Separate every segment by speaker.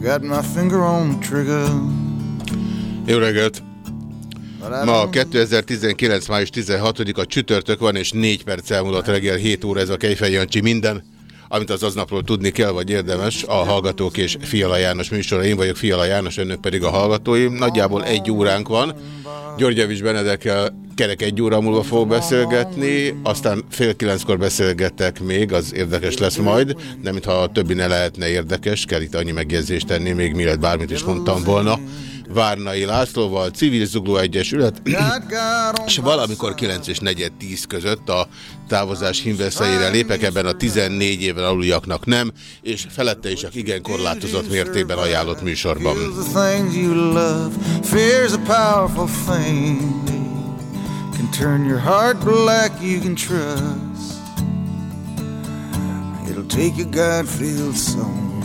Speaker 1: Got my finger on the trigger.
Speaker 2: Jó reggelt! Ma 2019. május 16-a csütörtök van, és 4 perc elmúlott reggel 7 óra ez a Kejfej Jancsi minden, amit az aznapról tudni kell, vagy érdemes, a Hallgatók és Fiala János műsora. Én vagyok Fiala János, önök pedig a hallgatóim. Nagyjából egy óránk van. Györgyevics Benedekkel kerek egy óra múlva fog beszélgetni, aztán fél kilenckor beszélgetek még, az érdekes lesz majd, nem mintha a többi ne lehetne érdekes, kell itt annyi megjegyzést tenni, még mielőtt bármit is mondtam volna. Várnai Lászlóval, Civil Zugló Egyesület, és valamikor 9 és 4 10 között a távozás hímveszeire lépek, ebben a 14 éven aluljaknak nem, és felette is csak igen korlátozott mértékben ajánlott műsorban.
Speaker 1: A turn your heart black, you can trust. It'll take a God-filled song,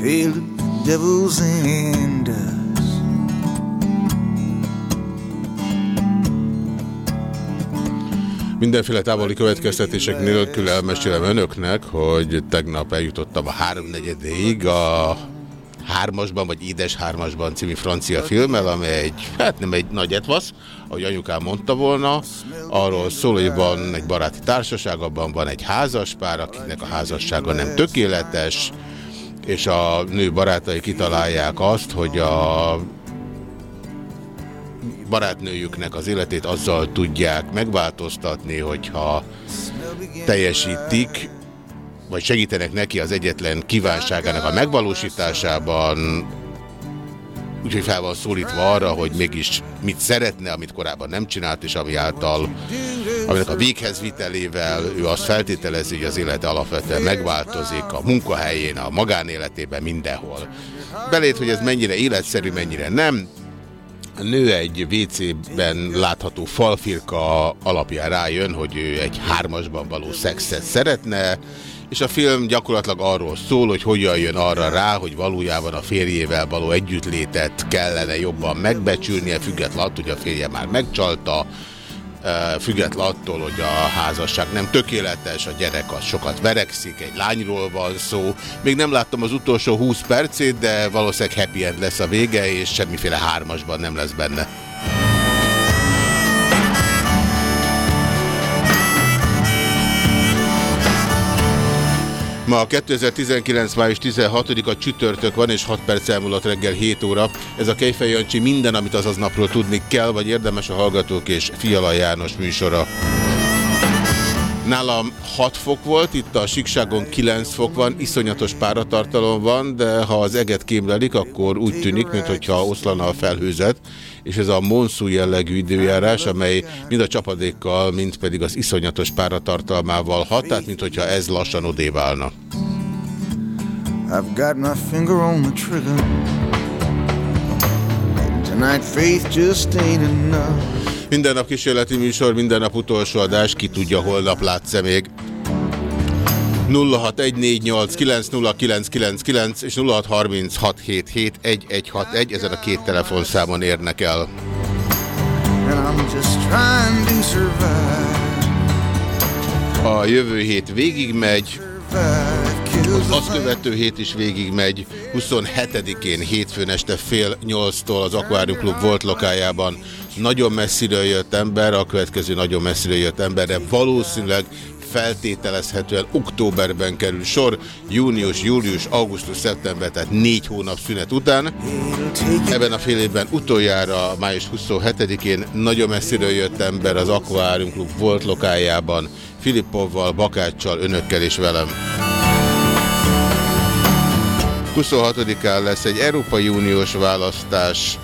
Speaker 1: filled devils and dust.
Speaker 2: Mindenféle távoli következtetések nélkül elmesélem önöknek, hogy tegnap eljutottam a háromnegyedéig a hármasban, vagy édes hármasban című francia filmmel, amely egy, hát nem egy nagy etvasz, ahogy anyukám mondta volna, arról szól, hogy van egy baráti társaság, abban van egy házaspár, akiknek a házassága nem tökéletes, és a nő barátai kitalálják azt, hogy a barátnőjüknek az életét azzal tudják megváltoztatni, hogyha teljesítik, vagy segítenek neki az egyetlen kívánságának a megvalósításában, úgyhogy fel van szólítva arra, hogy mégis mit szeretne, amit korábban nem csinált, és ami által, aminek a véghez vitelével ő azt feltételezi, hogy az élete alapvetően megváltozik a munkahelyén, a magánéletében, mindenhol. Belét, hogy ez mennyire életszerű, mennyire nem, a nő egy WC-ben látható falfirka alapján rájön, hogy ő egy hármasban való szexet szeretne, és a film gyakorlatilag arról szól, hogy hogyan jön arra rá, hogy valójában a férjével való együttlétet kellene jobban megbecsülnie, függetlenül attól, hogy a férje már megcsalta, független attól, hogy a házasság nem tökéletes, a gyerek az sokat verekszik, egy lányról van szó. Még nem láttam az utolsó 20 percét, de valószínűleg happy end lesz a vége, és semmiféle hármasban nem lesz benne. Ma 2019. május 16-a csütörtök van, és 6 perc elmúlott reggel 7 óra. Ez a Kejfej Jancsi minden, amit azaz napról tudni kell, vagy érdemes a Hallgatók és Fiala János műsora. Nálam 6 fok volt, itt a Sikságon 9 fok van, iszonyatos páratartalom van, de ha az eget kémlelik, akkor úgy tűnik, mintha oszlana a felhőzet, és ez a monszú jellegű időjárás, amely mind a csapadékkal, mind pedig az iszonyatos páratartalmával hat, tehát mintha ez lassan odéválna.
Speaker 1: I've got my finger on the trigger. Tonight faith just ain't enough.
Speaker 2: Minden nap kísérleti műsor, minden nap utolsó adás, ki tudja, holnap látsz-e még. 0614890999 és 0636771161, ezen a két telefonszámon érnek el. A jövő hét végigmegy, az azt követő hét is végigmegy, 27-én hétfőn este fél nyolctól az Aquarium Club volt lokájában. Nagyon messziről jött ember, a következő nagyon messziről jött emberre valószínűleg feltételezhetően októberben kerül sor, június, július, augusztus, szeptember, tehát négy hónap szünet után. Ebben a fél évben utoljára, május 27-én nagyon messziről jött ember az Aquarium Club volt lokájában, Filippovval, Bakáccsal, önökkel és velem. 26-án lesz egy Európai Uniós választás,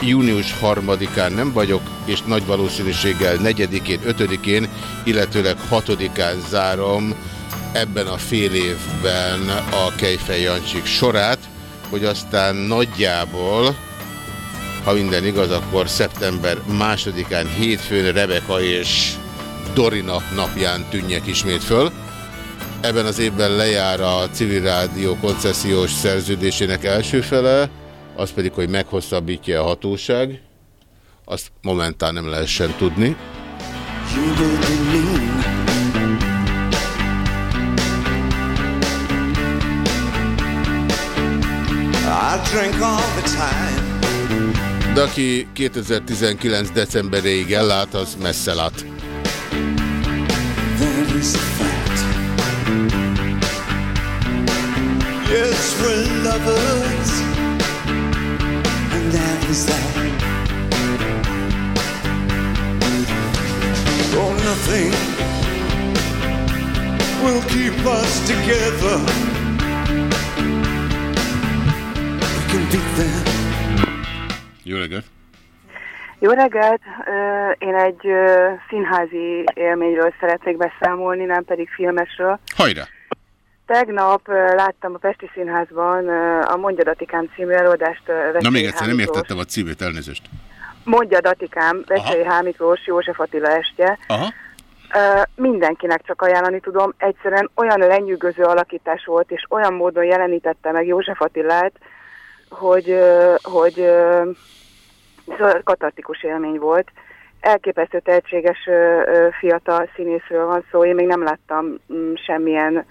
Speaker 2: június 3-án nem vagyok, és nagy valószínűséggel 4-én, 5-én, illetőleg 6-án zárom ebben a fél évben a Kejfej Jancsik sorát, hogy aztán nagyjából, ha minden igaz, akkor szeptember másodikán hétfőn Rebeka és Dorina napján tűnjek ismét föl. Ebben az évben lejár a civil rádió koncesziós szerződésének első fele, az pedig, hogy meghosszabbítja a hatóság. Azt momentán nem lehessen tudni. De aki 2019. decemberéig ellát, az messze lát. Yes, we're lovers, that. Oh, nothing will keep us together. We can beat them. Jó reggelt!
Speaker 3: Jó reggelt! Én egy színházi élményről szeretnék beszámolni, nem pedig filmesről.
Speaker 2: Hajrá!
Speaker 3: Tegnap láttam a Pesti Színházban a Mondja Datikám című előadást.
Speaker 2: Na még egyszer, nem értettem a címét, elnézést.
Speaker 3: Mondja Datikám, Veszélyi Hámiklós, József Attila estje.
Speaker 2: Aha.
Speaker 3: Uh, mindenkinek csak ajánlani tudom, egyszerűen olyan lenyűgöző alakítás volt, és olyan módon jelenítette meg József Attilát, hogy, uh, hogy uh, szóval katartikus élmény volt. Elképesztő tehetséges fiatal színészről van szó, én még nem láttam um, semmilyen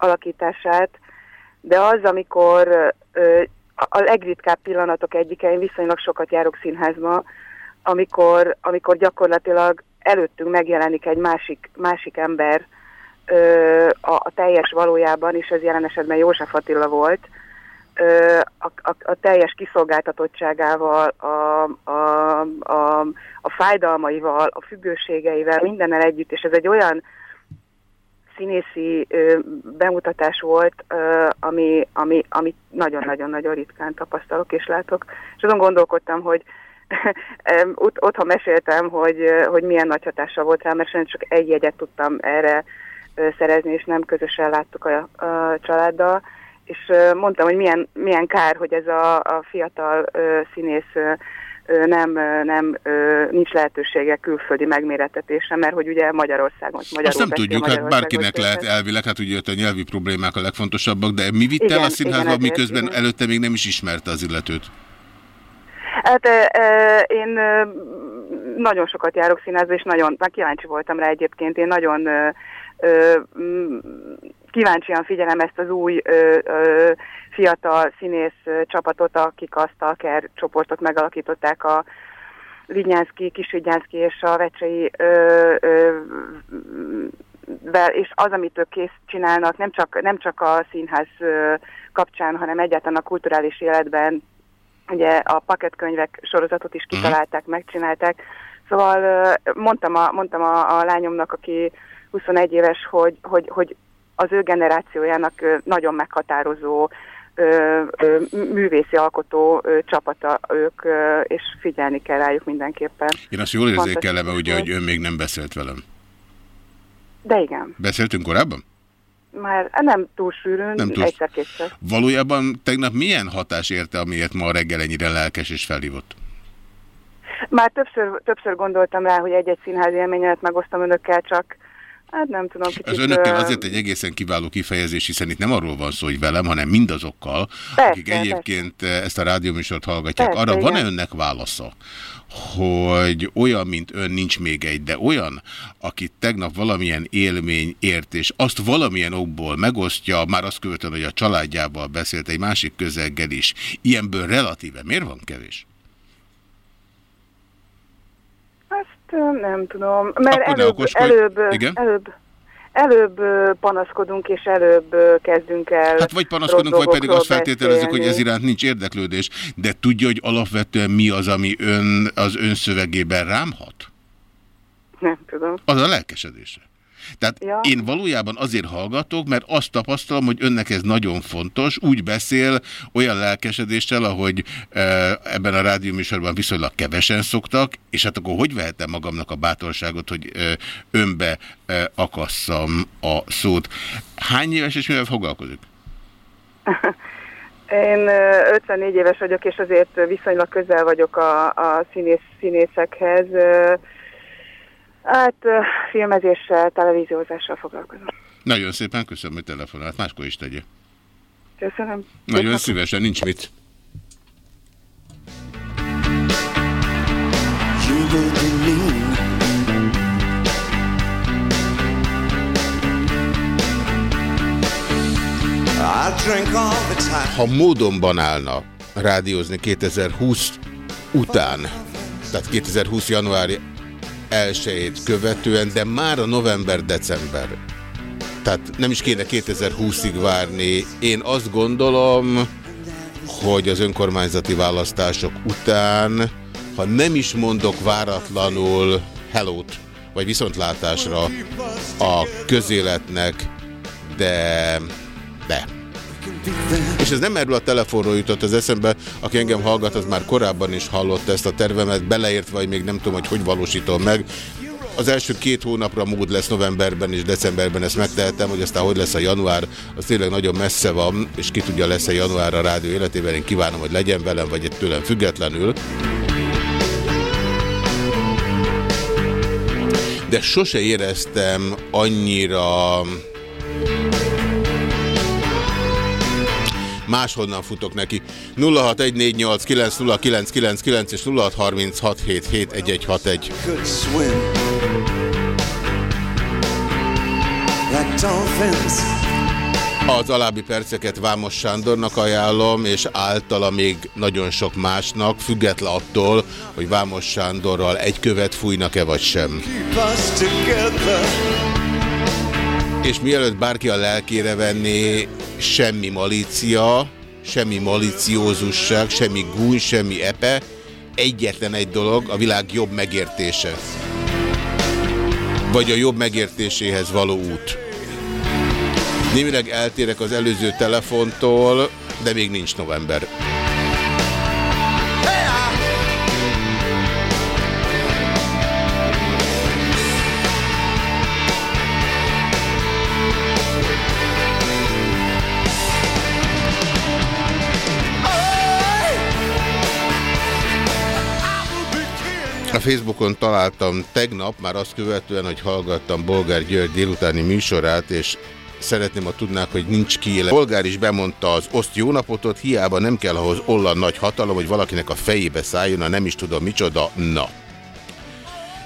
Speaker 3: alakítását, de az, amikor ö, a legritkább pillanatok egyike, én viszonylag sokat járok színházba, amikor, amikor gyakorlatilag előttünk megjelenik egy másik, másik ember ö, a, a teljes valójában, és ez jelen esetben József Attila volt, ö, a, a, a teljes kiszolgáltatottságával, a, a, a, a fájdalmaival, a függőségeivel, mindennel együtt, és ez egy olyan színészi ö, bemutatás volt, ö, ami, ami, ami nagyon-nagyon-nagyon ritkán tapasztalok és látok. És azon gondolkodtam, hogy ott, otthon meséltem, hogy, hogy milyen nagy hatással volt rám, mert csak egy jegyet tudtam erre szerezni, és nem közösen láttuk a, a családdal. És mondtam, hogy milyen, milyen kár, hogy ez a, a fiatal ö, színész nem, nem, nincs lehetősége külföldi megméretetése, mert hogy ugye Magyarországon...
Speaker 2: Azt nem tudjuk, hát bárkinek lehet elvileg, hát ugye a nyelvi problémák a legfontosabbak, de mi vitt el a színházba, miközben igen. előtte még nem is ismerte az illetőt?
Speaker 3: Hát e, én e, nagyon sokat járok színházba, és nagyon, már kíváncsi voltam rá egyébként, én nagyon e, kíváncsian figyelem ezt az új ö, ö, fiatal színész csapatot, akik azt a KER csoportot megalakították a Vigyánszki, Kisvigyánszki és a Vecsei ö, ö, és az, amit ők kész csinálnak, nem csak, nem csak a színház kapcsán, hanem egyáltalán a kulturális életben, ugye a paketkönyvek sorozatot is mhm. kitalálták, megcsinálták. Szóval mondtam a, mondtam a, a lányomnak, aki 21 éves, hogy, hogy, hogy az ő generációjának nagyon meghatározó művészi alkotó csapata ők, és figyelni kell rájuk mindenképpen.
Speaker 2: Én azt jól érzékelem, ugye, hogy ön még nem beszélt velem.
Speaker 3: De igen.
Speaker 2: Beszéltünk korábban?
Speaker 3: Már nem túl sűrűn, nem túl... egyszer-kétszer.
Speaker 2: Valójában tegnap milyen hatás érte, amiért ma a reggel ennyire lelkes és felhívott?
Speaker 3: Már többször, többször gondoltam rá, hogy egy-egy színházi élményet megosztom önökkel, csak Hát nem tudom. Kicsit,
Speaker 2: az önökkel azért egy egészen kiváló kifejezés, hiszen itt nem arról van szó, hogy velem, hanem mindazokkal, persze, akik egyébként persze. ezt a rádióműsort hallgatják. Persze, Arra van-e önnek válasza, hogy olyan, mint ön nincs még egy, de olyan, aki tegnap valamilyen élmény ért, és azt valamilyen okból megosztja, már azt követően, hogy a családjával beszélt egy másik közeggel is, ilyenből relatíve miért van kevés?
Speaker 3: Nem tudom, mert előbb, előbb, előbb, előbb panaszkodunk, és előbb kezdünk el
Speaker 2: Hát vagy panaszkodunk, vagy pedig azt feltételezzük, hogy ez iránt nincs érdeklődés, de tudja, hogy alapvetően mi az, ami ön, az ön szövegében rám hat?
Speaker 3: Nem tudom.
Speaker 2: Az a lelkesedése. Tehát ja. én valójában azért hallgatok, mert azt tapasztalom, hogy önnek ez nagyon fontos, úgy beszél olyan lelkesedéssel, ahogy e, ebben a rádióműsorban viszonylag kevesen szoktak, és hát akkor hogy vehetem magamnak a bátorságot, hogy e, önbe e, akasszam a szót. Hány éves és mivel foglalkozik?
Speaker 3: Én ö, 54 éves vagyok, és azért viszonylag közel vagyok a, a színész, színészekhez. Hát filmezéssel, televíziózással foglalkozom.
Speaker 2: Nagyon szépen köszönöm, hogy telefonált. Máskor is tegye.
Speaker 3: Köszönöm.
Speaker 2: Nagyon szívesen, nincs mit. Ha módonban állna rádiózni 2020 után, tehát 2020 január 1 követően, de már a november-december. Tehát nem is kéne 2020-ig várni. Én azt gondolom, hogy az önkormányzati választások után, ha nem is mondok váratlanul hellót, vagy viszontlátásra a közéletnek, de... de. És ez nem erről a telefonról jutott az eszembe, aki engem hallgat, az már korábban is hallott ezt a tervemet, beleértve, vagy még nem tudom, hogy hogy valósítom meg. Az első két hónapra mód lesz novemberben és decemberben, ezt megtehetem, hogy aztán hogy lesz a január, az tényleg nagyon messze van, és ki tudja lesz a január a rádió életében, én kívánom, hogy legyen velem, vagy egy tőlem függetlenül. De sose éreztem annyira máshonnan futok neki. 0614890999 és 0636771161.
Speaker 1: Could swim like dolphins.
Speaker 2: Az alábbi perceket Vámos Sándornak ajánlom, és általa még nagyon sok másnak, független attól, hogy Vámos Sándorral egy követ fújnak-e vagy sem.
Speaker 1: Keep us together.
Speaker 2: És mielőtt bárki a lelkére venné, semmi malícia, semmi maliciózusság, semmi gúny, semmi epe, egyetlen egy dolog, a világ jobb megértése. Vagy a jobb megértéséhez való út. Némileg eltérek az előző telefontól, de még nincs november. Facebookon találtam tegnap, már azt követően, hogy hallgattam Bolgár György délutáni műsorát, és szeretném, ha tudnák, hogy nincs kiéle. Bolgár is bemondta az oszt jó napotot, hiába nem kell ahhoz olyan nagy hatalom, hogy valakinek a fejébe szálljon, a nem is tudom micsoda, na.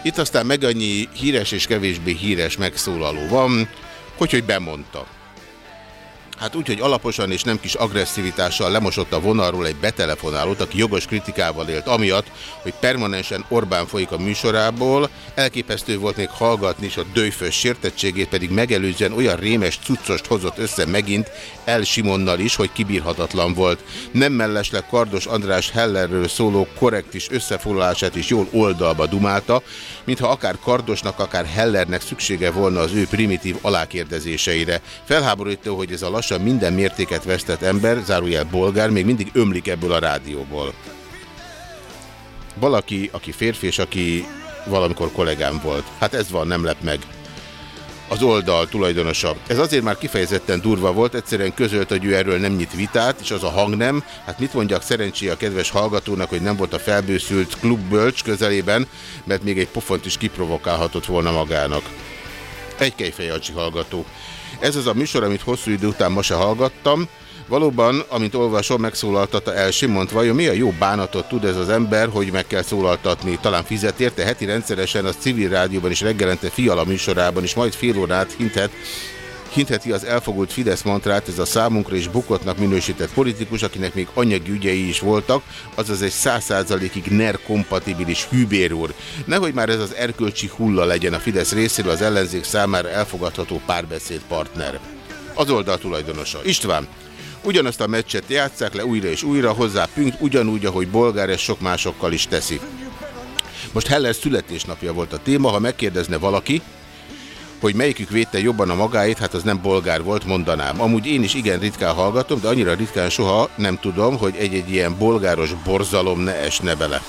Speaker 2: Itt aztán meg annyi híres és kevésbé híres megszólaló van, hogy, hogy bemondta. Hát úgy, hogy alaposan és nem kis agresszivitással lemosott a vonalról egy betelefonálót, aki jogos kritikával élt, amiatt, hogy permanensen Orbán folyik a műsorából, elképesztő volt még hallgatni is a dőfös sértettségét, pedig megelőzően olyan rémes cuccost hozott össze megint El Simonnal is, hogy kibírhatatlan volt. Nem mellesleg Kardos András Hellerről szóló korrekt és összefoglalását is jól oldalba dumálta, mintha akár Kardosnak, akár Hellernek szüksége volna az ő primitív alákérdezéseire. Felháborító, hogy ez a lassan minden mértéket vesztett ember, zárójel bolgár, még mindig ömlik ebből a rádióból. Valaki, aki férfi, és aki valamikor kollégám volt. Hát ez van, nem lep meg. Az oldal tulajdonosa. Ez azért már kifejezetten durva volt, egyszerűen közölt, hogy ő erről nem nyit vitát, és az a hang nem. Hát mit mondjak szerencsé a kedves hallgatónak, hogy nem volt a felbőszült klubbölcs közelében, mert még egy pofont is kiprovokálhatott volna magának. Egy kejfejacsi hallgató. Ez az a műsor, amit hosszú idő után ma se hallgattam. Valóban, amint olvasom, megszólaltatta el Simont, vajon mi a jó bánatot tud ez az ember, hogy meg kell szólaltatni? Talán fizet érte heti rendszeresen az civil rádióban és reggelente fiala műsorában is, majd fél órát hinthet, hintheti az elfogult Fidesz mantrát, ez a számunkra is bukottnak minősített politikus, akinek még anyagi ügyei is voltak, azaz egy száz százalékig NER kompatibilis hűbér úr. Nehogy már ez az erkölcsi hulla legyen a Fidesz részéről az ellenzék számára elfogadható párbeszédpartner. Az oldal tulajdonosa. István, ugyanazt a meccset játsszák le újra és újra, hozzá pünkt, ugyanúgy, ahogy Bolgár és sok másokkal is teszi. Most Heller születésnapja volt a téma, ha megkérdezne valaki, hogy melyikük védte jobban a magáét, hát az nem bolgár volt, mondanám. Amúgy én is igen ritkán hallgatom, de annyira ritkán soha nem tudom, hogy egy-egy ilyen bolgáros borzalom ne esne bele.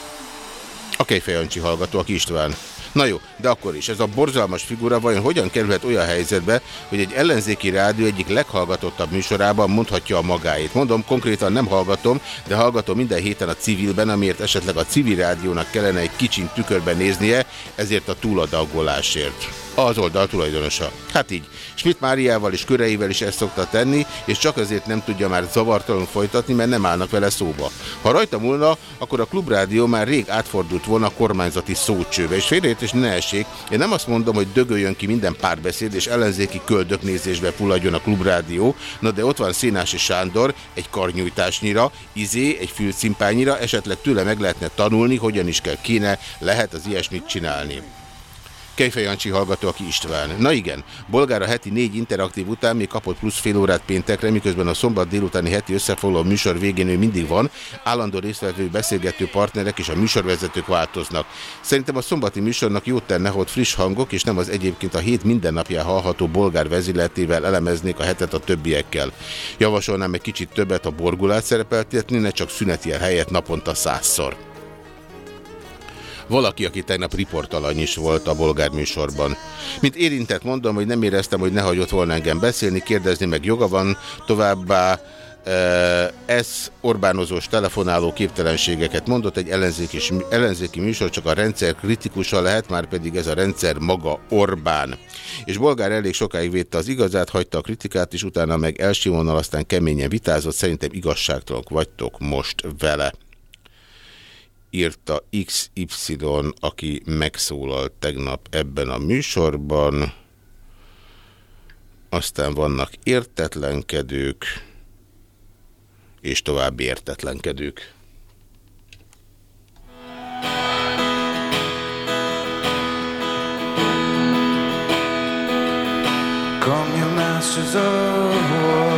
Speaker 2: A Kejfejancsi hallgató, aki István. Na jó, de akkor is, ez a borzalmas figura vajon hogyan kerülhet olyan helyzetbe, hogy egy ellenzéki rádió egyik leghallgatottabb műsorában mondhatja a magáét. Mondom, konkrétan nem hallgatom, de hallgatom minden héten a civilben, amiért esetleg a civil rádiónak kellene egy kicsin tükörben néznie, ezért a túladagolásért. Az oldal tulajdonosa. Hát így. Schmidt Máriával és köreivel is ezt szokta tenni, és csak azért nem tudja már zavartalanul folytatni, mert nem állnak vele szóba. Ha rajta múlna, akkor a klubrádió már rég átfordult volna a kormányzati szócsőbe, és félreértés ne essék. Én nem azt mondom, hogy dögöljön ki minden párbeszéd, és ellenzéki köldöknézésbe fulladjon a klubrádió, na de ott van Szénási Sándor egy karnyújtásnyira, izé, egy fülcimpányira, esetleg tőle meg lehetne tanulni, hogyan is kell kéne, lehet az ilyesmit csinálni. Kejfej Jancsi hallgató, aki István. Na igen, Bolgár a heti négy interaktív után még kapott plusz fél órát péntekre, miközben a szombat délutáni heti összefoglaló műsor végén ő mindig van, állandó résztvevő beszélgető partnerek és a műsorvezetők változnak. Szerintem a szombati műsornak jót tenne, hogy friss hangok, és nem az egyébként a hét mindennapján hallható bolgár vezületével elemeznék a hetet a többiekkel. Javasolnám egy kicsit többet a borgulát szerepeltetni, ne csak szüneti helyett naponta százszor. Valaki, aki tegnap riportalany is volt a bolgár műsorban. Mint érintett mondom, hogy nem éreztem, hogy ne hagyott volna engem beszélni, kérdezni meg joga van, továbbá ez Orbánozós telefonáló képtelenségeket mondott, egy ellenzéki, ellenzéki műsor csak a rendszer kritikusa lehet, már pedig ez a rendszer maga Orbán. És Bolgár elég sokáig védte az igazát, hagyta a kritikát, és utána meg Elsimonnal aztán keményen vitázott, szerintem igazságtalanok vagytok most vele írta XY, aki megszólalt tegnap ebben a műsorban. Aztán vannak értetlenkedők, és további értetlenkedők. Come your masters of war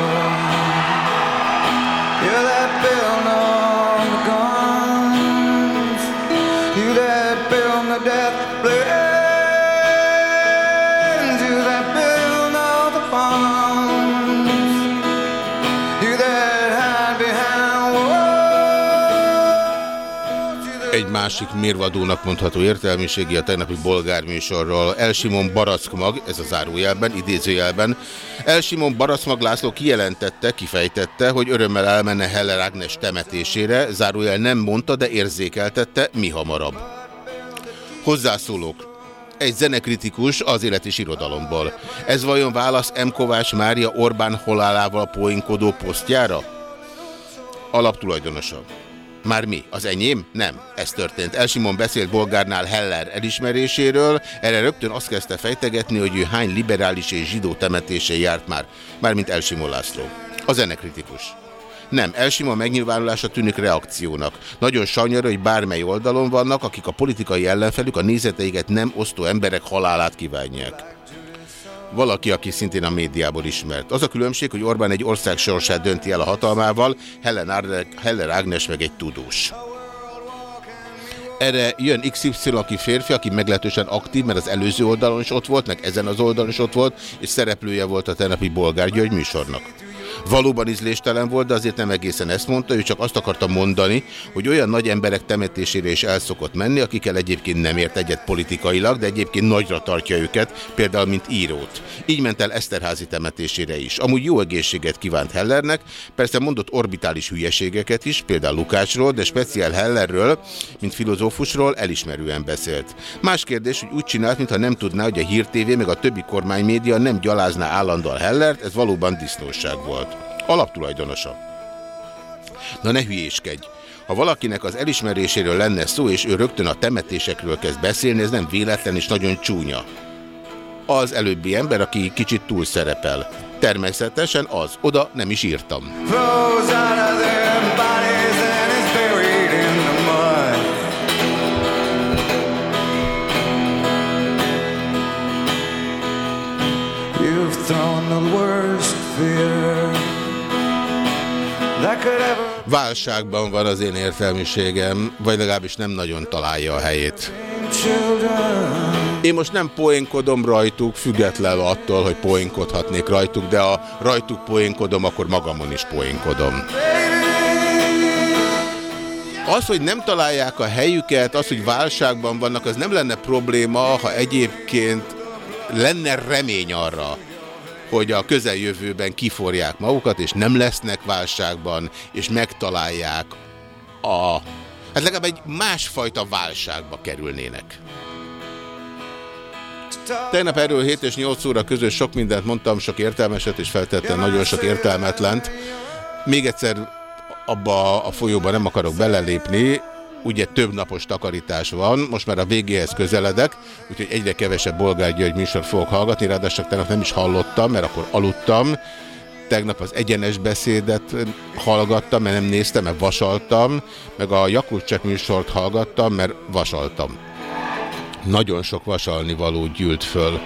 Speaker 2: másik mérvadónak mondható értelmiségi a tegnapi bolgár műsorról. Elsimon Barackmag, ez a zárójelben, idézőjelben. Elsimon Barackmag László kijelentette, kifejtette, hogy örömmel elmenne Heller Ágnes temetésére, zárójel nem mondta, de érzékeltette, mi hamarabb. Hozzászólók. Egy zenekritikus az élet és irodalomból. Ez vajon válasz M. Kovács Mária Orbán holálával poinkodó posztjára? Alaptulajdonosa. Már mi? Az enyém? Nem. Ez történt. Elsimon beszélt Bolgárnál Heller elismeréséről, erre rögtön azt kezdte fejtegetni, hogy ő hány liberális és zsidó temetése járt már, mármint Elsimon László. A zenekritikus. Nem, Elsima megnyilvánulása tűnik reakciónak. Nagyon sajnálja, hogy bármely oldalon vannak, akik a politikai ellenfelük a nézeteiket nem osztó emberek halálát kívánják valaki, aki szintén a médiából ismert. Az a különbség, hogy Orbán egy ország sorsát dönti el a hatalmával, Helen Heller Ágnes meg egy tudós. Erre jön XY, aki férfi, aki meglehetősen aktív, mert az előző oldalon is ott volt, meg ezen az oldalon is ott volt, és szereplője volt a tenapi Bolgár György műsornak. Valóban ízléstelen volt, de azért nem egészen ezt mondta, ő csak azt akarta mondani, hogy olyan nagy emberek temetésére is el szokott menni, akikkel egyébként nem ért egyet politikailag, de egyébként nagyra tartja őket, például mint írót. Így ment el Eszterházi temetésére is. Amúgy jó egészséget kívánt Hellernek, persze mondott orbitális hülyeségeket is, például Lukácsról, de speciál Hellerről, mint filozófusról elismerően beszélt. Más kérdés, hogy úgy csinált, mintha nem tudná, hogy a Hír TV meg a többi kormánymédia nem gyalázná állandóan Hellert, ez valóban disznóság volt alaptulajdonosa. Na ne hülyéskedj! Ha valakinek az elismeréséről lenne szó, és ő rögtön a temetésekről kezd beszélni, ez nem véletlen és nagyon csúnya. Az előbbi ember, aki kicsit túl szerepel. Természetesen az. Oda nem is írtam. Thrown the worst fear Válságban van az én értelmiségem, vagy legalábbis nem nagyon találja a helyét. Én most nem poénkodom rajtuk, függetlenül attól, hogy poénkodhatnék rajtuk, de ha rajtuk poénkodom, akkor magamon is poénkodom. Az, hogy nem találják a helyüket, az, hogy válságban vannak, az nem lenne probléma, ha egyébként lenne remény arra, hogy a közeljövőben kiforják magukat, és nem lesznek válságban, és megtalálják a... Hát legalább egy másfajta válságba kerülnének. Tegnap erről 7 és 8 óra között sok mindent mondtam, sok értelmeset, és feltettem nagyon sok értelmetlent. Még egyszer abba a folyóba nem akarok belelépni, ugye több napos takarítás van, most már a végéhez közeledek, úgyhogy egyre kevesebb Bolgár műsor fogok hallgatni, ráadásul tegnap nem is hallottam, mert akkor aludtam, tegnap az egyenes beszédet hallgattam, mert nem néztem, mert vasaltam, meg a Jakulcsek műsort hallgattam, mert vasaltam. Nagyon sok vasalni való gyűlt föl.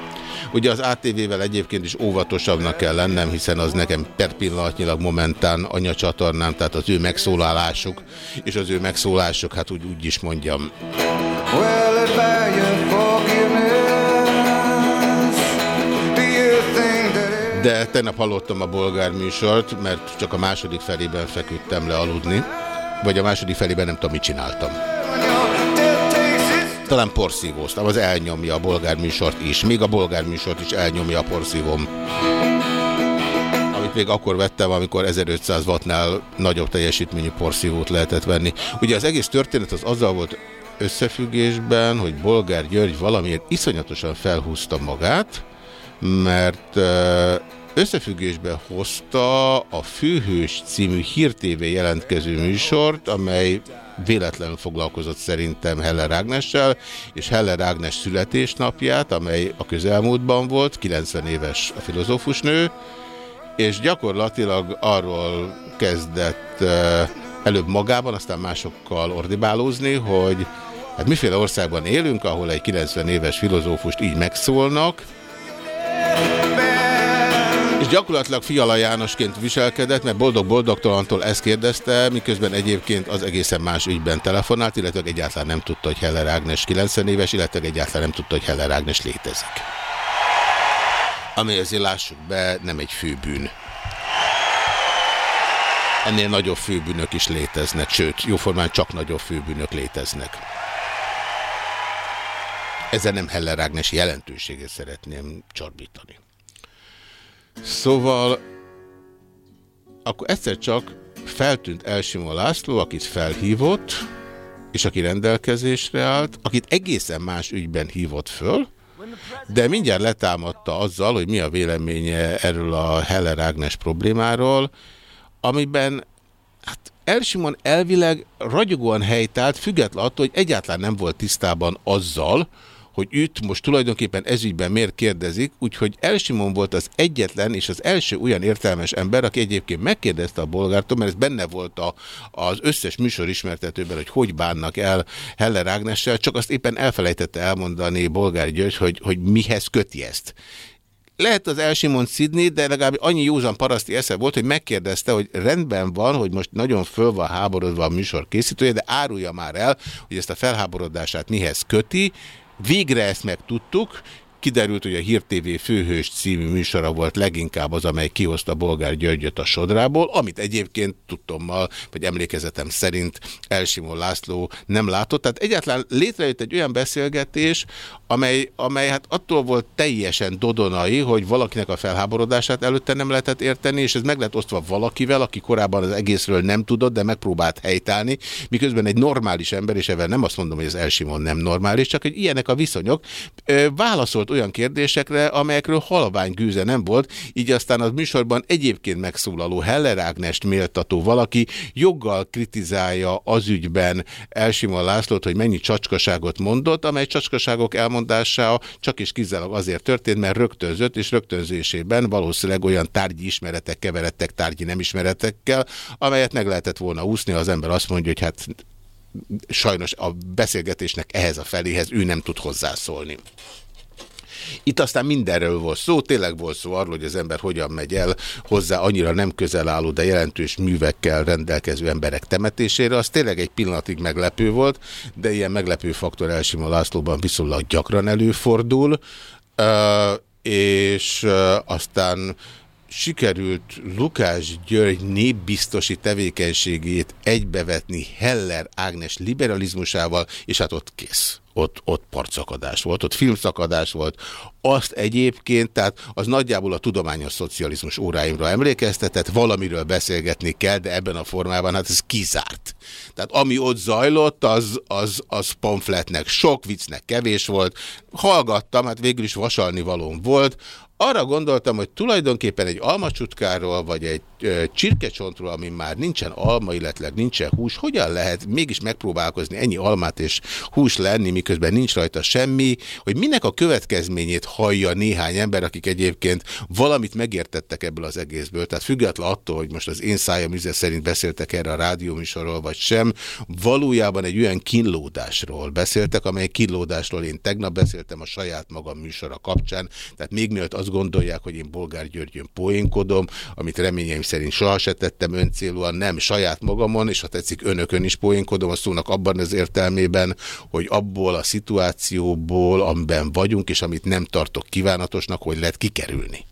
Speaker 2: Ugye az ATV-vel egyébként is óvatosabbnak kell lennem, hiszen az nekem per pillanatnyilag momentán anyacsatornám, tehát az ő megszólalásuk, és az ő megszólásuk, hát úgy, úgy is mondjam. De tegnap hallottam a bolgár műsort, mert csak a második felében feküdtem le aludni, vagy a második felében nem tudom, mit csináltam talán porszívóztam, az elnyomja a bolgár műsort is. Még a bolgár műsort is elnyomja a porszívom. Amit még akkor vettem, amikor 1500 wattnál nagyobb teljesítményű porszívót lehetett venni. Ugye az egész történet az azzal volt összefüggésben, hogy Bolgár György valamiért iszonyatosan felhúzta magát, mert összefüggésbe hozta a Főhős című hírtévé jelentkező műsort, amely véletlenül foglalkozott szerintem Heller Ágnessel, és Heller Ágnes születésnapját, amely a közelmúltban volt, 90 éves a filozófusnő, és gyakorlatilag arról kezdett előbb magában, aztán másokkal ordibálózni, hogy hát miféle országban élünk, ahol egy 90 éves filozófust így megszólnak, gyakorlatilag Fiala Jánosként viselkedett, mert boldog-boldogtalantól ezt kérdezte, miközben egyébként az egészen más ügyben telefonált, illetve egyáltalán nem tudta, hogy Heller Ágnes 90 éves, illetve egyáltalán nem tudta, hogy Heller Ágnes létezik. Ami azért lássuk be, nem egy főbűn. Ennél nagyobb főbűnök is léteznek, sőt, jóformán csak nagyobb főbűnök léteznek. Ezzel nem Heller Ágnes jelentőséget szeretném csorbítani. Szóval akkor egyszer csak feltűnt Elsimó László, akit felhívott, és aki rendelkezésre állt, akit egészen más ügyben hívott föl, de mindjárt letámadta azzal, hogy mi a véleménye erről a Heller Ágnes problémáról, amiben hát Elsimon elvileg ragyogóan helytált, független attól, hogy egyáltalán nem volt tisztában azzal, hogy őt most tulajdonképpen ezügyben miért kérdezik, úgyhogy Elsimon volt az egyetlen és az első olyan értelmes ember, aki egyébként megkérdezte a bolgártól, mert ez benne volt a, az összes műsor ismertetőben, hogy hogy bánnak el Heller Ágnessel, csak azt éppen elfelejtette elmondani Bolgár György, hogy, hogy mihez köti ezt. Lehet az Elsimon szidni, de legalább annyi józan paraszti esze volt, hogy megkérdezte, hogy rendben van, hogy most nagyon föl van háborodva a műsor készítője, de árulja már el, hogy ezt a felháborodását mihez köti, Végre ezt megtudtuk, Kiderült, hogy a Hír TV főhős című műsora volt leginkább az, amely kihozta Bolgár Györgyöt a sodrából, amit egyébként tudtommal, vagy emlékezetem szerint Elsimon László nem látott. Tehát egyáltalán létrejött egy olyan beszélgetés, amely, amely hát attól volt teljesen dodonai, hogy valakinek a felháborodását előtte nem lehetett érteni, és ez meg lett osztva valakivel, aki korábban az egészről nem tudott, de megpróbált helytállni, miközben egy normális ember, és ebben nem azt mondom, hogy az Elsimon nem normális, csak hogy ilyenek a viszonyok, válaszolt olyan kérdésekre, amelyekről halvány gűze nem volt, így aztán az műsorban egyébként megszólaló Heller Ágnest méltató valaki joggal kritizálja az ügyben Elsimon Lászlót, hogy mennyi csacskaságot mondott, amely csacskaságok elmondása csak is kizárólag azért történt, mert rögtönzött, és rögtönzésében valószínűleg olyan tárgyi ismeretek keveredtek tárgyi nem ismeretekkel, amelyet meg lehetett volna úszni, az ember azt mondja, hogy hát sajnos a beszélgetésnek ehhez a feléhez ő nem tud hozzászólni. Itt aztán mindenről volt szó, tényleg volt szó arról, hogy az ember hogyan megy el hozzá annyira nem közel álló, de jelentős művekkel rendelkező emberek temetésére. Az tényleg egy pillanatig meglepő volt, de ilyen meglepő faktor Elsima Lászlóban viszonylag gyakran előfordul, és aztán sikerült Lukás György népbiztosi tevékenységét egybevetni Heller Ágnes liberalizmusával, és hát ott kész. Ott, ott partszakadás volt, ott filmszakadás volt. Azt egyébként, tehát az nagyjából a tudományos szocializmus óráimra emlékeztetett, valamiről beszélgetni kell, de ebben a formában hát ez kizárt. Tehát ami ott zajlott, az, az, az pamfletnek sok, viccnek kevés volt. Hallgattam, hát végül is vasalni valóm volt, arra gondoltam, hogy tulajdonképpen egy almacsutkáról, vagy egy ö, csirkecsontról, ami már nincsen alma, illetve nincsen hús, hogyan lehet mégis megpróbálkozni ennyi almát és hús lenni, miközben nincs rajta semmi, hogy minek a következményét hallja néhány ember, akik egyébként valamit megértettek ebből az egészből. Tehát független attól, hogy most az én szájam üze szerint beszéltek erre a rádióműsorról, vagy sem, valójában egy olyan kínlódásról beszéltek, amely kínlódásról én tegnap beszéltem a saját magam műsora kapcsán, tehát még mielőtt az gondolják, hogy én Bolgár Györgyön poénkodom, amit reményeim szerint soha se tettem öncélúan, nem saját magamon, és ha tetszik önökön is poénkodom a szónak abban az értelmében, hogy abból a szituációból, amiben vagyunk, és amit nem tartok kívánatosnak, hogy lehet kikerülni.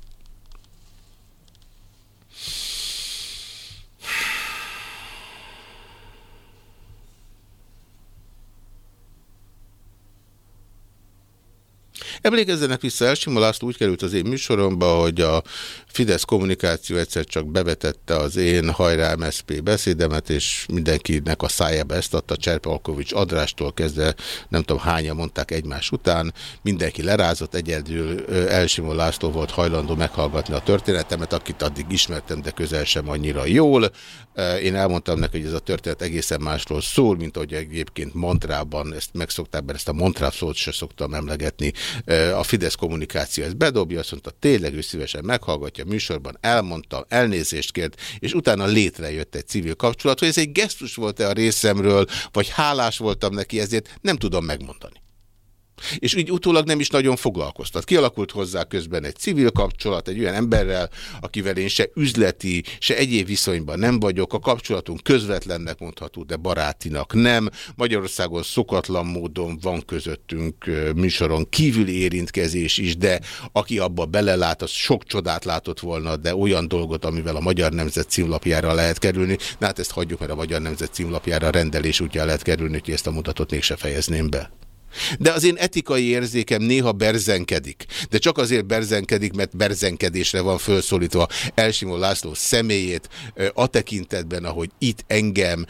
Speaker 2: Emlékezzenek vissza, Elsimo László úgy került az én műsoromba, hogy a Fidesz kommunikáció egyszer csak bevetette az én hajrá MSZP beszédemet, és mindenkinek a szájába ezt adta, Cserpalkovics Adrástól kezdve, nem tudom hányan mondták egymás után, mindenki lerázott, egyedül Elsimo László volt hajlandó meghallgatni a történetemet, akit addig ismertem, de közel sem annyira jól. Én elmondtam neki, hogy ez a történet egészen másról szól, mint ahogy egyébként Montrában, ezt megszokták, mert ezt a Montrá szót se szoktam emlegetni, a Fidesz kommunikáció ezt bedobja, azt mondta, tényleg ő szívesen meghallgatja műsorban, elmondta, elnézést kért, és utána létrejött egy civil kapcsolat, hogy ez egy gesztus volt-e a részemről, vagy hálás voltam neki ezért, nem tudom megmondani. És úgy utólag nem is nagyon foglalkoztat. Kialakult hozzá közben egy civil kapcsolat, egy olyan emberrel, akivel én se üzleti, se egyéb viszonyban nem vagyok. A kapcsolatunk közvetlennek mondható, de barátinak nem. Magyarországon szokatlan módon van közöttünk műsoron kívüli érintkezés is, de aki abba belelát, az sok csodát látott volna, de olyan dolgot, amivel a Magyar Nemzet címlapjára lehet kerülni. Na hát ezt hagyjuk, mert a Magyar Nemzet címlapjára rendelés útján lehet kerülni, hogy ezt a mutatót mégse fejezném be. De az én etikai érzékem néha berzenkedik. De csak azért berzenkedik, mert berzenkedésre van felszólítva Elsimon László személyét a tekintetben, ahogy itt engem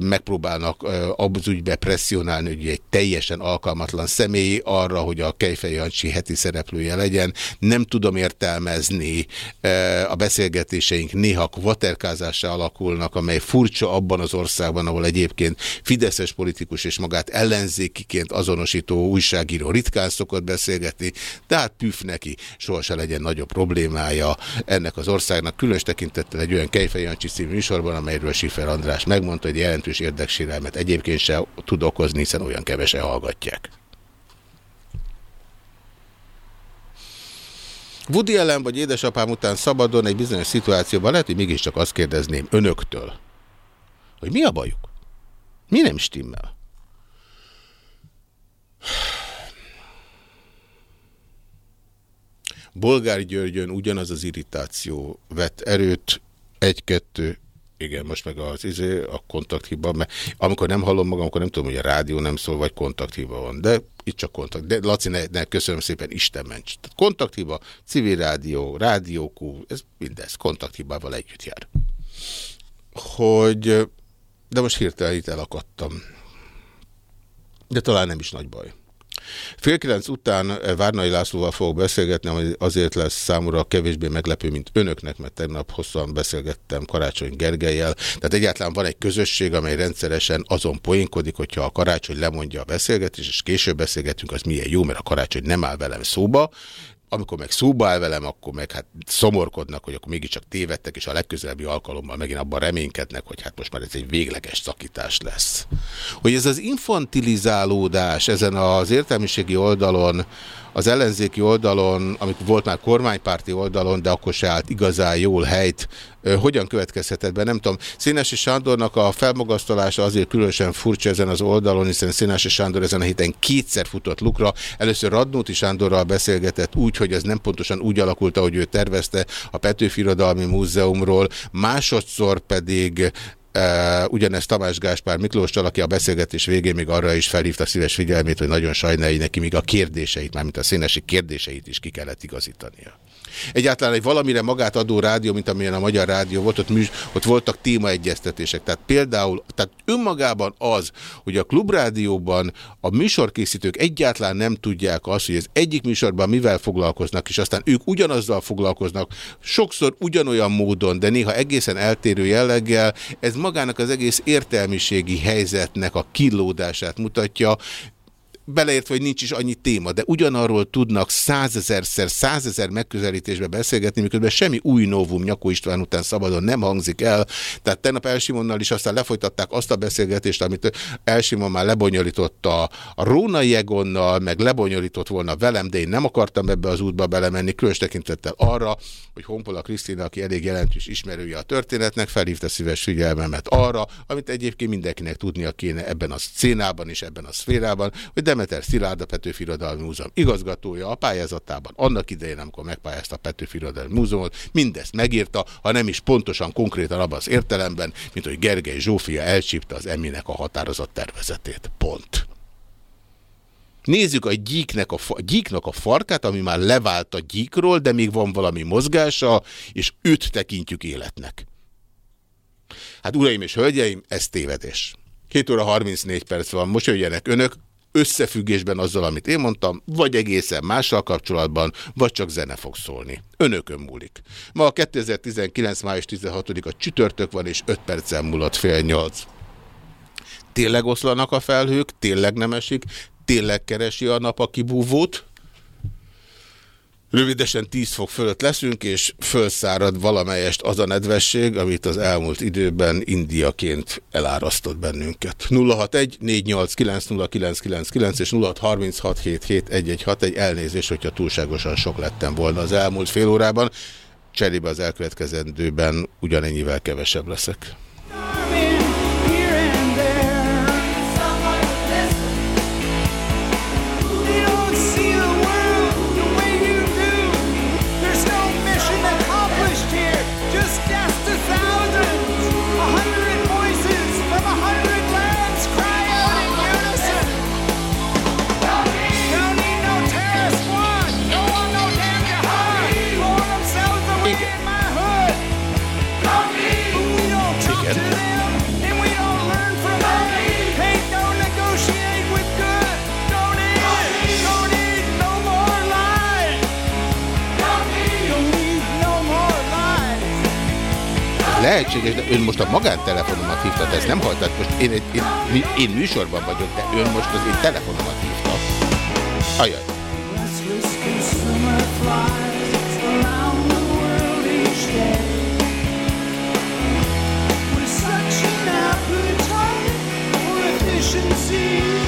Speaker 2: megpróbálnak abban ügybe presszionálni, hogy egy teljesen alkalmatlan személy arra, hogy a Kejfej Jancsi heti szereplője legyen. Nem tudom értelmezni a beszélgetéseink néha kvaterkázással alakulnak, amely furcsa abban az országban, ahol egyébként Fideszes politikus és magát ellenzékiként azon azonosító újságíró ritkán szokott beszélgetni, tehát püf neki, sohasem legyen nagyobb problémája ennek az országnak, különös tekintettel egy olyan Kejfej Jancsi című műsorban, amelyről Sifer András megmondta, hogy jelentős érdeksérelmet egyébként se tud okozni, hiszen olyan kevesen hallgatják. Woody Allen vagy édesapám után szabadon egy bizonyos szituációban lehet, hogy mégiscsak azt kérdezném önöktől, hogy mi a bajuk? Mi nem stimmel? Bolgár Györgyön ugyanaz az irritáció vett erőt, egy-kettő, igen, most meg az izé, a kontakthiba, mert amikor nem hallom magam, akkor nem tudom, hogy a rádió nem szól, vagy kontakthiba van, de itt csak kontakt. De Laci, ne, ne köszönöm szépen, Isten ments. Kontakthiba, civil rádió, rádiókú, ez mindez kontakthibával együtt jár. Hogy, de most hirtelen itt elakadtam. De talán nem is nagy baj. Fél kilenc után eh, Várnai Lászlóval fogok beszélgetni, ami azért lesz számomra kevésbé meglepő, mint önöknek, mert tegnap hosszan beszélgettem Karácsony Gergelyel. Tehát egyáltalán van egy közösség, amely rendszeresen azon poénkodik, hogyha a Karácsony lemondja a beszélgetést, és később beszélgetünk, az milyen jó, mert a Karácsony nem áll velem szóba, amikor meg szóba áll velem, akkor meg hát szomorkodnak, hogy akkor mégiscsak tévedtek, és a legközelebbi alkalommal megint abban reménykednek, hogy hát most már ez egy végleges szakítás lesz. Hogy ez az infantilizálódás ezen az értelmiségi oldalon, az ellenzéki oldalon, amikor volt már kormánypárti oldalon, de akkor se állt igazán jól helyt hogyan következhetett be, nem tudom. Színesi Sándornak a felmagasztalása azért különösen furcsa ezen az oldalon, hiszen Színesi Sándor ezen a héten kétszer futott lukra. Először Radnóti Sándorral beszélgetett úgy, hogy ez nem pontosan úgy alakult, ahogy ő tervezte a Petőfi Irodalmi Múzeumról, másodszor pedig ugyanezt Tamás Gáspár Miklós aki a beszélgetés végén még arra is felhívta szíves figyelmét, hogy nagyon sajnálja neki, még a kérdéseit, mármint a színesi kérdéseit is ki kellett igazítania. Egyáltalán egy valamire magát adó rádió, mint amilyen a Magyar Rádió volt, ott, műs, ott voltak témaegyeztetések. Tehát például, tehát önmagában az, hogy a klubrádióban a műsorkészítők egyáltalán nem tudják azt, hogy az egyik műsorban mivel foglalkoznak, és aztán ők ugyanazzal foglalkoznak, sokszor ugyanolyan módon, de néha egészen eltérő jelleggel, ez magának az egész értelmiségi helyzetnek a kilódását mutatja, beleértve, hogy nincs is annyi téma, de ugyanarról tudnak százezerszer, százezer megközelítésbe beszélgetni, miközben semmi új novum Nyakó István után szabadon nem hangzik el. Tehát tegnap Elsimonnal is aztán lefolytatták azt a beszélgetést, amit Elsimon már lebonyolította a Róna Jegonnal, meg lebonyolított volna velem, de én nem akartam ebbe az útba belemenni, különös tekintettel arra, hogy Honpola Krisztina, aki elég jelentős ismerője a történetnek, felhívta szíves figyelmemet arra, amit egyébként mindenkinek tudnia kéne ebben a szénában és ebben a szférában, hogy de Demeter Szilárd a Petőfi Irodalmi Múzeum igazgatója a pályázatában, annak idején, amikor megpályázta a Petőfi Irodalmi Múzeumot, mindezt megírta, ha nem is pontosan, konkrétan abban az értelemben, mint hogy Gergely Zsófia elcsípte az eminek a határozott tervezetét. Pont. Nézzük a gyíknek a, a gyíknak a farkát, ami már levált a gyíkról, de még van valami mozgása, és őt tekintjük életnek. Hát uraim és hölgyeim, ez tévedés. 2 óra 34 perc van, most jöjjenek önök, összefüggésben azzal, amit én mondtam, vagy egészen mással kapcsolatban, vagy csak zene fog szólni. Önökön múlik. Ma a 2019. május 16-a csütörtök van, és 5 percen múlott fél nyolc. Tényleg oszlanak a felhők, tényleg nem esik, tényleg keresi a nap a kibúvót, Rövidesen 10 fok fölött leszünk, és fölszárad valamelyest az a nedvesség, amit az elmúlt időben indiaként elárasztott bennünket. 061 489 és 0636771161 elnézés, hogyha túlságosan sok lettem volna az elmúlt fél órában. Cserébe az elkövetkezendőben ugyanennyivel kevesebb leszek. Lehetséges, de ön most a magántelefonomat hívta, ez nem halt, most én, én, én, én műsorban vagyok, de ön most az én telefonomat hívta. Ajaj. efficiency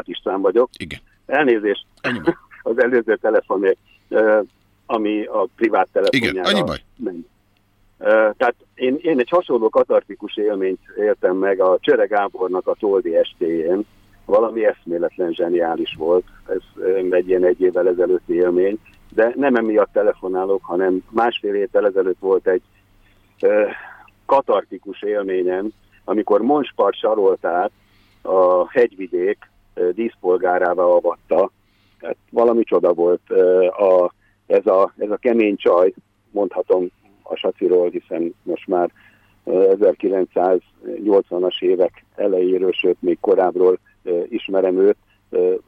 Speaker 4: Mát István vagyok.
Speaker 2: Igen.
Speaker 4: Elnézést
Speaker 2: Annyi
Speaker 4: az előző telefonért, ami a privát telefonjára
Speaker 2: Igen, annyi baj.
Speaker 4: Ment. Tehát én, én egy hasonló katartikus élményt éltem meg a Csere Gábornak a Toldi estéjén. Valami eszméletlen zseniális volt. Ez egy ilyen egy évvel ezelőtti élmény. De nem emiatt telefonálok, hanem másfél évvel ezelőtt volt egy katartikus élményem, amikor Monspart Saroltát a hegyvidék díszpolgárává avatta, hát valami csoda volt. A, ez, a, ez a kemény csaj, mondhatom a Saciról, hiszen most már 1980-as évek elejéről, sőt még korábbról ismerem őt,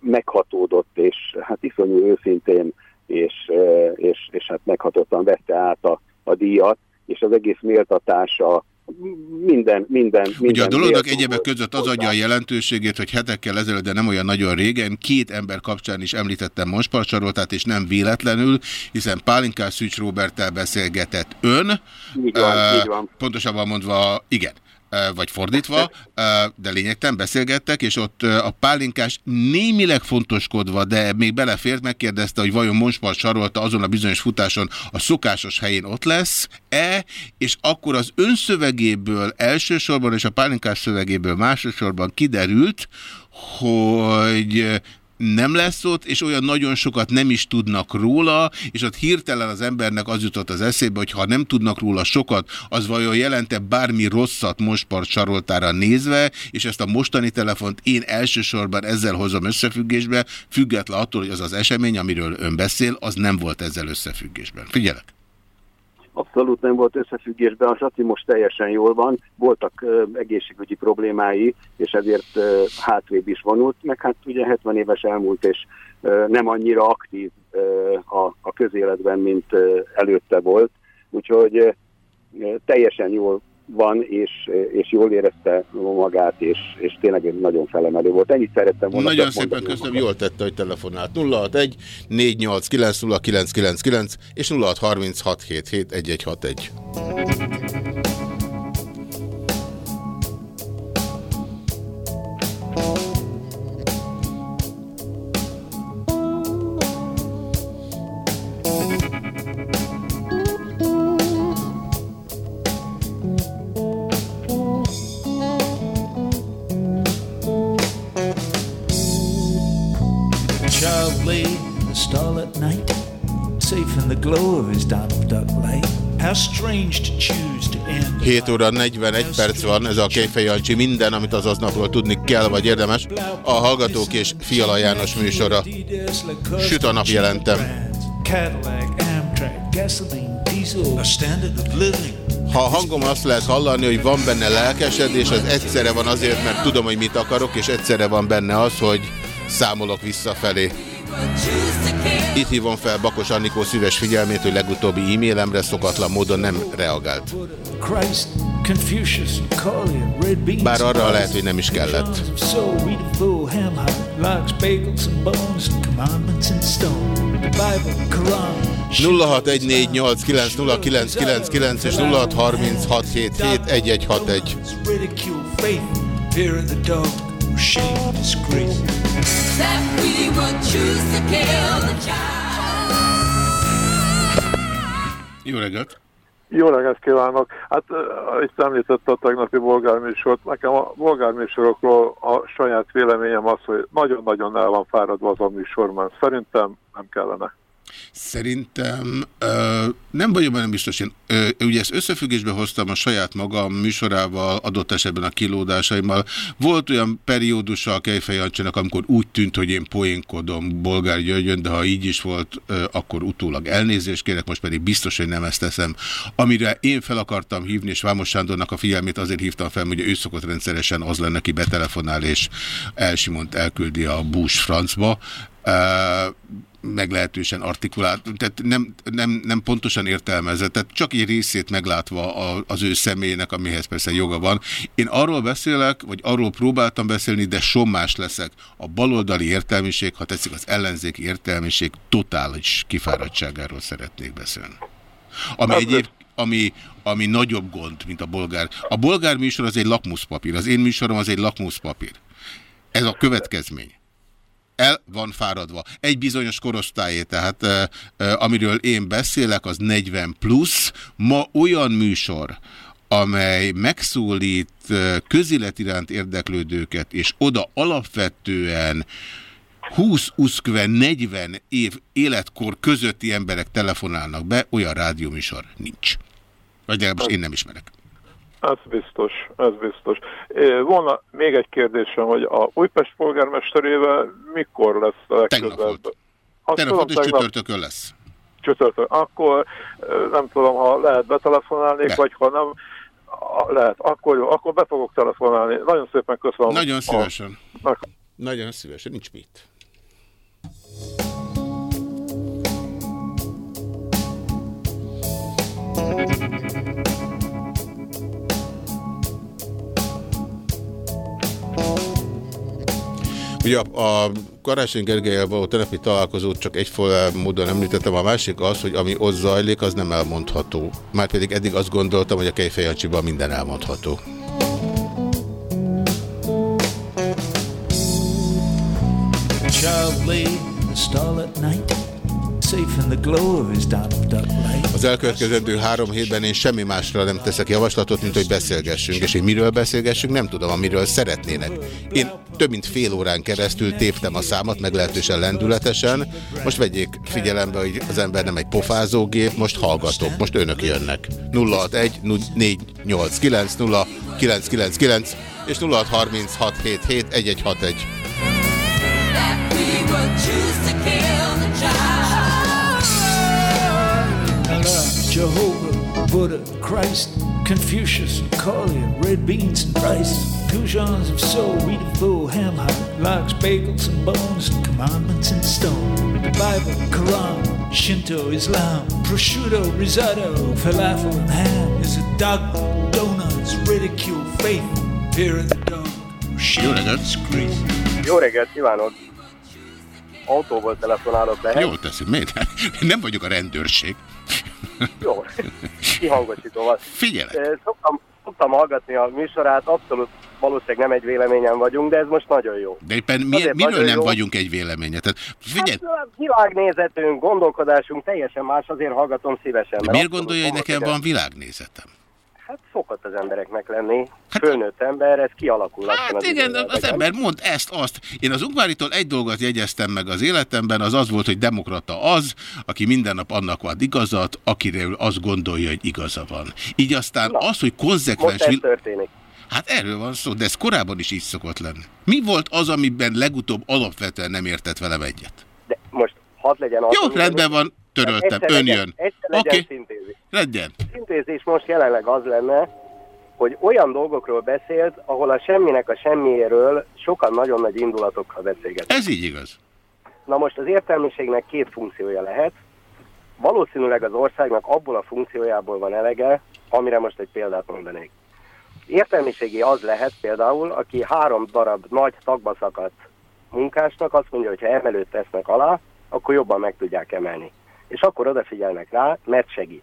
Speaker 4: meghatódott, és hát iszonyú őszintén, és, és, és hát meghatottan vette át a, a díjat, és az egész méltatása, minden, minden, minden.
Speaker 2: Ugye a dolognak egyebek között az adja a jelentőségét, hogy hetekkel ezelőtt, de nem olyan nagyon régen, két ember kapcsán is említettem Monsparcsaroltát, és nem véletlenül, hiszen Pálinkás Szűcs Roberttel beszélgetett ön.
Speaker 4: Így van, uh, így van.
Speaker 2: Pontosabban mondva, igen vagy fordítva, de lényegtelen beszélgettek, és ott a pálinkás némileg fontoskodva, de még belefért, megkérdezte, hogy vajon Monspart sarolta azon a bizonyos futáson a szokásos helyén ott lesz-e, és akkor az önszövegéből elsősorban, és a pálinkás szövegéből másosorban kiderült, hogy nem lesz ott, és olyan nagyon sokat nem is tudnak róla, és ott hirtelen az embernek az jutott az eszébe, hogy ha nem tudnak róla sokat, az vajon jelente bármi rosszat Mospart saroltára nézve, és ezt a mostani telefont én elsősorban ezzel hozom összefüggésbe, független attól, hogy az az esemény, amiről ön beszél, az nem volt ezzel összefüggésben. Figyelek!
Speaker 4: Abszolút nem volt összefüggésben, a Saci most teljesen jól van, voltak egészségügyi problémái, és ezért hátrébb is vonult, meg hát ugye 70 éves elmúlt, és nem annyira aktív a, közéletben, mint előtte volt, úgyhogy teljesen jól van, és, és jól érezte magát, és, és tényleg nagyon felemelő volt. Ennyit szerettem volna.
Speaker 2: Nagyon szépen köszönöm, jól tette, hogy telefonált. 061 489 és 0636771161. glow of his Donald Duck light. How strange to choose to end 7 óra 41 perc van, ez a Kejfej Jancsi, minden, amit az aznapról tudni kell, vagy érdemes. A Hallgatók és Fiala János műsora. Süt a nap jelentem. Ha a hangom azt lehet hallani, hogy van benne lelkesedés, az egyszerre van azért, mert tudom, hogy mit akarok, és egyszerre van benne az, hogy számolok visszafelé. Itt hívom fel Bakos Annikó szíves figyelmét, hogy legutóbbi e-mailemre szokatlan módon nem reagált. Bár arra lehet, hogy nem is kellett. 0614890999 és 0636771161. Jó reggelt!
Speaker 5: Jó reggelt kívánok! Hát uh, itt említette a tegnapi bolgárműsort. Nekem a bolgárműsorokról a saját véleményem az, hogy nagyon-nagyon el van fáradva az a műsor, mert szerintem nem kellene.
Speaker 2: Szerintem ö, nem vagyok benne biztos, én ö, ugye ezt összefüggésbe hoztam a saját magam műsorával, adott esetben a kilódásaimmal. Volt olyan periódusa a Kejfej amikor úgy tűnt, hogy én poénkodom Bolgár Györgyön, de ha így is volt, ö, akkor utólag elnézést kérek, most pedig biztos, hogy nem ezt teszem. Amire én fel akartam hívni, és Vámos Sándornak a figyelmét azért hívtam fel, hogy ő szokott rendszeresen az lenne, aki betelefonál, és elsimont elküldi a bús francba meglehetősen artikulált, tehát nem, nem, nem pontosan értelmezett, tehát csak egy részét meglátva az ő személynek, amihez persze joga van. Én arról beszélek, vagy arról próbáltam beszélni, de sommás leszek. A baloldali értelmiség, ha tetszik az ellenzéki értelmiség totális kifáradtságáról szeretnék beszélni. Ami hát, egyéb, ami, ami nagyobb gond, mint a bolgár. A bolgár műsor az egy lakmuszpapír, az én műsorom az egy lakmuszpapír. Ez a következmény el van fáradva. Egy bizonyos korosztályé, tehát amiről én beszélek, az 40 plusz. Ma olyan műsor, amely megszólít közélet iránt érdeklődőket, és oda alapvetően 20-40 év életkor közötti emberek telefonálnak be, olyan rádióműsor nincs. Vagy legalábbis én nem ismerek.
Speaker 5: Ez biztos, ez biztos. Volna még egy kérdésem, hogy a Újpest polgármesterével mikor lesz a legközelebb?
Speaker 2: Tegnap volt. Tegnap volt, és csütörtökön lesz.
Speaker 5: Csütörtök. Akkor nem tudom, ha lehet betelefonálni, Be. vagy ha nem, lehet, akkor jó, akkor be fogok telefonálni. Nagyon szépen köszönöm.
Speaker 2: Nagyon szívesen. A... Nagyon szívesen, nincs mit. Ugye a, a Karácsony Gergelyel való telepi találkozót csak egyfajta módon említettem, a másik az, hogy ami ott zajlik, az nem elmondható. Márpedig eddig azt gondoltam, hogy a Kejfejancsiban minden elmondható. In the stall at night az elkövetkezendő három hétben én semmi másra nem teszek javaslatot, mint hogy beszélgessünk. És hogy miről beszélgessünk, nem tudom, amiről szeretnének. Én több mint fél órán keresztül téptem a számat, meglehetősen lendületesen. Most vegyék figyelembe, hogy az ember nem egy pofázógép, most hallgatok, most önök jönnek. 061 489 0999 és 063677 1161. Jehovah, Buddha, Christ, Confucius, Napoleon, red beans and rice, goujons of soul, Rita Fo, ham hock, lox, bagels and bones, and commandments in stone. The Bible, Quran, Shinto, Islam, prosciutto, risotto, falafel and ham. Is it dogma, donuts, ridicule, faith, fear of the dog, Jó reggelt!
Speaker 6: Jó reggelt kívánok! Autóból telefonálok le.
Speaker 2: Jó teszi, miért? Nem vagyok a rendőrség.
Speaker 6: Jó, kihangosítóval.
Speaker 2: Figyelek.
Speaker 6: Szoktam, szoktam hallgatni a műsorát, abszolút valószínűleg nem egy véleményen vagyunk, de ez most nagyon jó.
Speaker 2: De éppen mi, miről nem jó. vagyunk egy véleménye? Tehát figyelj.
Speaker 6: Hát, világnézetünk, gondolkodásunk teljesen más, azért hallgatom szívesen.
Speaker 2: De miért gondolja, hogy nekem van világnézetem?
Speaker 6: Hát szokott az embereknek lenni. Hát, Fölnőtt ember, ez kialakul.
Speaker 2: Hát az igen, az, az ember mond ezt, azt. Én az Ungváritól egy dolgot jegyeztem meg az életemben, az az volt, hogy demokrata az, aki minden nap annak van igazat, akiről azt gondolja, hogy igaza van. Így aztán Na, az, hogy konzekvens...
Speaker 6: Most ez történik.
Speaker 2: Hát erről van szó, de ez korábban is így szokott lenni. Mi volt az, amiben legutóbb alapvetően nem értett velem egyet?
Speaker 6: De most hadd legyen
Speaker 2: az... Jó, rendben van, töröltem, ön jön.
Speaker 6: Oké, okay. szintézis.
Speaker 2: Legyen.
Speaker 6: Szintézis most jelenleg az lenne, hogy olyan dolgokról beszélt, ahol a semminek a semmiéről sokan nagyon nagy indulatokkal beszélget.
Speaker 2: Ez így igaz.
Speaker 6: Na most az értelmiségnek két funkciója lehet. Valószínűleg az országnak abból a funkciójából van elege, amire most egy példát mondanék. Értelmiségi az lehet például, aki három darab nagy tagba szakadt munkásnak azt mondja, hogy ha emelőt tesznek alá, akkor jobban meg tudják emelni. És akkor odafigyelnek rá, mert segít.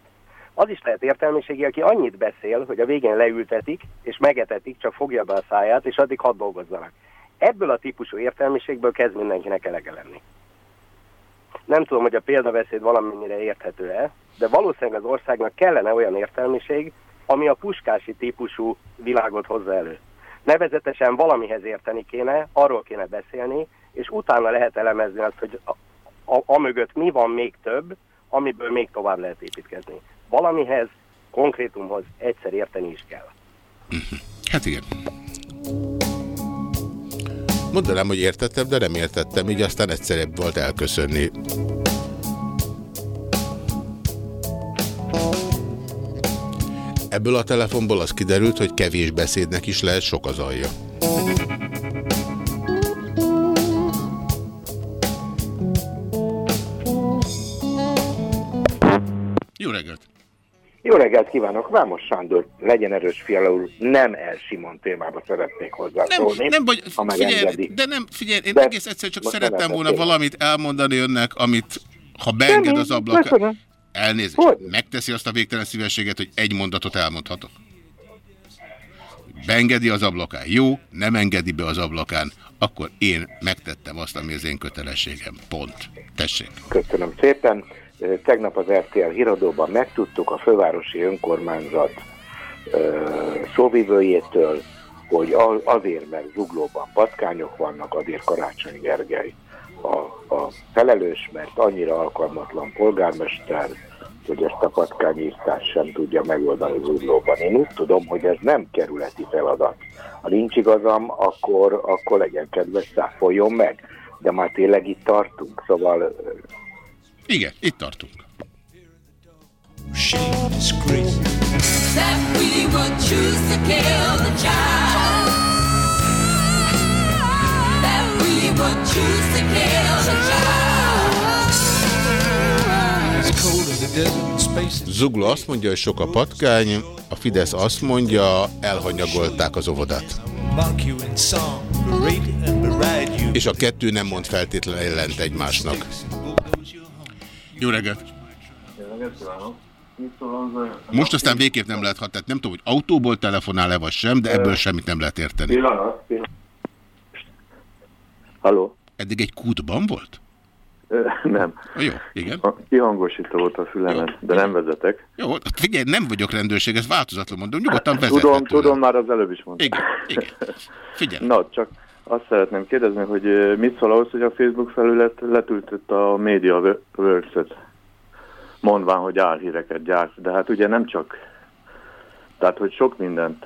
Speaker 6: Az is lehet értelmiségi, aki annyit beszél, hogy a végén leültetik, és megetetik, csak fogja be a száját, és addig hadd dolgozzanak. Ebből a típusú értelmiségből kezd mindenkinek elege lenni. Nem tudom, hogy a példabeszéd valamennyire érthető-e, de valószínűleg az országnak kellene olyan értelmiség, ami a puskási típusú világot hozza elő. Nevezetesen valamihez érteni kéne, arról kéne beszélni, és utána lehet elemezni azt, hogy a, a, mögött mi van még több, amiből még tovább lehet építkezni. Valamihez, konkrétumhoz egyszer érteni is kell.
Speaker 2: Hát igen. Mondanám, hogy értettem, de nem értettem, így aztán egyszerűbb volt elköszönni. Ebből a telefonból az kiderült, hogy kevés beszédnek is lehet sok az alja. Jó reggelt!
Speaker 7: Jó reggelt kívánok! Vámos Sándor, legyen erős fiala úr, nem elsimon témába szeretnék hozzászólni.
Speaker 2: Nem, nem vagy, figyelj, de nem, figyelj, én de egész egyszer csak szerettem volna valamit elmondani önnek, amit ha beenged az ablak... Elnézést, hogy? megteszi azt a végtelen szívességet, hogy egy mondatot elmondhatok. Beengedi az ablakán. Jó, nem engedi be az ablakán. Akkor én megtettem azt, ami az én kötelességem. Pont. Tessék.
Speaker 7: Köszönöm szépen. Tegnap az RTL híradóban megtudtuk a fővárosi önkormányzat szóvivőjétől, hogy azért, mert zuglóban patkányok vannak, azért Karácsony Gergely a, a felelős, mert annyira alkalmatlan polgármester, hogy ezt a patkányírtást sem tudja megoldani zuglóban. Én úgy tudom, hogy ez nem kerületi feladat. Ha nincs igazam, akkor, akkor legyen kedves, száfoljon meg. De már tényleg itt tartunk, szóval...
Speaker 2: Igen, itt tartunk.
Speaker 8: That we would choose to kill the child. That we would choose to kill the child.
Speaker 2: Zugló azt mondja, hogy sok a patkány, a Fidesz azt mondja, elhanyagolták az óvodát. És a kettő nem mond feltétlenül ellent egymásnak. Jó reggelt! Most aztán végképp nem lehet, tehát nem tudom, hogy autóból telefonál-e vagy sem, de ebből semmit nem lehet érteni.
Speaker 9: Pillanat, Halló?
Speaker 2: Eddig egy kútban volt?
Speaker 9: Nem.
Speaker 2: Jó, igen.
Speaker 9: A kihangosító volt a fülemet, de nem vezetek.
Speaker 2: Jó, figyelj, nem vagyok rendőrség, ez változatlan mondom, nyugodtan vezethet.
Speaker 9: Tudom, tudom, már az előbb is mondtam.
Speaker 2: Igen, igen. Figyelj.
Speaker 9: Na, csak azt szeretném kérdezni, hogy mit szól ahhoz, hogy a Facebook felület letültött a Media Works-et, mondván, hogy álhíreket gyárt, de hát ugye nem csak, tehát hogy sok mindent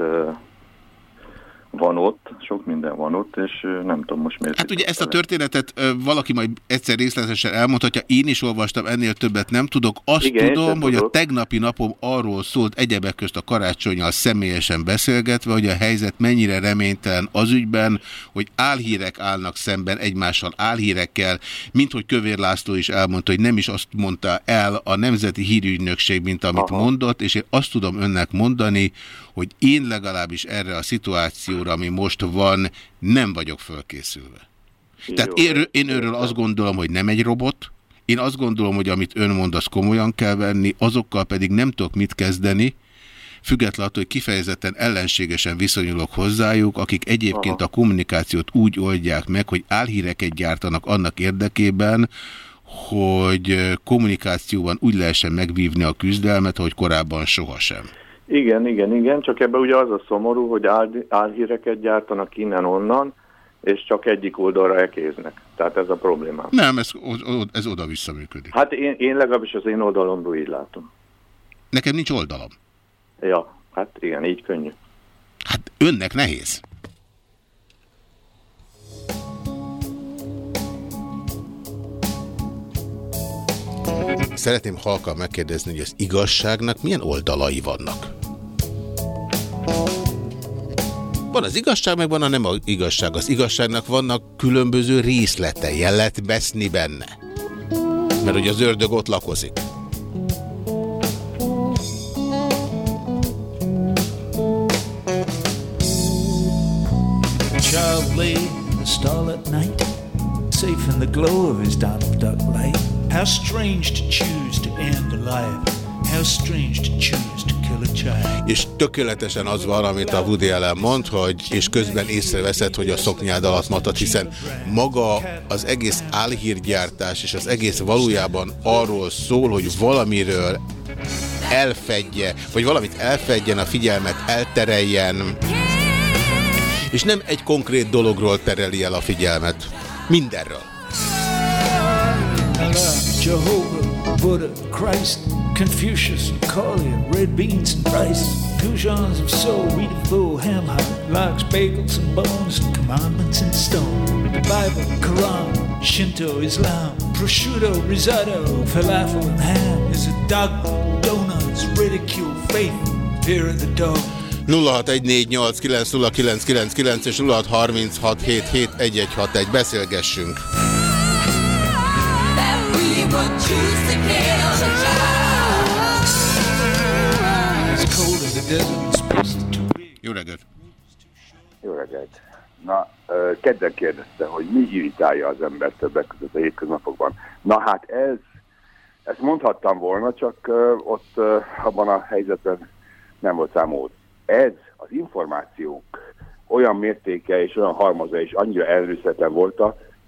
Speaker 9: van ott, sok minden van ott, és nem tudom most miért.
Speaker 2: Hát ugye ezt a történetet valaki majd egyszer részletesen elmondhatja, én is olvastam, ennél többet nem tudok. Azt
Speaker 9: Igen,
Speaker 2: tudom, hogy a
Speaker 9: tudok.
Speaker 2: tegnapi napom arról szólt egyebek közt a karácsonyjal személyesen beszélgetve, hogy a helyzet mennyire reménytelen az ügyben, hogy álhírek állnak szemben egymással álhírekkel, mint hogy Kövér László is elmondta, hogy nem is azt mondta el a Nemzeti Hírügynökség, mint amit Aha. mondott, és én azt tudom önnek mondani, hogy én legalábbis erre a szituációra, ami most van, nem vagyok fölkészülve. Tehát én, én őről azt gondolom, hogy nem egy robot, én azt gondolom, hogy amit ön mond, az komolyan kell venni, azokkal pedig nem tudok mit kezdeni, függetlenül attól, hogy kifejezetten ellenségesen viszonyulok hozzájuk, akik egyébként a kommunikációt úgy oldják meg, hogy álhíreket gyártanak annak érdekében, hogy kommunikációban úgy lehessen megvívni a küzdelmet, hogy korábban sohasem.
Speaker 9: Igen, igen, igen, csak ebben ugye az a szomorú, hogy áll, álhíreket gyártanak innen-onnan, és csak egyik oldalra ekéznek. Tehát ez a probléma.
Speaker 2: Nem, ez, ez oda-vissza működik.
Speaker 9: Hát én, én legalábbis az én oldalomról így látom.
Speaker 2: Nekem nincs oldalam.
Speaker 9: Ja, hát igen, így könnyű.
Speaker 2: Hát önnek nehéz. Szeretném halkan megkérdezni, hogy az igazságnak milyen oldalai vannak? Van az igazság, meg van a nem a igazság. Az igazságnak vannak különböző részletei, el lehet veszni benne. Mert hogy az ördög ott lakozik.
Speaker 10: Child lay in the starlit night, safe in the glow of his Donald Duck light. How strange to choose to end a life. How strange to choose to kill a child.
Speaker 2: És tökéletesen az van, amit a Woody Allen mond, hogy és közben észreveszed, hogy a szoknyád alatt matat, hiszen maga az egész álhírgyártás és az egész valójában arról szól, hogy valamiről elfedje, vagy valamit elfedjen, a figyelmet eltereljen, és nem egy konkrét dologról tereli el a figyelmet. Mindenről.
Speaker 10: Allah, Jehovah, Buddha, Christ, Confucius, and Kali, red beans and rice, goujons of soul, wheat of full, ham hock, lox, bagels and bones, and commandments in stone. Bible, Quran, Shinto, Islam, prosciutto, risotto, falafel and ham. Is it dogma, donuts, ridicule, faith, fear of the dog.
Speaker 2: 0614890999 és 0636771161 beszélgessünk.
Speaker 10: And.
Speaker 2: Jó reggelt!
Speaker 11: Jó reggelt. Na, kedden kérdezte, hogy mi irritálja az ember többek között a hétköznapokban. Na hát ez, ezt mondhattam volna, csak ott abban a helyzetben nem volt számol. Ez az információk olyan mértéke és olyan halmaza és annyira elrűszetlen volt,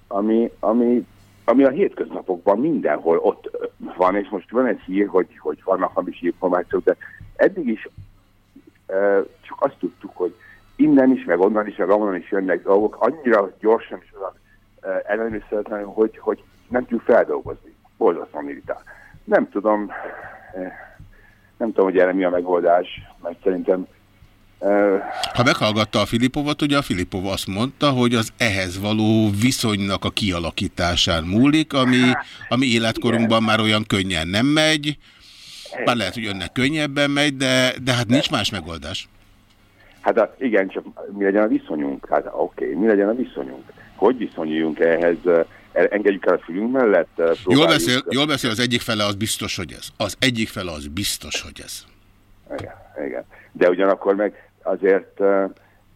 Speaker 11: ami, ami, ami a hétköznapokban mindenhol ott van, és most van egy hír, hogy, hogy vannak hamis információk, de eddig is ö, csak azt tudtuk, hogy innen is, meg onnan is, meg onnan is jönnek dolgok, annyira gyorsan és olyan ö, ellenőrizetlenül, hogy, hogy nem tudjuk feldolgozni. Borzasztóan irritál. Nem tudom, nem tudom, hogy erre mi a megoldás, mert szerintem
Speaker 2: Ha meghallgatta a Filipovat, ugye a Filipov azt mondta, hogy az ehhez való viszonynak a kialakításán múlik, ami, ami életkorunkban már olyan könnyen nem megy, már lehet, hogy önnek könnyebben megy, de, de hát nincs más megoldás.
Speaker 11: Hát a, igen, csak mi legyen a viszonyunk? Hát oké, okay, mi legyen a viszonyunk? Hogy viszonyuljunk ehhez? El- Engedjük el a fülünk mellett? eh,
Speaker 2: Jól beszél, jól beszél, az egyik fele az biztos, hogy ez. Az egyik fele az biztos, hogy ez.
Speaker 11: Igen, igen. De ugyanakkor meg azért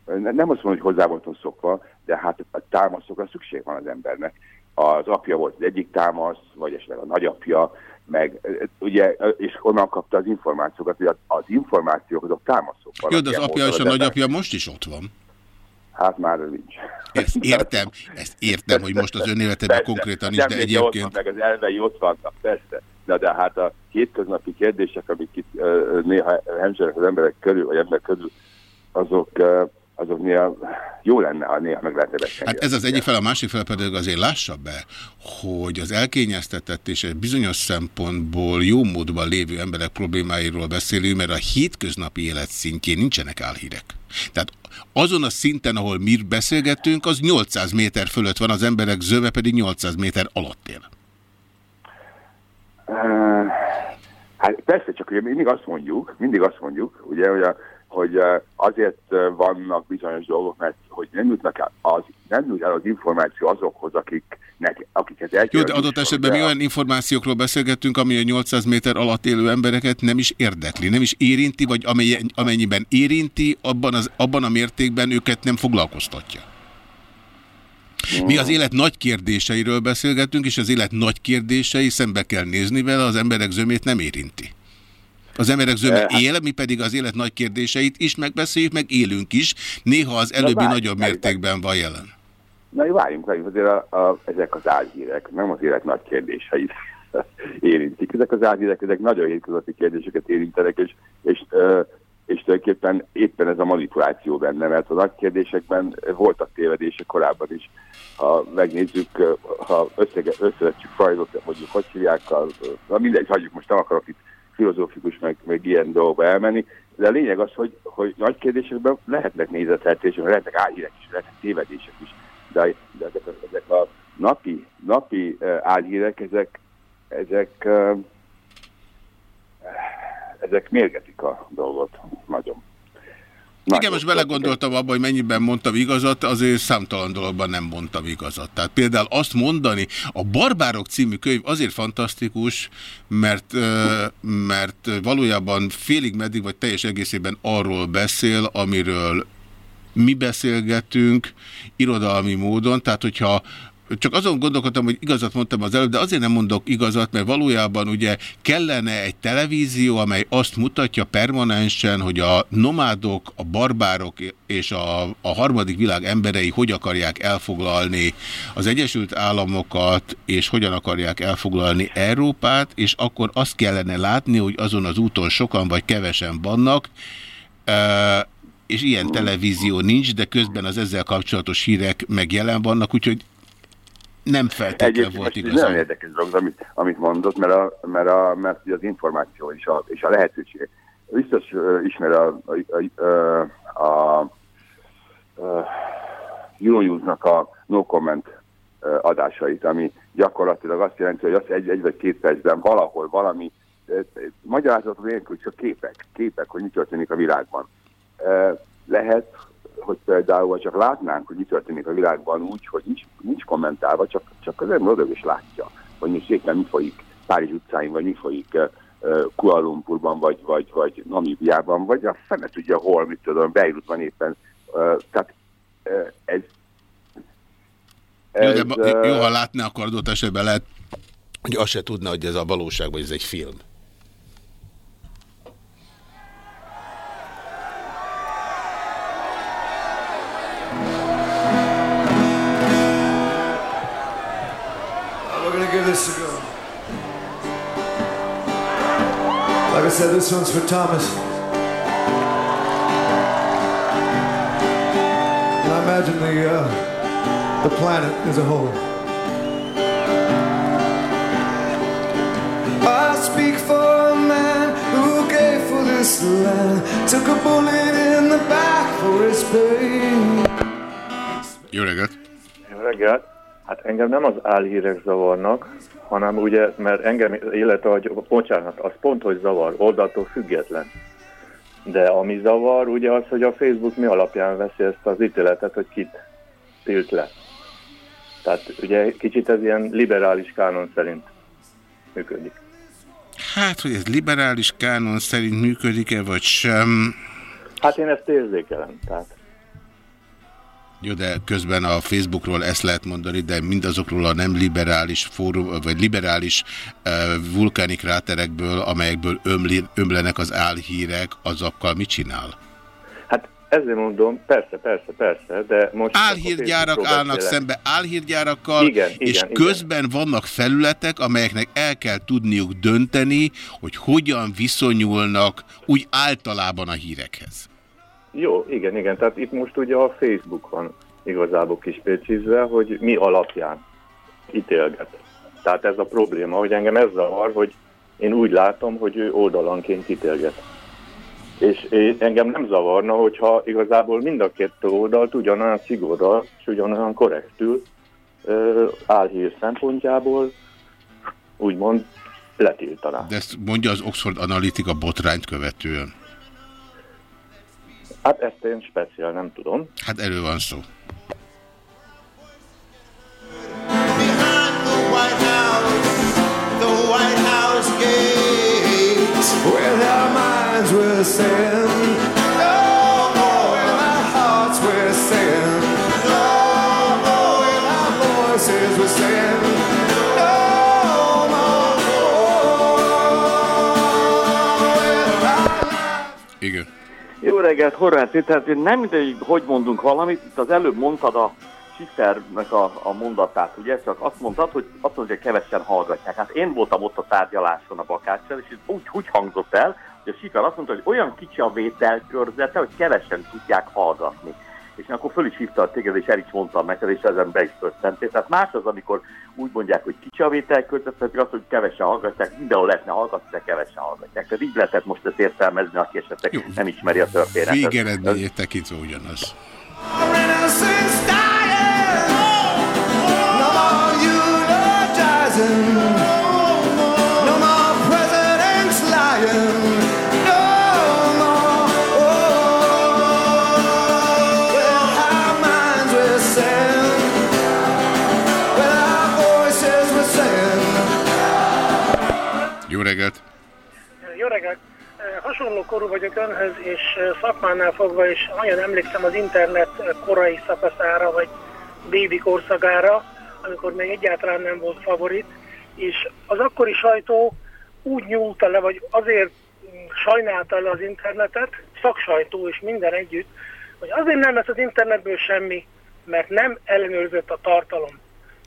Speaker 11: ne- nem azt mondom, hogy hozzá voltunk szokva, de hát a támaszokra szükség van az embernek. Az apja volt az egyik támasz, vagy esetleg a nagyapja, meg ugye, és onnan kapta az információkat, hogy az, az információk azok támaszok.
Speaker 2: Jó, de az apja és a nagyapja most is ott van.
Speaker 11: Hát már nincs.
Speaker 2: Ezt értem, ezt értem, hogy most az ön életében konkrétan nincs, de egyébként...
Speaker 11: meg az elvei ott vannak, persze. Na de hát a hétköznapi kérdések, amik itt néha hemzsenek az emberek körül, vagy emberek körül, azok, ö, azok néha jó lenne, ha néha meg lehetne beszélni.
Speaker 2: Hát ez az egyik fel, a másik fel pedig azért lássa be, hogy az elkényeztetett és egy bizonyos szempontból jó módban lévő emberek problémáiról beszélünk, mert a hétköznapi élet szintjén nincsenek álhírek. Tehát azon a szinten, ahol mi beszélgetünk, az 800 méter fölött van, az emberek zöme pedig 800 méter alatt él.
Speaker 11: Uh, hát persze, csak ugye mindig azt mondjuk, mindig azt mondjuk, ugye, hogy, a, hogy uh, azért uh, vannak bizonyos dolgok, mert hogy nem jutnak az, nem jut el az információ azokhoz, akiknek, akiket el
Speaker 2: Jó, de adott esetben mi olyan információkról beszélgettünk, ami a 800 méter alatt élő embereket nem is érdekli, nem is érinti, vagy amennyiben érinti, abban, az, abban a mértékben őket nem foglalkoztatja. Mi az élet nagy kérdéseiről beszélgetünk, és az élet nagy kérdései szembe kell nézni vele, az emberek zömét nem érinti. Az emberek zöme él, mi pedig az élet nagy kérdéseit is megbeszéljük, meg élünk is. Néha az előbbi
Speaker 11: várj,
Speaker 2: nagyobb mértékben van jelen.
Speaker 11: Na jó, várjunk, várjunk, azért a, a, ezek az álhírek nem az élet nagy kérdéseit érintik. Ezek az álhírek, ezek nagyon hétköznapi kérdéseket érintenek, és, és, ö, és tulajdonképpen éppen ez a manipuláció benne, mert a nagy kérdésekben voltak tévedések korábban is. Ha megnézzük, ha összevetjük Freudot, mondjuk hogy hívják, a, na mindegy, hagyjuk, most nem akarok itt filozófikus, meg, meg ilyen dolgokba elmenni, de a lényeg az, hogy, hogy nagy kérdésekben lehetnek nézeteltések, lehetnek álhírek is, lehetnek tévedések is, de, de ezek, a, ezek a napi, napi uh, álhírek, ezek, ezek, uh, ezek mérgetik a dolgot nagyon.
Speaker 2: Igen, most belegondoltam abba, hogy mennyiben mondtam igazat, azért számtalan dologban nem mondtam igazat. Tehát például azt mondani, a Barbárok című könyv azért fantasztikus, mert, mert valójában félig meddig, vagy teljes egészében arról beszél, amiről mi beszélgetünk irodalmi módon, tehát hogyha csak azon gondolkodtam, hogy igazat mondtam az előbb, de azért nem mondok igazat, mert valójában ugye kellene egy televízió, amely azt mutatja permanensen, hogy a nomádok, a barbárok és a, a harmadik világ emberei hogy akarják elfoglalni az Egyesült Államokat, és hogyan akarják elfoglalni Európát, és akkor azt kellene látni, hogy azon az úton sokan vagy kevesen vannak, és ilyen televízió nincs, de közben az ezzel kapcsolatos hírek meg jelen vannak, úgyhogy nem feltétlenül volt
Speaker 11: igaz. Nagyon érdekes dolog, amit, amit mondott, mert, a, mert, a, mert az információ és a, és a lehetőség. Biztos uh, ismer a, a, a, a, a, Euronews-nak a no comment adásait, ami gyakorlatilag azt jelenti, hogy az egy, egy vagy két percben valahol valami magyarázatot nélkül csak képek, képek, hogy mi történik a világban. Lehet, hogy például csak látnánk, hogy mi történik a világban úgy, hogy nincs, nincs kommentálva, csak, csak az ember is látja, hogy most éppen mi folyik Párizs utcáin, vagy mi folyik uh, Kuala Lumpurban, vagy, vagy, vagy Namibiában, vagy a fene tudja hol, mit tudom, Beirutban éppen. Uh, tehát uh, ez,
Speaker 2: Jó, de jó, ha látná, akkor adott esetben lehet, hogy azt se tudna, hogy ez a valóság, vagy ez egy film.
Speaker 12: Like I said, this one's for Thomas. And I imagine the uh, the planet as a whole. I speak for a man who gave for this land, Took a bullet in the back for his pain.
Speaker 2: Jó reggelt!
Speaker 9: Jó reggelt! Hát engem nem az álhírek zavarnak, hanem ugye, mert engem illetve, hogy bocsánat, az pont, hogy zavar, oldaltól független. De ami zavar, ugye az, hogy a Facebook mi alapján veszi ezt az ítéletet, hogy kit tilt le. Tehát ugye kicsit ez ilyen liberális kánon szerint működik.
Speaker 2: Hát, hogy ez liberális kánon szerint működik-e, vagy sem.
Speaker 9: Hát én ezt érzékelem, tehát
Speaker 2: Jó, de közben a Facebookról ezt lehet mondani, de mindazokról a nem liberális fórum, vagy liberális uh, vulkáni kráterekből, amelyekből ömli, ömlenek az álhírek, azokkal mit csinál?
Speaker 9: ezért mondom, persze, persze, persze, de most...
Speaker 2: Álhírgyárak állnak
Speaker 9: beszélek.
Speaker 2: szembe álhírgyárakkal,
Speaker 9: Igen,
Speaker 2: és
Speaker 9: igen, igen.
Speaker 2: közben vannak felületek, amelyeknek el kell tudniuk dönteni, hogy hogyan viszonyulnak úgy általában a hírekhez.
Speaker 9: Jó, igen, igen, tehát itt most ugye a Facebook van igazából kispécsizve, hogy mi alapján ítélget. Tehát ez a probléma, hogy engem ez zavar, hogy én úgy látom, hogy ő oldalanként ítélget. És engem nem zavarna, hogyha igazából mind a két oldalt ugyanolyan szigorral és ugyanolyan korrektül álhír szempontjából úgymond letiltaná.
Speaker 2: De ezt mondja az Oxford Analytica botrányt követően.
Speaker 9: Hát ezt én speciál nem tudom.
Speaker 2: Hát erről van szó.
Speaker 12: The White House gate. Where their minds were saying,
Speaker 13: Jó reggelt, Horváth, tehát nem mindegy, hogy mondunk valamit, itt az előbb mondtad a Schiffernek a, a mondatát, ugye, csak azt mondtad, hogy azt mondja, hogy kevesen hallgatják. Hát én voltam ott a tárgyaláson a Bakáccsal, és itt úgy, úgy hangzott el, hogy a Schiffer azt mondta, hogy olyan kicsi a vételkörzete, hogy kevesen tudják hallgatni. És akkor föl is hívta téged, és el is mondtam neked, és ezen be is pöttentél. Tehát más az, amikor úgy mondják, hogy kicsi a vételkörzet, pedig az, hogy kevesen hallgatják, mindenhol lehetne hallgatni, de kevesen hallgatják. Tehát így lehetett most ezt értelmezni, aki esetleg nem ismeri a történetet.
Speaker 2: Végeredményét tekintve ugyanaz.
Speaker 14: Korú vagyok önhöz, és szakmánál fogva is nagyon emlékszem az internet korai szakaszára, vagy bébi korszakára, amikor még egyáltalán nem volt favorit, és az akkori sajtó úgy nyúlta le, vagy azért mm, sajnálta le az internetet, szaksajtó és minden együtt, hogy azért nem lesz az internetből semmi, mert nem ellenőrzött a tartalom.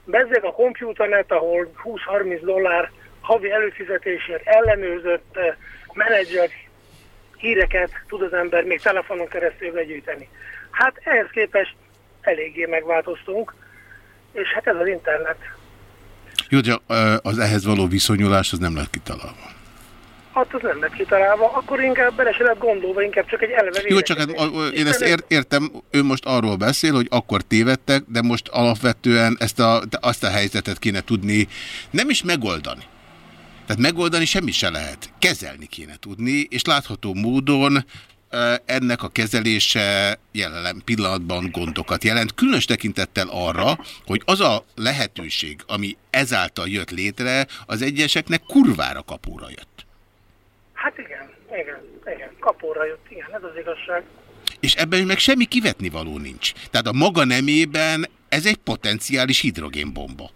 Speaker 14: Bezzeg a kompjúternet, ahol 20-30 dollár havi előfizetésért ellenőrzött menedzser híreket tud az ember még telefonon keresztül begyűjteni. Hát ehhez képest eléggé megváltoztunk, és hát ez az internet.
Speaker 2: Jó, de az ehhez való viszonyulás az nem lett kitalálva.
Speaker 14: Hát az nem lett kitalálva, akkor inkább bele se lett gondolva, inkább csak egy eleve
Speaker 2: Jó, csak hát, én ezt ér, értem, ő most arról beszél, hogy akkor tévedtek, de most alapvetően ezt a, azt a helyzetet kéne tudni nem is megoldani. Tehát megoldani semmi se lehet. Kezelni kéne tudni, és látható módon ennek a kezelése jelen pillanatban gondokat jelent, különös tekintettel arra, hogy az a lehetőség, ami ezáltal jött létre, az egyeseknek kurvára kapóra jött.
Speaker 14: Hát igen, igen, igen, kapóra jött, igen, ez az igazság.
Speaker 2: És ebben meg semmi kivetni való nincs. Tehát a maga nemében ez egy potenciális hidrogénbomba.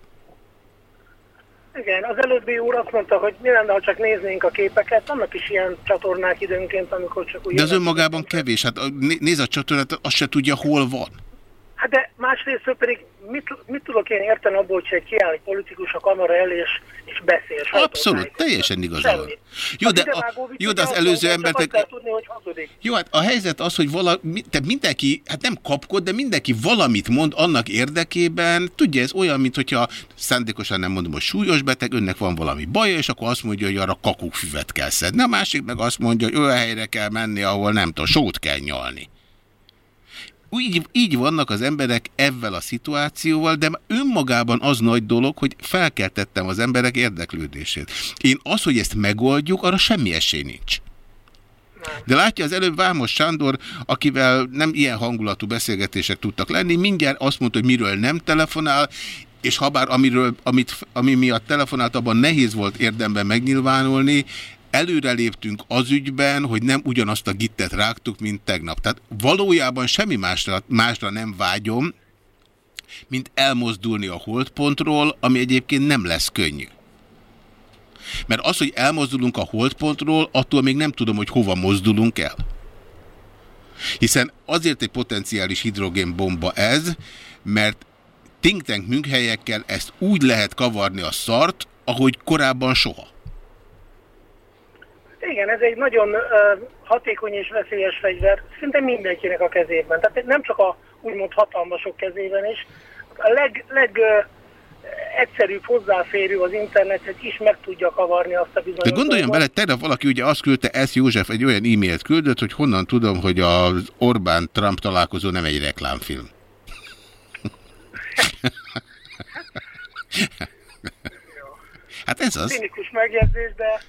Speaker 14: Igen, az előbbi úr azt mondta, hogy mi lenne, ha csak néznénk a képeket. Vannak is ilyen csatornák időnként, amikor csak úgy...
Speaker 2: De az önmagában kevés. Hát a- né- nézd a csatornát, azt se tudja, hol van.
Speaker 14: Hát de másrészt pedig mit, mit tudok én érteni abból, hogy kiáll egy politikus a kamera elé és, és beszél?
Speaker 2: Abszolút, teljesen igaza van. Jó, de, a, jó, de az előző embertek...
Speaker 14: Azt tudni, hogy hazudik.
Speaker 2: Jó, hát a helyzet az, hogy vala, te mindenki, hát nem kapkod, de mindenki valamit mond annak érdekében, tudja, ez olyan, mint hogyha szándékosan nem mondom, hogy súlyos beteg, önnek van valami baja, és akkor azt mondja, hogy arra kakukfüvet kell szedni. A másik meg azt mondja, hogy olyan helyre kell menni, ahol nem tudom, sót kell nyalni. Így, így vannak az emberek ezzel a szituációval, de önmagában az nagy dolog, hogy felkeltettem az emberek érdeklődését. Én az, hogy ezt megoldjuk, arra semmi esély nincs. De látja, az előbb Vámos Sándor, akivel nem ilyen hangulatú beszélgetések tudtak lenni, mindjárt azt mondta, hogy miről nem telefonál, és habár amiről, amit, ami miatt telefonált, abban nehéz volt érdemben megnyilvánulni, előre léptünk az ügyben, hogy nem ugyanazt a gittet rágtuk, mint tegnap. Tehát valójában semmi másra, másra nem vágyom, mint elmozdulni a holdpontról, ami egyébként nem lesz könnyű. Mert az, hogy elmozdulunk a holdpontról, attól még nem tudom, hogy hova mozdulunk el. Hiszen azért egy potenciális hidrogénbomba ez, mert think tank műhelyekkel ezt úgy lehet kavarni a szart, ahogy korábban soha.
Speaker 14: Igen, ez egy nagyon uh, hatékony és veszélyes fegyver, szinte mindenkinek a kezében. Tehát nem csak a úgymond hatalmasok kezében is. A leg, leg uh, egyszerűbb hozzáférő az internethez is meg tudja kavarni azt a bizonyos
Speaker 2: De gondoljon bele, tegnap valaki ugye azt küldte, S. József egy olyan e-mailt küldött, hogy honnan tudom, hogy az Orbán-Trump találkozó nem egy reklámfilm. hát ez az.
Speaker 14: Cinikus megjegyzés, de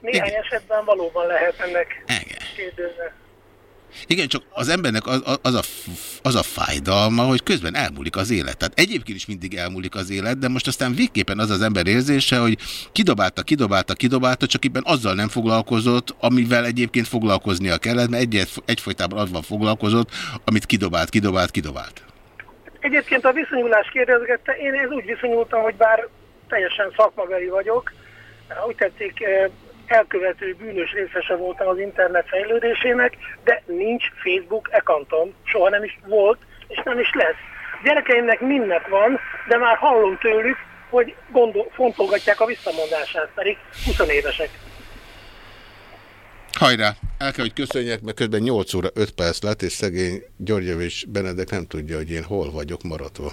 Speaker 14: néhány esetben valóban lehet ennek kérdőze.
Speaker 2: Igen, csak az embernek az, az, a, az a fájdalma, hogy közben elmúlik az élet. Tehát egyébként is mindig elmúlik az élet, de most aztán végképpen az az ember érzése, hogy kidobálta, kidobálta, kidobálta, csak éppen azzal nem foglalkozott, amivel egyébként foglalkoznia kellett, mert egy, egyfolytában azzal foglalkozott, amit kidobált, kidobált, kidobált.
Speaker 14: Egyébként a viszonyulás kérdezgette, én ez úgy viszonyultam, hogy bár teljesen szakmabeli vagyok, úgy tetszik, eh, elkövető bűnös részese voltam az internet fejlődésének, de nincs Facebook accountom, soha nem is volt, és nem is lesz. A gyerekeimnek mindnek van, de már hallom tőlük, hogy gondol, fontolgatják a visszamondását, pedig 20 évesek.
Speaker 2: Hajrá! El kell, hogy köszönjek, mert közben 8 óra 5 perc lett, és szegény Györgyevics Benedek nem tudja, hogy én hol vagyok maradva.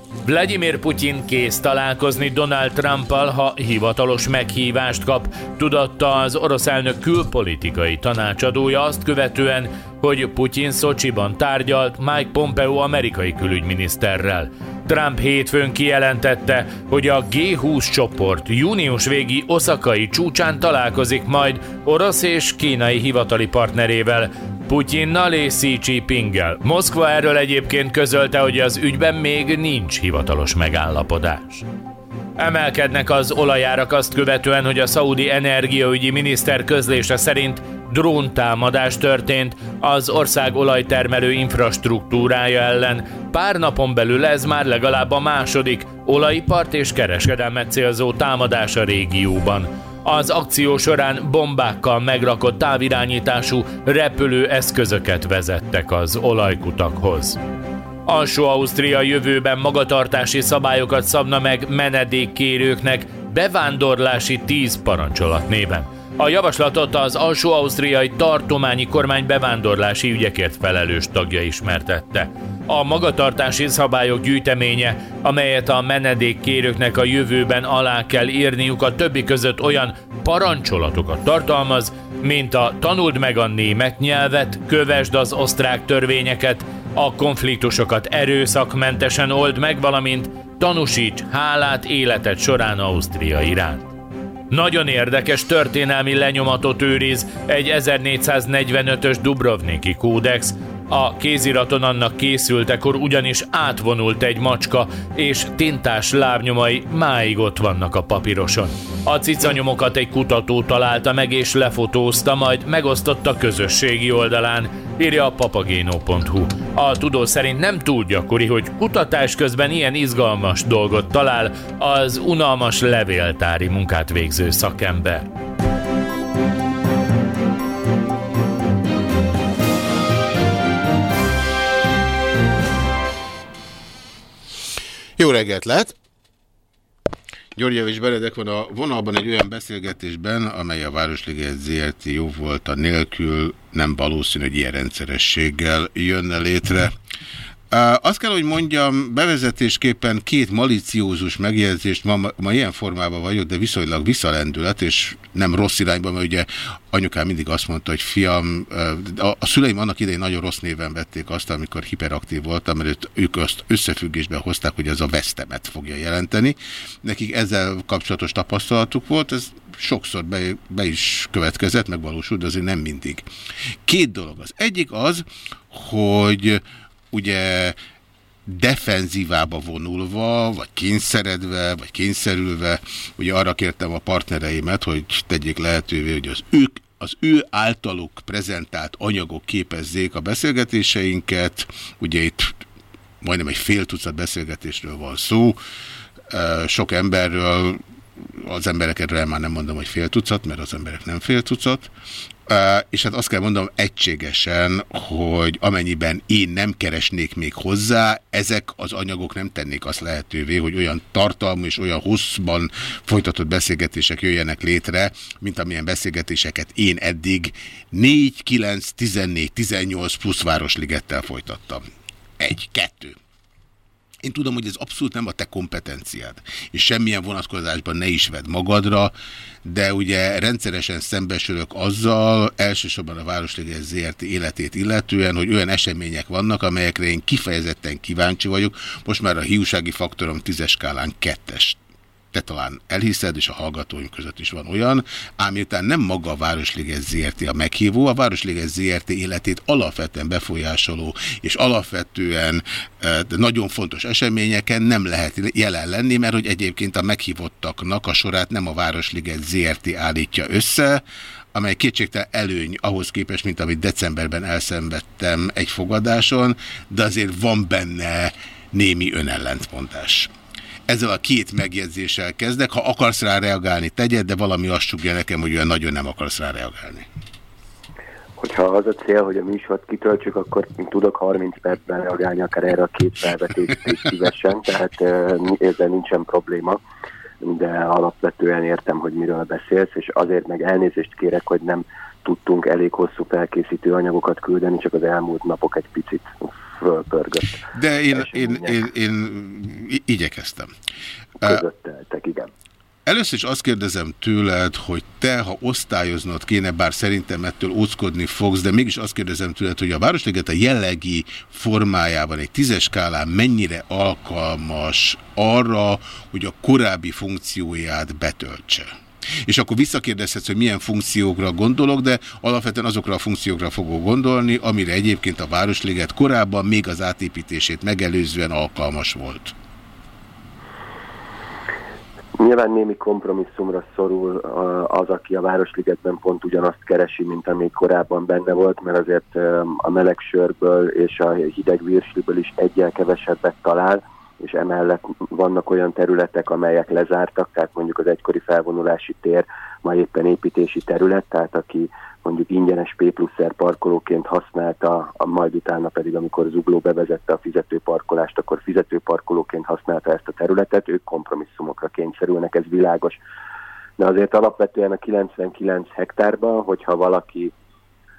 Speaker 15: Vladimir Putyin kész találkozni Donald Trumpal, ha hivatalos meghívást kap, tudatta az orosz elnök külpolitikai tanácsadója azt követően, hogy Putyin Szocsiban tárgyalt Mike Pompeo amerikai külügyminiszterrel. Trump hétfőn kijelentette, hogy a G20 csoport június végi oszakai csúcsán találkozik majd orosz és kínai hivatali partnerével, Putyinnal és Xi Jinpinggel. Moszkva erről egyébként közölte, hogy az ügyben még nincs hivatalos megállapodás. Emelkednek az olajárak azt követően, hogy a szaudi energiaügyi miniszter közlése szerint dróntámadás történt az ország olajtermelő infrastruktúrája ellen. Pár napon belül ez már legalább a második olajipart és kereskedelmet célzó támadás a régióban. Az akció során bombákkal megrakott távirányítású repülő eszközöket vezettek az olajkutakhoz. Alsó-Ausztria jövőben magatartási szabályokat szabna meg menedékkérőknek bevándorlási 10 parancsolat néven. A javaslatot az alsó-ausztriai tartományi kormány bevándorlási ügyekért felelős tagja ismertette. A magatartási szabályok gyűjteménye, amelyet a menedékkérőknek a jövőben alá kell írniuk a többi között olyan parancsolatokat tartalmaz, mint a tanuld meg a német nyelvet, kövesd az osztrák törvényeket, a konfliktusokat erőszakmentesen old meg, valamint tanúsíts hálát életed során Ausztria iránt. Nagyon érdekes történelmi lenyomatot őriz egy 1445-ös Dubrovniki kódex, A kéziraton annak készültekor ugyanis átvonult egy macska, és tintás lábnyomai máig ott vannak a papíroson. A cicanyomokat egy kutató találta meg és lefotózta, majd megosztotta közösségi oldalán, írja a papagéno.hu. A tudó szerint nem túl gyakori, hogy kutatás közben ilyen izgalmas dolgot talál az unalmas levéltári munkát végző szakember.
Speaker 2: Jó reggelt lehet! György Javis Benedek van a vonalban egy olyan beszélgetésben, amely a Városliget ZRT jó volt a nélkül, nem valószínű, hogy ilyen rendszerességgel jönne létre. Azt kell, hogy mondjam, bevezetésképpen két maliciózus megjegyzést, ma, ma ilyen formában vagyok, de viszonylag visszalendület, és nem rossz irányba, mert ugye anyukám mindig azt mondta, hogy fiam, a, a szüleim annak idején nagyon rossz néven vették azt, amikor hiperaktív voltam, mert ők azt összefüggésben hozták, hogy ez a vesztemet fogja jelenteni. Nekik ezzel kapcsolatos tapasztalatuk volt, ez sokszor be, be is következett, megvalósult, de azért nem mindig. Két dolog. Az egyik az, hogy ugye defenzívába vonulva, vagy kényszeredve, vagy kényszerülve, ugye arra kértem a partnereimet, hogy tegyék lehetővé, hogy az ők az ő általuk prezentált anyagok képezzék a beszélgetéseinket. Ugye itt majdnem egy fél tucat beszélgetésről van szó. Sok emberről, az emberekről már nem mondom, hogy fél tucat, mert az emberek nem fél tucat. És hát azt kell mondanom egységesen, hogy amennyiben én nem keresnék még hozzá, ezek az anyagok nem tennék azt lehetővé, hogy olyan tartalmú és olyan hosszban folytatott beszélgetések jöjjenek létre, mint amilyen beszélgetéseket én eddig 4, 9, 14, 18 plusz Városligettel folytattam. Egy, kettő. Én tudom, hogy ez abszolút nem a te kompetenciád, és semmilyen vonatkozásban ne is vedd magadra, de ugye rendszeresen szembesülök azzal, elsősorban a Városliges ZRT életét illetően, hogy olyan események vannak, amelyekre én kifejezetten kíváncsi vagyok. Most már a hiúsági faktorom tízes skálán kettes te talán elhiszed, és a hallgatóim között is van olyan, ám miután nem maga a Városliges ZRT a meghívó, a Városliges ZRT életét alapvetően befolyásoló, és alapvetően de nagyon fontos eseményeken nem lehet jelen lenni, mert hogy egyébként a meghívottaknak a sorát nem a Városliget ZRT állítja össze, amely kétségtelen előny ahhoz képest, mint amit decemberben elszenvedtem egy fogadáson, de azért van benne némi önellentmondás. Ezzel a két megjegyzéssel kezdek. Ha akarsz rá reagálni, tegyed, de valami azt sugja nekem, hogy olyan nagyon nem akarsz rá reagálni.
Speaker 16: Hogyha az a cél, hogy a műsort kitöltsük, akkor tudok 30 percben reagálni akár erre a két felvetést is szívesen, tehát ezzel nincsen probléma, de alapvetően értem, hogy miről beszélsz, és azért meg elnézést kérek, hogy nem tudtunk elég hosszú felkészítő anyagokat küldeni, csak az elmúlt napok egy picit fölpörgött.
Speaker 2: De én, én, én, én igyekeztem.
Speaker 16: Közötteltek, igen.
Speaker 2: Először is azt kérdezem tőled, hogy te, ha osztályoznod kéne, bár szerintem ettől óckodni fogsz, de mégis azt kérdezem tőled, hogy a Városliget a jellegi formájában egy tízes skálán mennyire alkalmas arra, hogy a korábbi funkcióját betöltse. És akkor visszakérdezhetsz, hogy milyen funkciókra gondolok, de alapvetően azokra a funkciókra fogok gondolni, amire egyébként a Városliget korábban még az átépítését megelőzően alkalmas volt.
Speaker 16: Nyilván némi kompromisszumra szorul az, aki a Városligetben pont ugyanazt keresi, mint ami korábban benne volt, mert azért a meleg sörből és a hideg virsliből is egyel kevesebbet talál, és emellett vannak olyan területek, amelyek lezártak, tehát mondjuk az egykori felvonulási tér ma éppen építési terület, tehát aki mondjuk ingyenes P pluszer parkolóként használta, majd utána pedig, amikor Zugló bevezette a fizetőparkolást, akkor fizetőparkolóként használta ezt a területet, ők kompromisszumokra kényszerülnek, ez világos. De azért alapvetően a 99 hektárban, hogyha valaki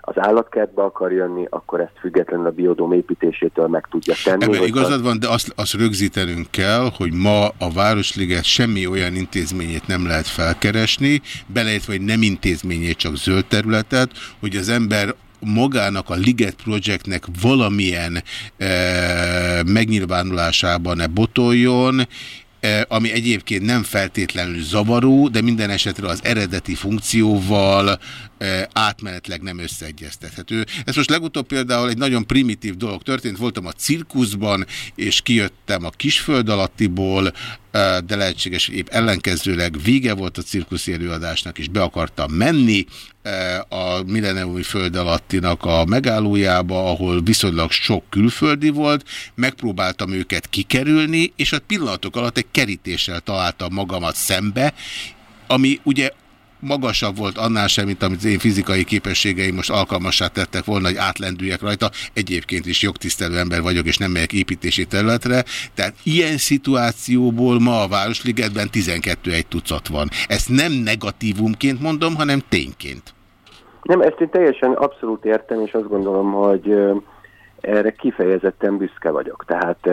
Speaker 16: az állatkertbe akar jönni, akkor ezt függetlenül a biodóm építésétől meg tudja tenni.
Speaker 2: Ebben igazad van, de azt, azt rögzítenünk kell, hogy ma a Városliget semmi olyan intézményét nem lehet felkeresni, beleértve, hogy nem intézményét, csak zöld területet, hogy az ember magának a Liget Projectnek valamilyen e, megnyilvánulásában ne botoljon, eh, ami egyébként nem feltétlenül zavaró, de minden esetre az eredeti funkcióval átmenetleg nem összeegyeztethető. Ez most legutóbb például egy nagyon primitív dolog történt. Voltam a cirkuszban, és kijöttem a kisföld alattiból, de lehetséges, épp ellenkezőleg vége volt a cirkuszi előadásnak, és be akartam menni a milleniumi föld alattinak a megállójába, ahol viszonylag sok külföldi volt, megpróbáltam őket kikerülni, és a pillanatok alatt egy kerítéssel találtam magamat szembe, ami ugye magasabb volt annál sem, mint amit az én fizikai képességeim most alkalmassá tettek volna, hogy átlendüljek rajta. Egyébként is jogtisztelő ember vagyok, és nem megyek építési területre. Tehát ilyen szituációból ma a Városligetben 12 egy tucat van. Ezt nem negatívumként mondom, hanem tényként.
Speaker 16: Nem, ezt én teljesen abszolút értem, és azt gondolom, hogy erre kifejezetten büszke vagyok. Tehát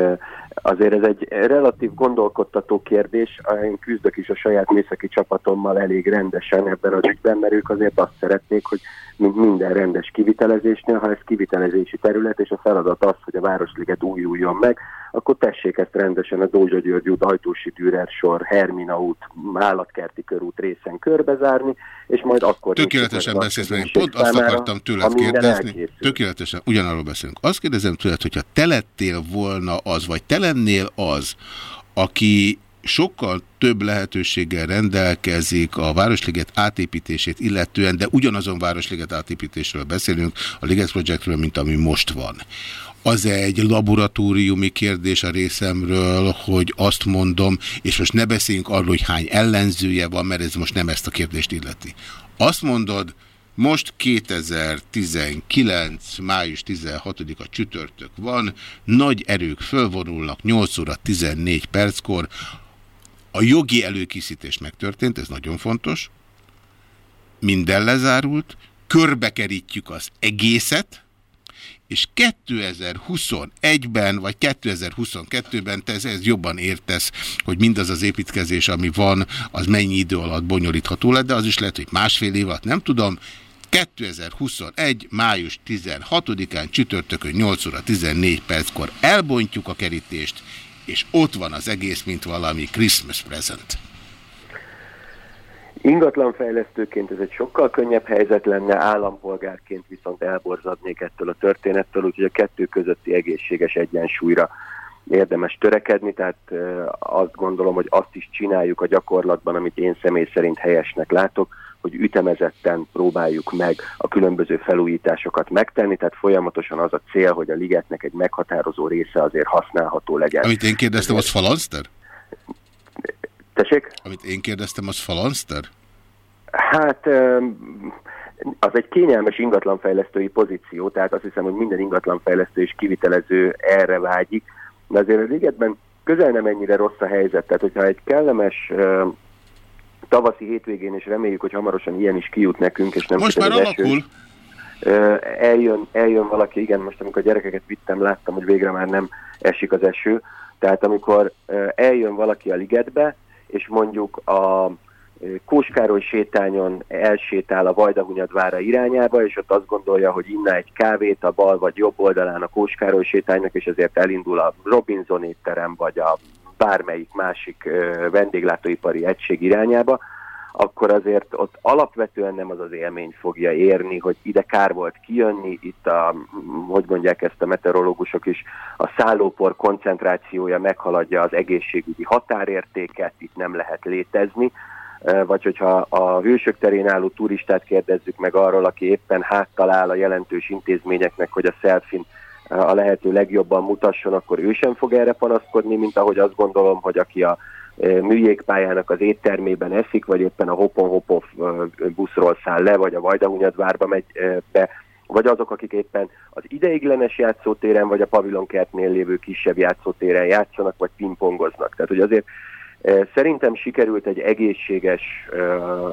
Speaker 16: azért ez egy relatív gondolkodtató kérdés. Én küzdök is a saját műszaki csapatommal elég rendesen ebben az ügyben, mert ők azért azt szeretnék, hogy mint minden rendes kivitelezésnél, ha ez kivitelezési terület, és a feladat az, hogy a Városliget újuljon meg, akkor tessék ezt rendesen a Dózsa György út, Ajtósi Dürer sor, Hermina út, Állatkerti körút részen körbezárni, és majd akkor...
Speaker 2: Tökéletesen beszélsz, én pont azt akartam tőled kérdezni. Tökéletesen, ugyanarról beszélünk. Azt kérdezem tőled, hogyha te lettél volna az, vagy te lennél az, aki sokkal több lehetőséggel rendelkezik a Városliget átépítését illetően, de ugyanazon Városliget átépítésről beszélünk, a Liget Projectről, mint ami most van. Az egy laboratóriumi kérdés a részemről, hogy azt mondom, és most ne beszéljünk arról, hogy hány ellenzője van, mert ez most nem ezt a kérdést illeti. Azt mondod, most 2019. május 16-a csütörtök van, nagy erők fölvonulnak 8 óra 14 perckor, a jogi előkészítés megtörtént, ez nagyon fontos, minden lezárult, körbekerítjük az egészet, és 2021-ben, vagy 2022-ben te ez jobban értesz, hogy mindaz az építkezés, ami van, az mennyi idő alatt bonyolítható lett, de az is lehet, hogy másfél év alatt, nem tudom. 2021. május 16-án csütörtökön 8 óra 14 perckor elbontjuk a kerítést, és ott van az egész, mint valami Christmas present.
Speaker 16: Ingatlanfejlesztőként ez egy sokkal könnyebb helyzet lenne, állampolgárként viszont elborzadnék ettől a történettől, úgyhogy a kettő közötti egészséges egyensúlyra érdemes törekedni, tehát azt gondolom, hogy azt is csináljuk a gyakorlatban, amit én személy szerint helyesnek látok, hogy ütemezetten próbáljuk meg a különböző felújításokat megtenni, tehát folyamatosan az a cél, hogy a ligetnek egy meghatározó része azért használható legyen.
Speaker 2: Amit én kérdeztem, az falanszter?
Speaker 16: Tessék?
Speaker 2: Amit én kérdeztem, az falanszter?
Speaker 16: Hát öm, az egy kényelmes ingatlanfejlesztői pozíció, tehát azt hiszem, hogy minden ingatlanfejlesztő és kivitelező erre vágyik, de azért az ligetben közel nem ennyire rossz a helyzet, tehát hogyha egy kellemes tavaszi hétvégén, és reméljük, hogy hamarosan ilyen is kijut nekünk, és nem
Speaker 2: Most már alakul.
Speaker 16: Eljön, eljön valaki, igen, most amikor a gyerekeket vittem, láttam, hogy végre már nem esik az eső, tehát amikor eljön valaki a ligetbe, és mondjuk a Kóskároly sétányon elsétál a Vajdahunyadvára irányába, és ott azt gondolja, hogy inna egy kávét a bal vagy jobb oldalán a Kóskároly sétánynak, és ezért elindul a Robinson étterem, vagy a bármelyik másik vendéglátóipari egység irányába, akkor azért ott alapvetően nem az az élmény fogja érni, hogy ide kár volt kijönni, itt a, hogy mondják ezt a meteorológusok is, a szállópor koncentrációja meghaladja az egészségügyi határértéket, itt nem lehet létezni, vagy hogyha a hősök terén álló turistát kérdezzük meg arról, aki éppen háttal áll a jelentős intézményeknek, hogy a szelfin a lehető legjobban mutasson, akkor ő sem fog erre panaszkodni, mint ahogy azt gondolom, hogy aki a e, műjégpályának az éttermében eszik, vagy éppen a Hopon-Hopov e, buszról száll le, vagy a Vajdahunyadvárba megy e, be, vagy azok, akik éppen az ideiglenes játszótéren, vagy a pavilonkertnél lévő kisebb játszótéren játszanak, vagy pingpongoznak. Tehát, hogy azért Szerintem sikerült egy egészséges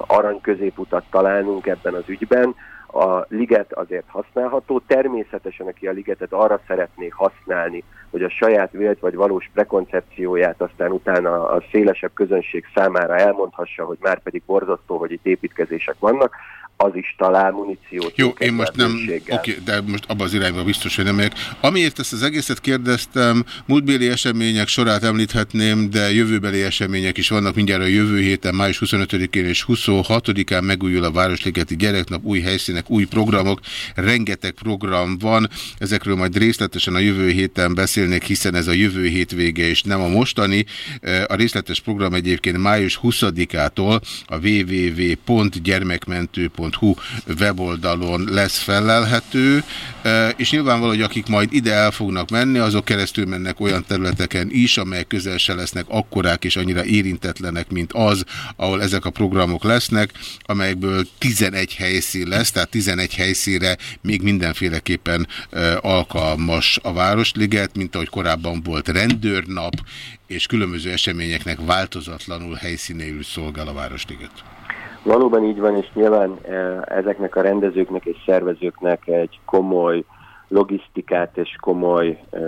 Speaker 16: arany középutat találnunk ebben az ügyben. A liget azért használható. Természetesen, aki a ligetet arra szeretné használni, hogy a saját vélt vagy valós prekoncepcióját aztán utána a szélesebb közönség számára elmondhassa, hogy már pedig borzasztó, hogy itt építkezések vannak, az is talál muníciót.
Speaker 2: Jó, én most nem, oké, de most abban az irányba biztos, hogy nem megyek. Amiért ezt az egészet kérdeztem, múltbéli események sorát említhetném, de jövőbeli események is vannak. Mindjárt a jövő héten, május 25-én és 26-án megújul a Városligeti Gyereknap, új helyszínek, új programok, rengeteg program van. Ezekről majd részletesen a jövő héten beszélnék, hiszen ez a jövő hétvége és nem a mostani. A részletes program egyébként május 20-ától a www.gyermekmentő.hu weboldalon lesz felelhető, és nyilvánvaló, hogy akik majd ide el fognak menni, azok keresztül mennek olyan területeken is, amelyek közel se lesznek akkorák és annyira érintetlenek, mint az, ahol ezek a programok lesznek, amelyekből 11 helyszín lesz, tehát 11 helyszínre még mindenféleképpen alkalmas a Városliget, mint ahogy korábban volt rendőrnap, és különböző eseményeknek változatlanul helyszínéül szolgál a Városliget.
Speaker 16: Valóban így van, és nyilván eh, ezeknek a rendezőknek és szervezőknek egy komoly logisztikát és komoly eh,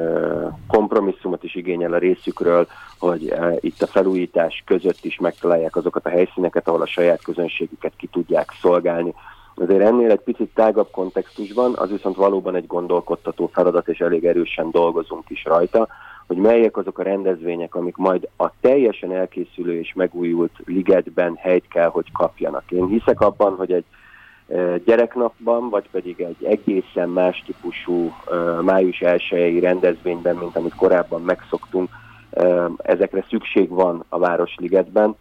Speaker 16: kompromisszumot is igényel a részükről, hogy eh, itt a felújítás között is megtalálják azokat a helyszíneket, ahol a saját közönségüket ki tudják szolgálni. Azért ennél egy picit tágabb kontextusban, az viszont valóban egy gondolkodtató feladat, és elég erősen dolgozunk is rajta, hogy melyek azok a rendezvények, amik majd a teljesen elkészülő és megújult ligetben helyt kell, hogy kapjanak. Én hiszek abban, hogy egy e, gyereknapban, vagy pedig egy egészen más típusú e, május 1 rendezvényben, mint amit korábban megszoktunk, e, ezekre szükség van a Városligetben,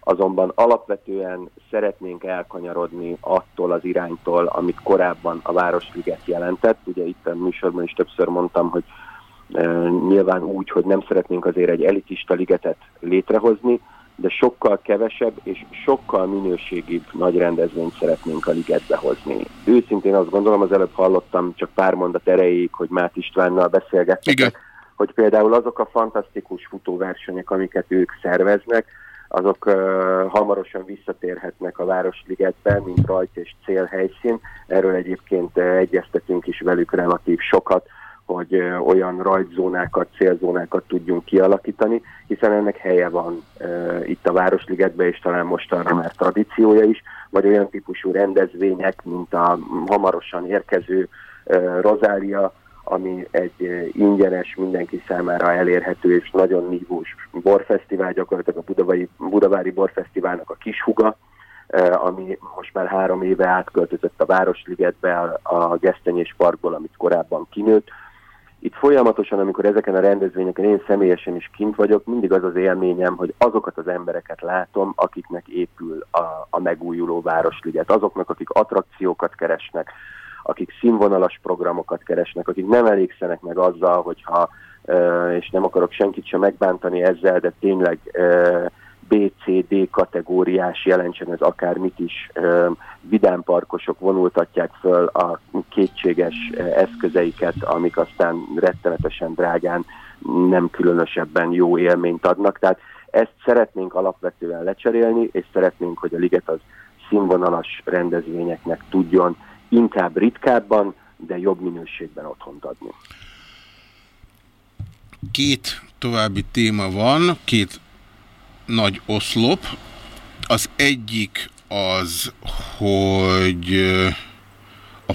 Speaker 16: azonban alapvetően szeretnénk elkanyarodni attól az iránytól, amit korábban a Városliget jelentett. Ugye itt a műsorban is többször mondtam, hogy Nyilván úgy, hogy nem szeretnénk azért egy elitista ligetet létrehozni, de sokkal kevesebb és sokkal minőségibb nagy rendezvényt szeretnénk a ligetbe hozni. Őszintén azt gondolom, az előbb hallottam csak pár mondat erejéig, hogy Mát Istvánnal beszélgettek, hogy például azok a fantasztikus futóversenyek, amiket ők szerveznek, azok uh, hamarosan visszatérhetnek a Városligetbe, mint rajt és célhelyszín. Erről egyébként uh, egyeztetünk is velük relatív sokat, hogy olyan rajtzónákat, célzónákat tudjunk kialakítani, hiszen ennek helye van e, itt a Városligetben, és talán most arra már tradíciója is, vagy olyan típusú rendezvények, mint a hamarosan érkező e, Rozália, ami egy ingyenes, mindenki számára elérhető és nagyon nívós borfesztivál, gyakorlatilag a Budavári, Budavári Borfesztiválnak a kishuga, ami most már három éve átköltözött a Városligetbe, a Gesztenyés Parkból, amit korábban kinőtt, itt folyamatosan, amikor ezeken a rendezvényeken én személyesen is kint vagyok, mindig az az élményem, hogy azokat az embereket látom, akiknek épül a, a megújuló Városliget, azoknak, akik attrakciókat keresnek, akik színvonalas programokat keresnek, akik nem elégszenek meg azzal, hogyha, és nem akarok senkit sem megbántani ezzel, de tényleg BCD kategóriás jelentsen ez akármit is, vidámparkosok vonultatják föl a kétséges eszközeiket, amik aztán rettenetesen drágán nem különösebben jó élményt adnak. Tehát ezt szeretnénk alapvetően lecserélni, és szeretnénk, hogy a liget az színvonalas rendezvényeknek tudjon inkább ritkábban, de jobb minőségben otthont adni.
Speaker 2: Két további téma van, két nagy oszlop. Az egyik az, hogy a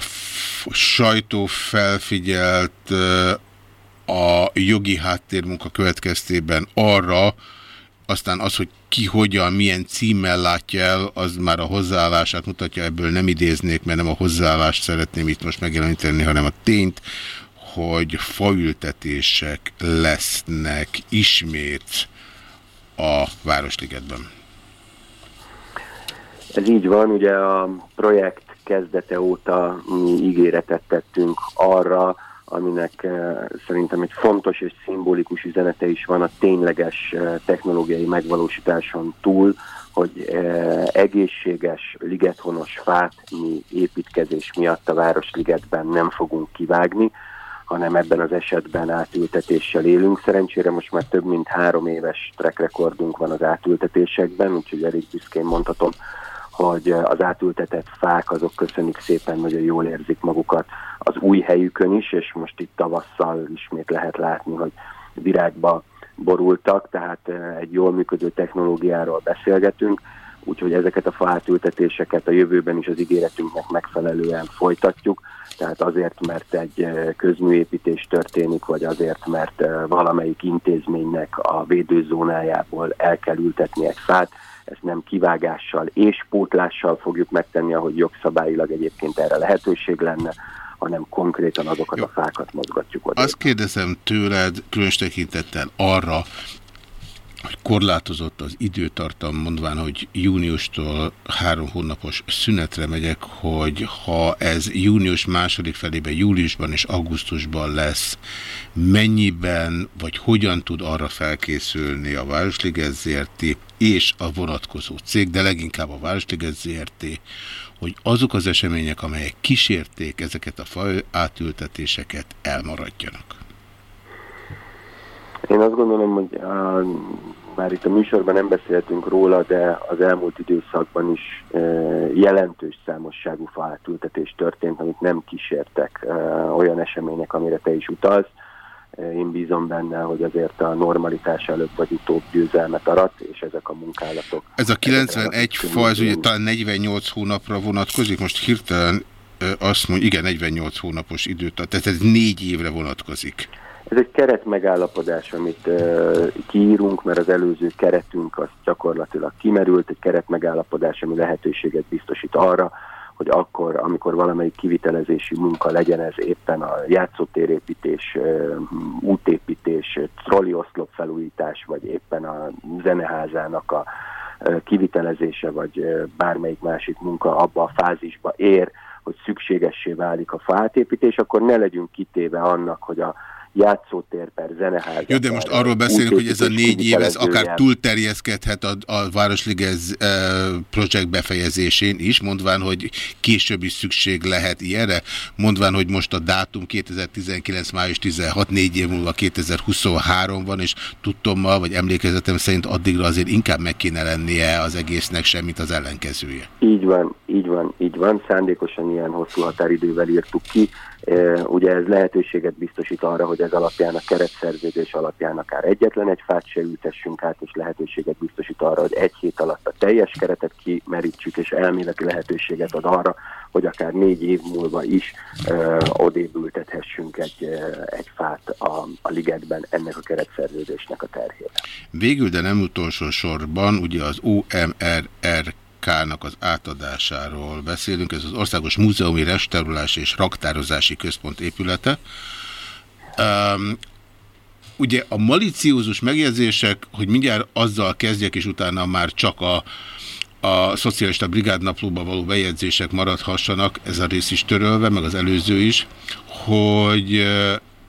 Speaker 2: sajtó felfigyelt a jogi háttérmunka következtében arra, aztán az, hogy ki hogyan, milyen címmel látja el, az már a hozzáállását mutatja, ebből nem idéznék, mert nem a hozzáállást szeretném itt most megjeleníteni, hanem a tényt, hogy faültetések lesznek ismét a Városligetben.
Speaker 16: Ez így van, ugye a projekt kezdete óta mi ígéretet tettünk arra, aminek eh, szerintem egy fontos és szimbolikus üzenete is van a tényleges eh, technológiai megvalósításon túl, hogy eh, egészséges, ligethonos fát mi építkezés miatt a Városligetben nem fogunk kivágni, hanem ebben az esetben átültetéssel élünk. Szerencsére most már több mint három éves track rekordunk van az átültetésekben, úgyhogy elég büszkén mondhatom, hogy az átültetett fák azok köszönik szépen, nagyon jól érzik magukat az új helyükön is, és most itt tavasszal ismét lehet látni, hogy virágba borultak, tehát eh, egy jól működő technológiáról beszélgetünk, úgyhogy ezeket a faátültetéseket a jövőben is az ígéretünknek megfelelően folytatjuk, tehát azért, mert egy eh, közműépítés történik, vagy azért, mert eh, valamelyik intézménynek a védőzónájából el kell ültetni egy fát, ezt nem kivágással és pótlással fogjuk megtenni, ahogy jogszabályilag egyébként erre lehetőség lenne, hanem konkrétan azokat a fákat mozgatjuk oda.
Speaker 2: Azt kérdezem tőled, különös tekintettel arra, hogy korlátozott az időtartam, mondván, hogy júniustól három hónapos szünetre megyek, hogy ha ez június második felében, júliusban és augusztusban lesz, mennyiben vagy hogyan tud arra felkészülni a Városliget ZRT. és a vonatkozó cég, de leginkább a Városliget ZRT, hogy azok az események, amelyek kísérték ezeket a faj átültetéseket, elmaradjanak.
Speaker 16: Én azt gondolom, hogy már itt a műsorban nem beszéltünk róla, de az elmúlt időszakban is e, jelentős számosságú faátültetés történt, amit nem kísértek e, olyan események, amire te is utalsz. Én bízom benne, hogy azért a normalitás előbb vagy utóbb győzelmet arat, és ezek a munkálatok.
Speaker 2: Ez a 91 fa, ez ugye talán 48 hónapra vonatkozik, most hirtelen azt mondja, igen, 48 hónapos időt, tehát ez négy évre vonatkozik.
Speaker 16: Ez egy keret megállapodás, amit uh, kiírunk, mert az előző keretünk az gyakorlatilag kimerült, egy keret megállapodás, ami lehetőséget biztosít arra, hogy akkor, amikor valamelyik kivitelezési munka legyen ez éppen a játszótérépítés, útépítés, trollioszlop felújítás, vagy éppen a zeneházának a kivitelezése, vagy bármelyik másik munka abba a fázisba ér, hogy szükségessé válik a fátépítés, akkor ne legyünk kitéve annak, hogy a játszótér per zeneház.
Speaker 2: Jó, de most arról beszélünk, hogy ez a négy év, ez akár túlterjeszkedhet a, a Városligez e, projekt befejezésén is, mondván, hogy később is szükség lehet ilyenre, mondván, hogy most a dátum 2019. május 16, négy év múlva 2023 van, és tudtommal, vagy emlékezetem szerint addigra azért inkább meg kéne lennie az egésznek semmit az ellenkezője.
Speaker 16: Így van, így van, így van. Szándékosan ilyen hosszú határidővel írtuk ki. Ugye ez lehetőséget biztosít arra, hogy ez alapján a keretszerződés alapján akár egyetlen egy fát se ültessünk át, és lehetőséget biztosít arra, hogy egy hét alatt a teljes keretet kimerítsük, és elméleti lehetőséget ad arra, hogy akár négy év múlva is e, odébb ültethessünk egy, e, egy fát a, a ligetben ennek a keretszerződésnek a terhére.
Speaker 2: Végül, de nem utolsó sorban, ugye az OMRR nak az átadásáról beszélünk, ez az Országos Múzeumi Restaurálás és Raktározási Központ épülete. Um, ugye a maliciózus megjegyzések, hogy mindjárt azzal kezdjek, és utána már csak a, a szocialista brigádnaplóba való bejegyzések maradhassanak, ez a rész is törölve, meg az előző is, hogy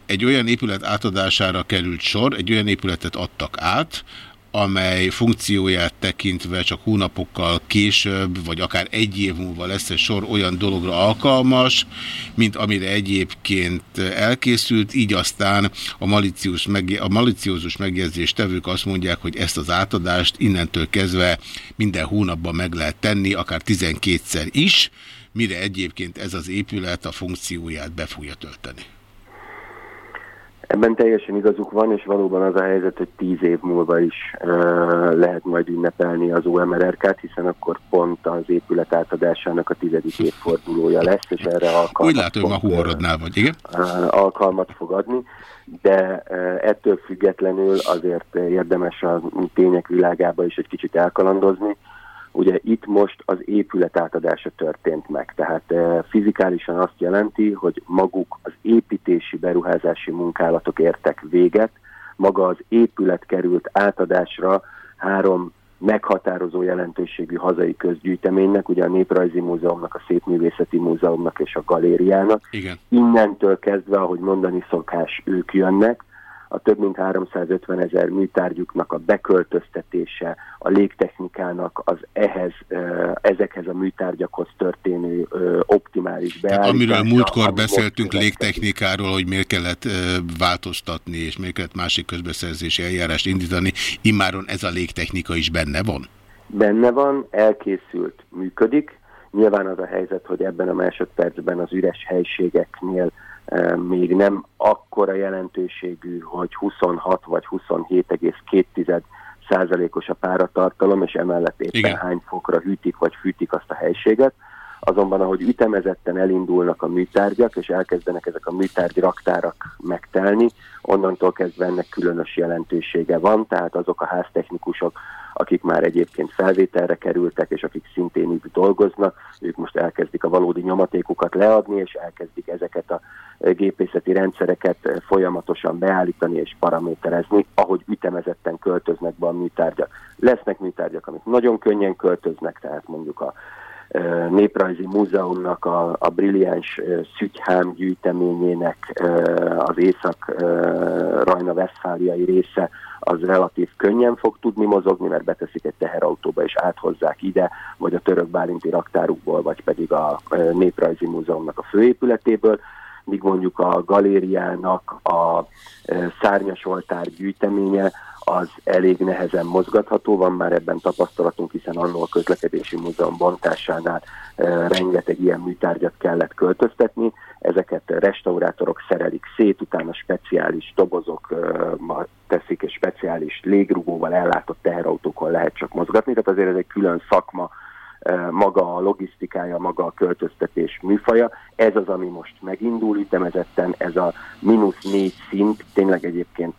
Speaker 2: egy olyan épület átadására került sor, egy olyan épületet adtak át, amely funkcióját tekintve csak hónapokkal később, vagy akár egy év múlva lesz egy sor olyan dologra alkalmas, mint amire egyébként elkészült, így aztán a, maliciós meg, a maliciózus megjegyzés tevők azt mondják, hogy ezt az átadást innentől kezdve minden hónapban meg lehet tenni, akár 12-szer is, mire egyébként ez az épület a funkcióját be fogja tölteni.
Speaker 16: Ebben teljesen igazuk van, és valóban az a helyzet, hogy tíz év múlva is uh, lehet majd ünnepelni az OMRRK-t, hiszen akkor pont az épület átadásának a tizedik évfordulója lesz, és erre alkalmat,
Speaker 2: Úgy látom, ma humorodnál vagy, igen?
Speaker 16: Uh, alkalmat fog adni, de uh, ettől függetlenül azért érdemes a tények világába is egy kicsit elkalandozni, Ugye itt most az épület átadása történt meg, tehát e, fizikálisan azt jelenti, hogy maguk az építési beruházási munkálatok értek véget, maga az épület került átadásra három meghatározó jelentőségű hazai közgyűjteménynek, ugye a Néprajzi Múzeumnak, a Szépművészeti Múzeumnak és a Galériának.
Speaker 2: Igen.
Speaker 16: Innentől kezdve, ahogy mondani szokás, ők jönnek, a több mint 350 ezer műtárgyuknak a beköltöztetése, a légtechnikának az ehhez, ezekhez a műtárgyakhoz történő optimális beállítása.
Speaker 2: amiről múltkor beszéltünk légtechnikáról, hogy miért kellett változtatni, és miért kellett másik közbeszerzési eljárást indítani, immáron ez a légtechnika is benne van?
Speaker 16: Benne van, elkészült, működik, Nyilván az a helyzet, hogy ebben a másodpercben az üres helységeknél még nem akkora jelentőségű, hogy 26 vagy 27,2 százalékos a páratartalom, és emellett éppen
Speaker 2: Igen.
Speaker 16: hány fokra hűtik vagy fűtik azt a helységet. Azonban, ahogy ütemezetten elindulnak a műtárgyak, és elkezdenek ezek a műtárgy raktárak megtelni, onnantól kezdve ennek különös jelentősége van, tehát azok a háztechnikusok, akik már egyébként felvételre kerültek, és akik szintén így dolgoznak, ők most elkezdik a valódi nyomatékukat leadni, és elkezdik ezeket a eh, gépészeti rendszereket eh, folyamatosan beállítani és paraméterezni, ahogy ütemezetten költöznek be a műtárgyak. Lesznek műtárgyak, amik nagyon könnyen költöznek, tehát mondjuk a Néprajzi Múzeumnak a, a brilliáns szügyhám gyűjteményének az észak-rajna-veszfáliai része az relatív könnyen fog tudni mozogni, mert beteszik egy teherautóba és áthozzák ide, vagy a török bálinti raktárukból, vagy pedig a Néprajzi Múzeumnak a főépületéből, míg mondjuk a galériának a eh, szárnyas oltár gyűjteménye az elég nehezen mozgatható, van már ebben tapasztalatunk, hiszen annól a közlekedési múzeum bontásánál e, rengeteg ilyen műtárgyat kellett költöztetni, ezeket restaurátorok szerelik szét, utána speciális dobozok e, teszik, és speciális légrugóval ellátott teherautókon lehet csak mozgatni, tehát azért ez egy külön szakma, e, maga a logisztikája, maga a költöztetés műfaja. Ez az, ami most megindul ütemezetten, ez a mínusz négy szint, tényleg egyébként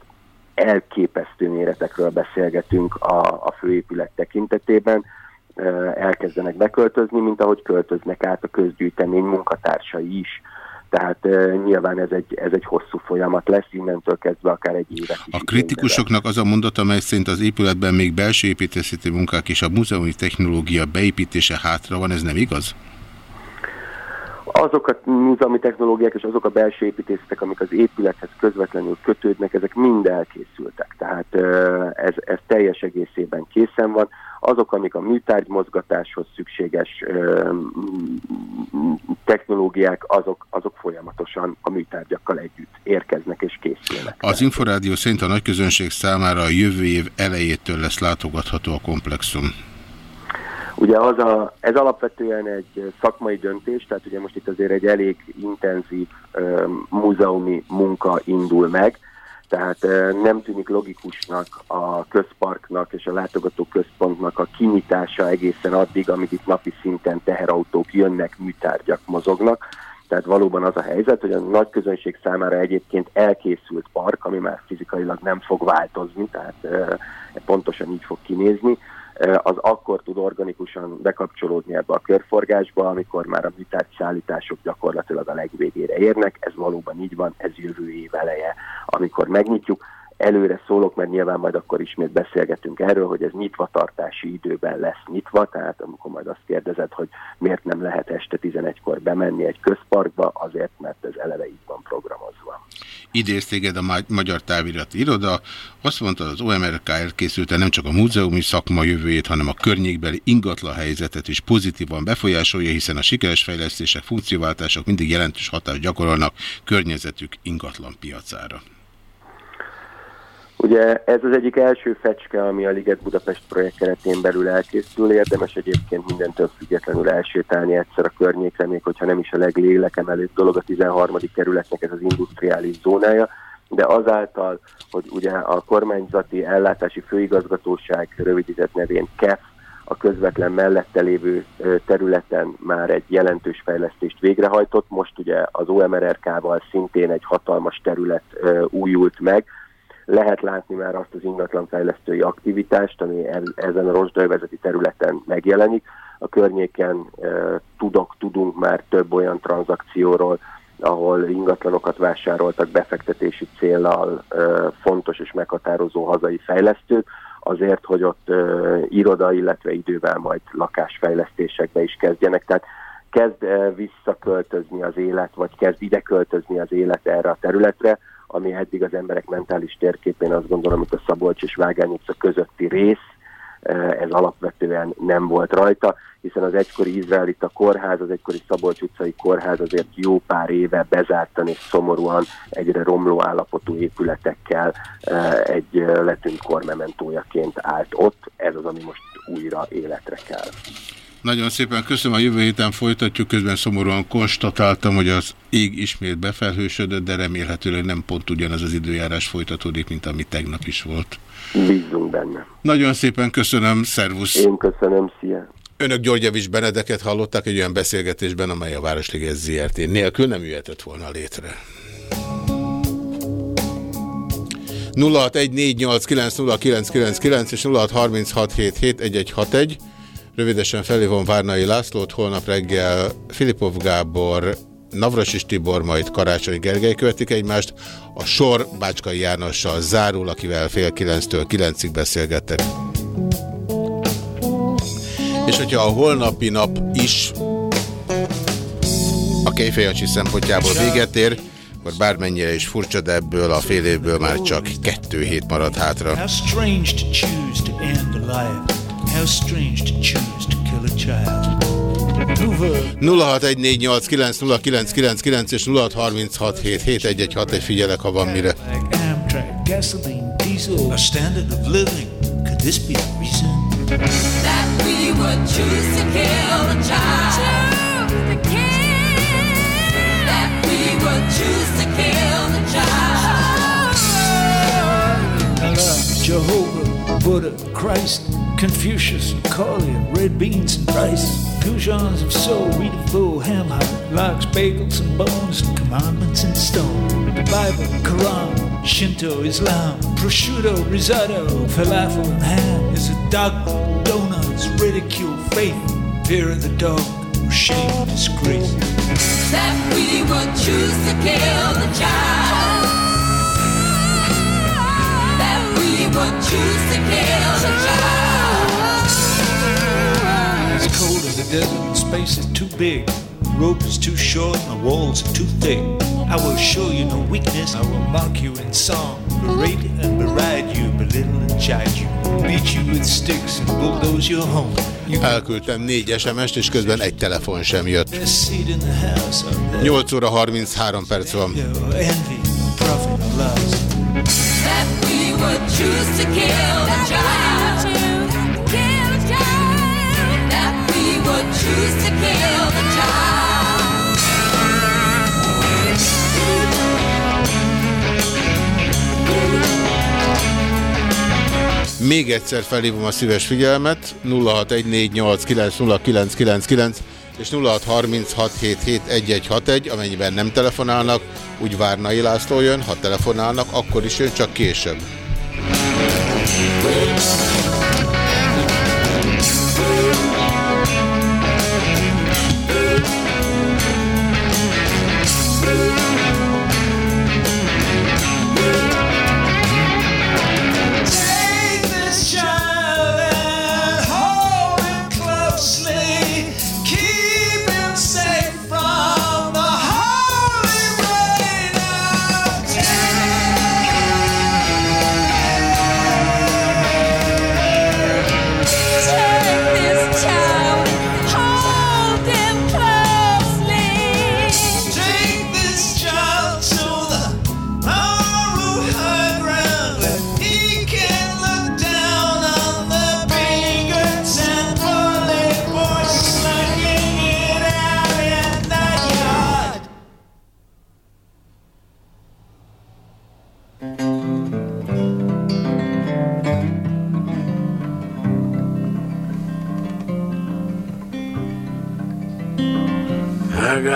Speaker 16: elképesztő méretekről beszélgetünk a, a főépület tekintetében, Ö, elkezdenek beköltözni, mint ahogy költöznek át a közgyűjtemény munkatársai is. Tehát nyilván ez egy, ez egy hosszú folyamat lesz, innentől kezdve akár egy évet is.
Speaker 2: A kritikusoknak az a mondata, mely szerint az épületben még belső építészeti munkák és a múzeumi technológia beépítése hátra van, ez nem igaz?
Speaker 16: azok a múzeumi technológiák és azok a belső építészetek, amik az épülethez közvetlenül kötődnek, ezek mind elkészültek. Tehát ez, ez teljes egészében készen van. Azok, amik a műtárgy mozgatáshoz szükséges ö, technológiák, azok, azok folyamatosan a műtárgyakkal együtt érkeznek és készülnek.
Speaker 2: Az Inforádió szerint a nagyközönség számára a jövő év elejétől lesz látogatható a komplexum.
Speaker 16: Ugye az a, ez alapvetően egy szakmai döntés, tehát ugye most itt azért egy elég intenzív ö, múzeumi munka indul meg, tehát nem tűnik logikusnak a közparknak és a látogató központnak a kinyitása egészen addig, amíg itt napi szinten teherautók jönnek, műtárgyak mozognak. Tehát valóban az a helyzet, hogy a nagy közönség számára egyébként elkészült park, ami már fizikailag nem fog változni, tehát pontosan így fog kinézni, az akkor tud organikusan bekapcsolódni ebbe a körforgásba, amikor már a műtárgyszállítások gyakorlatilag a legvégére érnek. Ez valóban így van, ez jövő év eleje, amikor megnyitjuk. Előre szólok, mert nyilván majd akkor ismét beszélgetünk erről, hogy ez nyitva tartási időben lesz nyitva, tehát amikor majd azt kérdezed, hogy miért nem lehet este 11-kor bemenni egy közparkba, azért, mert ez eleve így van programozva.
Speaker 2: Idéz téged a Ma- Magyar Távirati Iroda, azt mondta, az OMRK elkészülte nem csak a múzeumi szakma jövőjét, hanem a környékbeli ingatlan helyzetet is pozitívan befolyásolja, hiszen a sikeres fejlesztések, funkcióváltások mindig jelentős hatást gyakorolnak környezetük ingatlan piacára.
Speaker 16: Ugye ez az egyik első fecske, ami a Liget Budapest projekt keretén belül elkészül. Érdemes egyébként mindentől függetlenül elsétálni egyszer a környékre, még hogyha nem is a leglélekemelőbb dolog a 13. kerületnek ez az industriális zónája, de azáltal, hogy ugye a kormányzati ellátási főigazgatóság rövidített nevén KEF a közvetlen mellette lévő területen már egy jelentős fejlesztést végrehajtott. Most ugye az OMRRK-val szintén egy hatalmas terület újult meg, lehet látni már azt az ingatlanfejlesztői aktivitást, ami ezen a rozsdajvezeti területen megjelenik. A környéken tudok, tudunk már több olyan tranzakcióról, ahol ingatlanokat vásároltak befektetési céllal fontos és meghatározó hazai fejlesztők, azért, hogy ott iroda, illetve idővel majd lakásfejlesztésekbe is kezdjenek. Tehát kezd visszaköltözni az élet, vagy kezd ide költözni az élet erre a területre, ami eddig az emberek mentális térképén azt gondolom, hogy a Szabolcs és Vágány utca közötti rész, eh, ez alapvetően nem volt rajta, hiszen az egykori izraelita kórház, az egykori Szabolcs utcai kórház azért jó pár éve bezártan és szomorúan egyre romló állapotú épületekkel eh, egy letűnt kormementójaként állt ott. Ez az, ami most újra életre kell.
Speaker 2: Nagyon szépen köszönöm, a jövő héten folytatjuk, közben szomorúan konstatáltam, hogy az ég ismét befelhősödött, de remélhetőleg nem pont ugyanaz az időjárás folytatódik, mint ami tegnap is volt.
Speaker 16: Bízunk benne.
Speaker 2: Nagyon szépen köszönöm, szervusz!
Speaker 16: Én köszönöm, szia!
Speaker 2: Önök Györgyevics Benedeket hallották egy olyan beszélgetésben, amely a Városliges ZRT nélkül nem jöhetett volna létre. 0614890999 és 0636771161. Rövidesen felhívom Várnai Lászlót, holnap reggel Filipov Gábor, Navrasis Tibor, majd Karácsony Gergely követik egymást. A sor Bácskai Jánossal zárul, akivel fél kilenctől kilencig beszélgettek. És hogyha a holnapi nap is a Kejfejancsi szempontjából véget ér, akkor bármennyire is furcsa, de ebből a fél évből már csak kettő hét marad hátra.
Speaker 10: How strange to choose to end life. How strange to choose to kill a child. Hoover.
Speaker 2: 0614890999 és 0636771161 figyelek, ha van mire.
Speaker 10: Amtrak, gasoline, diesel, a standard of living. Could this be the reason?
Speaker 8: That we would choose to kill a child. That we would choose to kill the child.
Speaker 10: Allah, Jehovah, Buddha, Christ, Confucius, and red beans and rice, goujons of soul, wheat of flow, ham hock, lox, bagels and bones, and commandments in stone. The Bible, Quran, Shinto, Islam, prosciutto, risotto, falafel and ham is a dogma, donuts, ridicule, faith, fear of the dog, shame, disgrace.
Speaker 8: That we would choose to kill the child.
Speaker 10: It's cold in the desert and space is too big. The rope is too short and the walls are too thick. I will show you no weakness. I will mock you in song, berate and beride you, belittle and chide you, beat you with sticks and bulldoze your home. You
Speaker 2: Elküldtem négy SMS-t, és közben egy telefon sem jött.
Speaker 10: best seat in the house up there.
Speaker 2: 8 óra 33 perc van.
Speaker 10: Envy, profit, lust.
Speaker 8: Would choose to kill the child. That we would choose to kill the child.
Speaker 2: Még egyszer felhívom a szíves figyelmet, 0614890999 és 0636771161, amennyiben nem telefonálnak, úgy Várnai László jön, ha telefonálnak, akkor is jön, csak később.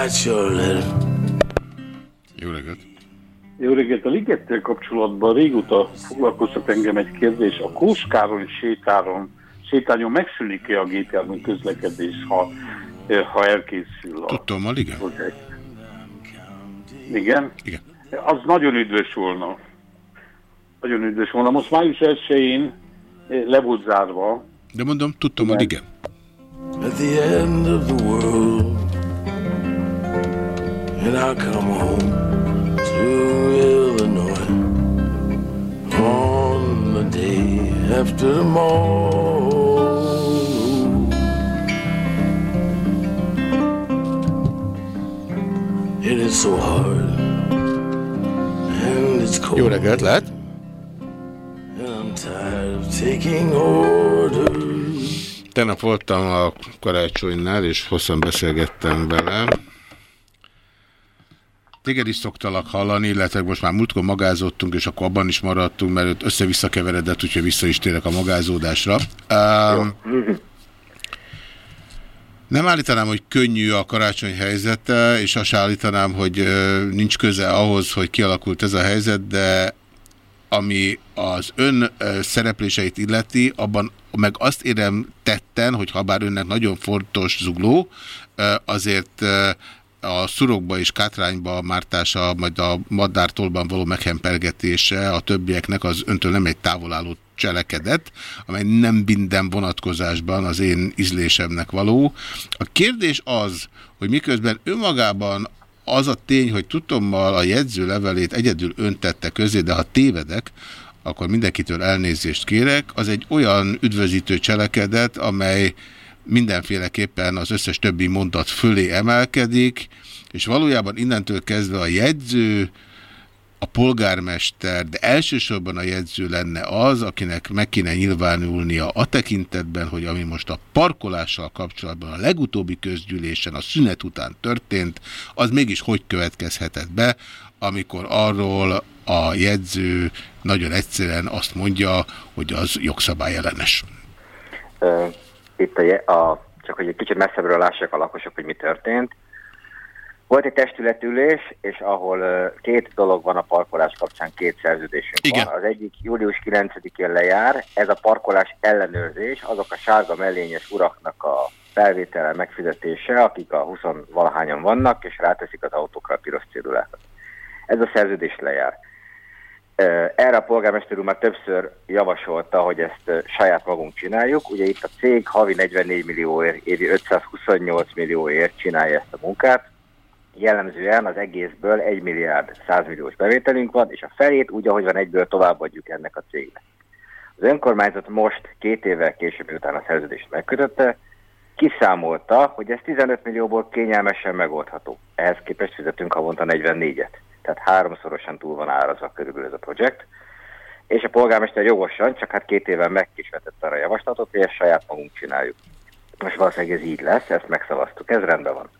Speaker 17: Your letter.
Speaker 2: Jó reggelt!
Speaker 18: Jó reggelt! A ligettel kapcsolatban régóta foglalkoztat engem egy kérdés. A Kóskároly sétáron, sétányon megszűnik-e a gépjármű közlekedés, ha, eh, ha elkészül a
Speaker 2: Tudtommal, igen.
Speaker 18: projekt? Igen?
Speaker 2: Igen.
Speaker 18: Az nagyon üdvös volna. Nagyon üdvös volna. Most május 1-én eh, le volt zárva.
Speaker 2: De mondom, tudtommal, igen.
Speaker 17: At the end of the world, and I'll come home to Illinois on the day after tomorrow. It is so hard, and it's cold.
Speaker 2: Jó reggelt, lehet? Tegnap voltam a karácsonynál, és hosszan beszélgettem vele. Téged is szoktalak hallani, illetve most már múltkor magázottunk, és akkor abban is maradtunk, mert össze-vissza keveredett, úgyhogy vissza is térek a magázódásra. Um, nem állítanám, hogy könnyű a karácsony helyzete, és azt állítanám, hogy nincs köze ahhoz, hogy kialakult ez a helyzet, de ami az ön szerepléseit illeti, abban meg azt érem tetten, hogy ha bár önnek nagyon fontos zugló, azért a szurokba és kátrányba mártása, majd a madártolban való meghempergetése a többieknek az öntől nem egy távolálló cselekedet, amely nem minden vonatkozásban az én ízlésemnek való. A kérdés az, hogy miközben önmagában az a tény, hogy tudtommal a jegyző levelét egyedül öntette közé, de ha tévedek, akkor mindenkitől elnézést kérek, az egy olyan üdvözítő cselekedet, amely mindenféleképpen az összes többi mondat fölé emelkedik, és valójában innentől kezdve a jegyző, a polgármester, de elsősorban a jegyző lenne az, akinek meg kéne nyilvánulnia a tekintetben, hogy ami most a parkolással kapcsolatban a legutóbbi közgyűlésen a szünet után történt, az mégis hogy következhetett be, amikor arról a jegyző nagyon egyszerűen azt mondja, hogy az jogszabály ellenes.
Speaker 19: Ö, Itt a, a, csak hogy egy kicsit messzebbről lássák a lakosok, hogy mi történt. Volt egy testületülés, és ahol két dolog van a parkolás kapcsán, két szerződésünk
Speaker 2: Igen.
Speaker 19: van. Az egyik július 9-én lejár, ez a parkolás ellenőrzés, azok a sárga mellényes uraknak a felvétele megfizetése, akik a 20 valahányan vannak, és ráteszik az autókra a piros cédulákat. Ez a szerződés lejár. Erre a polgármester úr már többször javasolta, hogy ezt saját magunk csináljuk. Ugye itt a cég havi 44 millióért, évi 528 millióért csinálja ezt a munkát. Jellemzően az egészből 1 milliárd 100 milliós bevételünk van, és a felét úgy, ahogy van egyből továbbadjuk ennek a cégnek. Az önkormányzat most két évvel később, miután a szerződést megkötötte, kiszámolta, hogy ez 15 millióból kényelmesen megoldható. Ehhez képest fizetünk havonta 44-et. Tehát háromszorosan túl van árazva körülbelül ez a projekt. És a polgármester jogosan, csak hát két éven megkisvetette arra a javaslatot, hogy ezt saját magunk csináljuk. Most valószínűleg ez így lesz, ezt megszavaztuk, ez rendben van.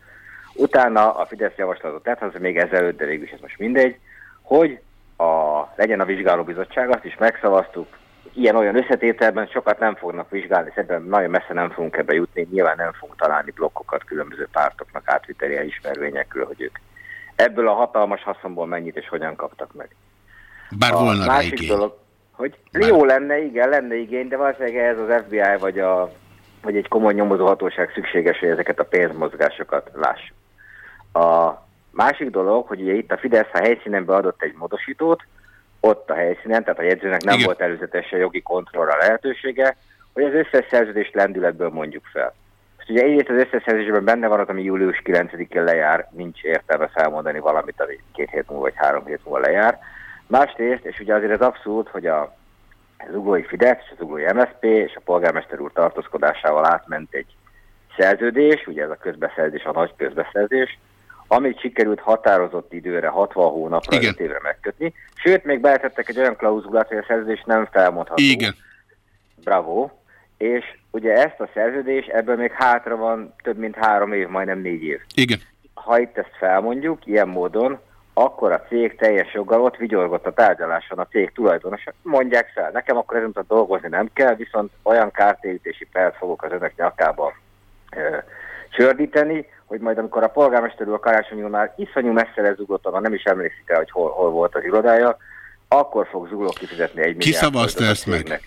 Speaker 19: Utána a Fidesz javaslatot tett, az még ezelőtt, de végül is ez most mindegy, hogy a, legyen a vizsgálóbizottság, azt is megszavaztuk, ilyen-olyan összetételben sokat nem fognak vizsgálni, szerintem nagyon messze nem fogunk ebbe jutni, nyilván nem fogunk találni blokkokat különböző pártoknak átviteli elismervényekről, hogy ők ebből a hatalmas haszonból mennyit és hogyan kaptak meg.
Speaker 2: Bár volna rá
Speaker 19: másik
Speaker 2: igény.
Speaker 19: dolog, hogy jó lenne, igen, lenne igény, de valószínűleg ez az FBI vagy, a, vagy egy komoly nyomozóhatóság szükséges, hogy ezeket a pénzmozgásokat lássuk. A másik dolog, hogy ugye itt a Fidesz a helyszínen beadott egy módosítót, ott a helyszínen, tehát a jegyzőnek nem
Speaker 2: Igen.
Speaker 19: volt előzetesen jogi kontrollra lehetősége, hogy az összes szerződést lendületből mondjuk fel. Ugye egyrészt az összes szerződésben benne van az, ami július 9-én lejár, nincs értelme felmondani valamit, ami két hét múlva vagy három hét múlva lejár. Másrészt, és ugye azért ez abszurd, hogy a az ugói Fidesz és az ugói MSZP és a polgármester úr tartózkodásával átment egy szerződés, ugye ez a közbeszerzés, a nagy közbeszerzés, amit sikerült határozott időre, 60 hónapra, 5 évre megkötni. Sőt, még beletettek egy olyan klauzulát, hogy a szerződés nem felmondható.
Speaker 2: Igen.
Speaker 19: Bravo. És ugye ezt a szerződés, ebből még hátra van több mint három év, majdnem négy év.
Speaker 2: Igen.
Speaker 19: Ha itt ezt felmondjuk, ilyen módon, akkor a cég teljes joggal ott vigyorgott a tárgyaláson a cég tulajdonosa. Mondják fel, nekem akkor ezen dolgozni nem kell, viszont olyan kártérítési pert fogok az önök nyakába ö, csördíteni, hogy majd amikor a polgármester úr a karácsony úr már iszonyú messzire zuglott, onnan nem is emlékszik el, hogy hol, hol volt az irodája, akkor fog zugló kifizetni egy
Speaker 2: Ki
Speaker 19: milliárd
Speaker 2: szavazta
Speaker 19: forintot a
Speaker 2: ezt meg?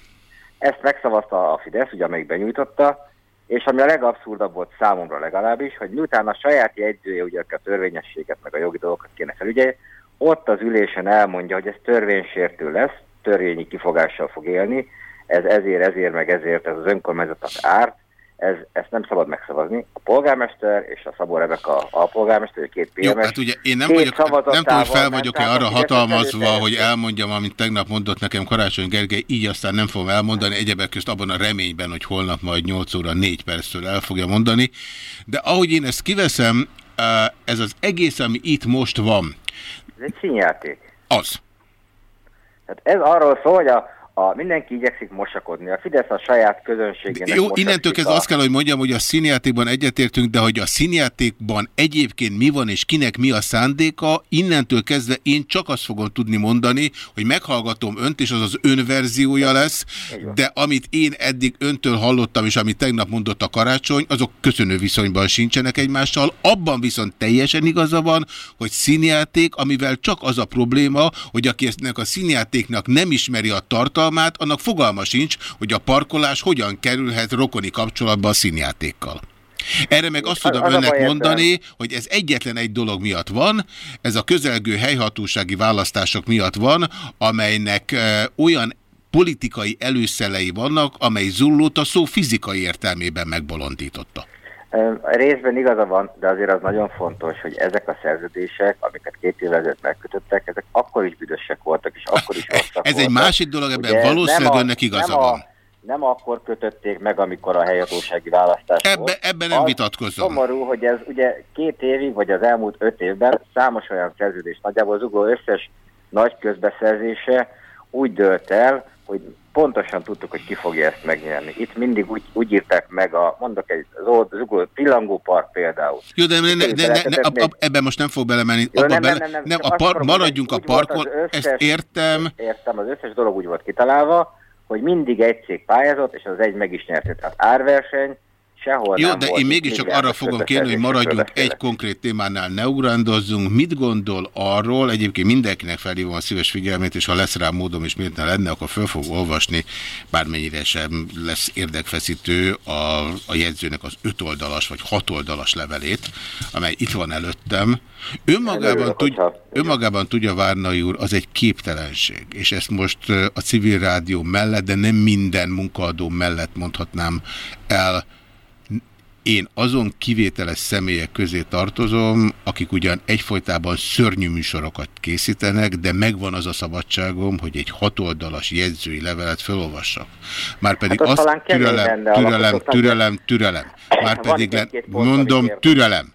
Speaker 19: Ezt megszavazta a Fidesz, ugye amelyik benyújtotta, és ami a legabszurdabb volt számomra legalábbis, hogy miután a saját jegyzője ugye a törvényességet, meg a jogi dolgokat kéne felügyelni, ott az ülésen elmondja, hogy ez törvénysértő lesz, törvényi kifogással fog élni, ez ezért, ezért, meg ezért ez az önkormányzatnak árt, ez, ezt nem szabad megszavazni. A polgármester és a Szabó Rebeka alpolgármester, ő két PMS,
Speaker 2: Jó, hát ugye én nem vagyok, nem tudom, hogy fel vagyok-e arra
Speaker 19: a
Speaker 2: hatalmazva, hogy elmondjam, amit tegnap mondott nekem Karácsony Gergely, így aztán nem fogom elmondani, egyebek közt abban a reményben, hogy holnap majd 8 óra 4 perctől el fogja mondani. De ahogy én ezt kiveszem, eh, ez az egész, ami itt most van,
Speaker 19: Ez egy színjáték.
Speaker 2: az.
Speaker 19: Tehát ez arról szól, hogy a, a, mindenki igyekszik mosakodni. A Fidesz a saját közönségének
Speaker 2: Jó, innentől kezdve
Speaker 19: a-
Speaker 2: azt kell, hogy mondjam, hogy a színjátékban egyetértünk, de hogy a színjátékban egyébként mi van és kinek mi a szándéka, innentől kezdve én csak azt fogom tudni mondani, hogy meghallgatom önt, és az az önverziója lesz, de amit én eddig öntől hallottam, és amit tegnap mondott a karácsony, azok köszönő viszonyban sincsenek egymással. Abban viszont teljesen igaza van, hogy színjáték, amivel csak az a probléma, hogy aki ennek a színjátéknak nem ismeri a tartalmát, annak fogalma sincs, hogy a parkolás hogyan kerülhet rokoni kapcsolatba a színjátékkal. Erre meg azt
Speaker 19: Az-
Speaker 2: tudom
Speaker 19: az
Speaker 2: önnek mondani, hogy ez egyetlen egy dolog miatt van, ez a közelgő helyhatósági választások miatt van, amelynek olyan politikai előszelei vannak, amely Zullót a szó fizikai értelmében megbolondította.
Speaker 19: Részben igaza van, de azért az nagyon fontos, hogy ezek a szerződések, amiket két évvel ezelőtt megkötöttek, ezek akkor is büdösek voltak, és akkor is rosszak
Speaker 2: Ez egy
Speaker 19: voltak.
Speaker 2: másik dolog, ebben
Speaker 19: Ugye
Speaker 2: valószínűleg
Speaker 19: a-
Speaker 2: önnek igaza
Speaker 19: nem a-
Speaker 2: van.
Speaker 19: Nem akkor kötötték meg, amikor a helyhatósági választás
Speaker 2: Ebbe,
Speaker 19: volt.
Speaker 2: ebben nem
Speaker 19: Az
Speaker 2: vitatkozom.
Speaker 19: Szomorú, hogy ez ugye két évig, vagy az elmúlt öt évben számos olyan szerződés, nagyjából az ugló összes nagy közbeszerzése úgy dőlt el, hogy pontosan tudtuk, hogy ki fogja ezt megnyerni. Itt mindig úgy, úgy írták meg a, mondok egy zöld, zugló, pillangópark például.
Speaker 2: Jó, de ne, ne, ne, ne, ne, ab, ab, ebben most nem fog belemenni.
Speaker 19: Jó, nem, nem,
Speaker 2: bele,
Speaker 19: nem, nem,
Speaker 2: nem,
Speaker 19: csak
Speaker 2: a par, maradjunk a parkon,
Speaker 19: összes-
Speaker 2: ezt értem.
Speaker 19: Értem, az összes dolog úgy volt kitalálva, hogy mindig egy cég pályázott, és az egy meg is nyerte. Tehát árverseny sehol
Speaker 2: Jó,
Speaker 19: nem
Speaker 2: de
Speaker 19: volt.
Speaker 2: én mégiscsak arra fogom kérni, hogy maradjunk egy konkrét témánál, ne ugrandozzunk. Mit gondol arról, egyébként mindenkinek felhívom a szíves figyelmét, és ha lesz rá módom, és miért ne lenne, akkor föl fog olvasni, bármennyire sem lesz érdekfeszítő a, a jegyzőnek az ötoldalas vagy hatoldalas levelét, amely itt van előttem. Önmagában, tud, önmagában tudja Várnai úr, az egy képtelenség, és ezt most a civil rádió mellett, de nem minden munkaadó mellett mondhatnám el, én azon kivételes személyek közé tartozom, akik ugyan egyfolytában szörnyű műsorokat készítenek, de megvan az a szabadságom, hogy egy hatoldalas jegyzői levelet felolvassak. Márpedig
Speaker 19: Hát az
Speaker 2: azt türelem, türelem, türelem, türelem. Márpedig le, mondom, türelem.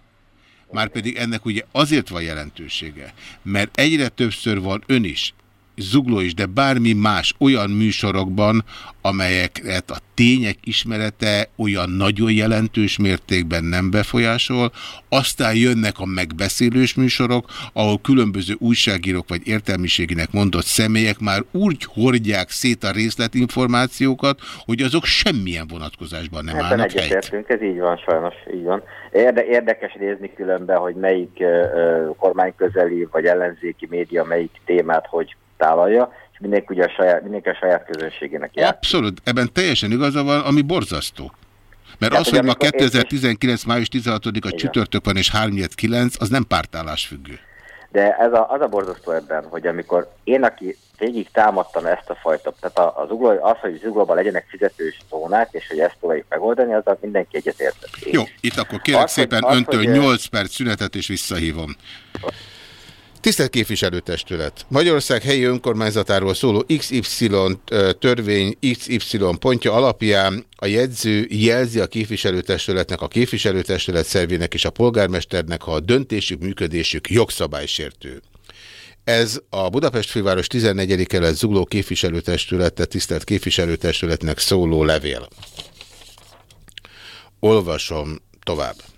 Speaker 2: Márpedig ennek ugye azért van jelentősége, mert egyre többször van ön is, Zugló is, de bármi más olyan műsorokban, amelyeket a tények ismerete olyan nagyon jelentős mértékben nem befolyásol, aztán jönnek a megbeszélős műsorok, ahol különböző újságírók vagy értelmiségének mondott személyek már úgy hordják szét a részletinformációkat, hogy azok semmilyen vonatkozásban nem
Speaker 19: Ebben
Speaker 2: állnak
Speaker 19: egyetértünk, ez így van, sajnos, így van. Érde, érdekes nézni különben, hogy melyik ö, kormányközeli vagy ellenzéki média melyik témát hogy tálalja, és mindenki ugye a saját, mindenki a saját közönségének jár.
Speaker 2: Abszolút, ebben teljesen igaza van, ami borzasztó. Mert
Speaker 19: Tehát,
Speaker 2: az,
Speaker 19: hogy
Speaker 2: hogy ma
Speaker 19: amikor én-
Speaker 2: 2019. május 16-a csütörtök van és 3 az nem pártállás függő.
Speaker 19: De ez a, az a borzasztó ebben, hogy amikor én, aki végig támadtam ezt a fajta, tehát az, ugló, az, hogy zuglóban legyenek fizetős zónák, és hogy ezt próbáljuk megoldani, az mindenki egyetértett.
Speaker 2: Jó, itt akkor kérek
Speaker 19: Az, hogy-
Speaker 2: szépen
Speaker 19: az,
Speaker 2: öntől
Speaker 19: hogy,
Speaker 2: 8 perc szünetet és visszahívom. Tisztelt képviselőtestület! Magyarország helyi önkormányzatáról szóló XY törvény XY pontja alapján a jegyző jelzi a képviselőtestületnek, a képviselőtestület szervének és a polgármesternek, ha a döntésük, működésük jogszabálysértő. Ez a Budapest főváros 14. kelet Zugló képviselőtestülete, tisztelt képviselőtestületnek szóló levél. Olvasom tovább.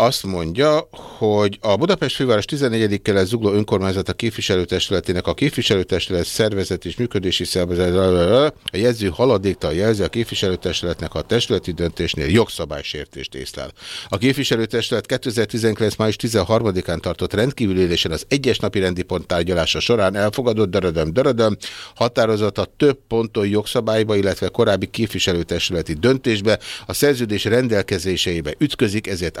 Speaker 2: Azt mondja, hogy a Budapest főváros 14. kelet Zugló önkormányzata képviselőtestületének a képviselőtestület szervezet és működési szervezet a jegyző haladéktal jelzi a képviselőtestületnek a testületi döntésnél jogszabálysértést észlel. A képviselőtestület 2019. május 13-án tartott rendkívül ülésen az egyes napi rendi pont tárgyalása során elfogadott dörödöm dörödöm határozata több ponton jogszabályba, illetve korábbi képviselőtestületi döntésbe a szerződés rendelkezéseibe ütközik, ezért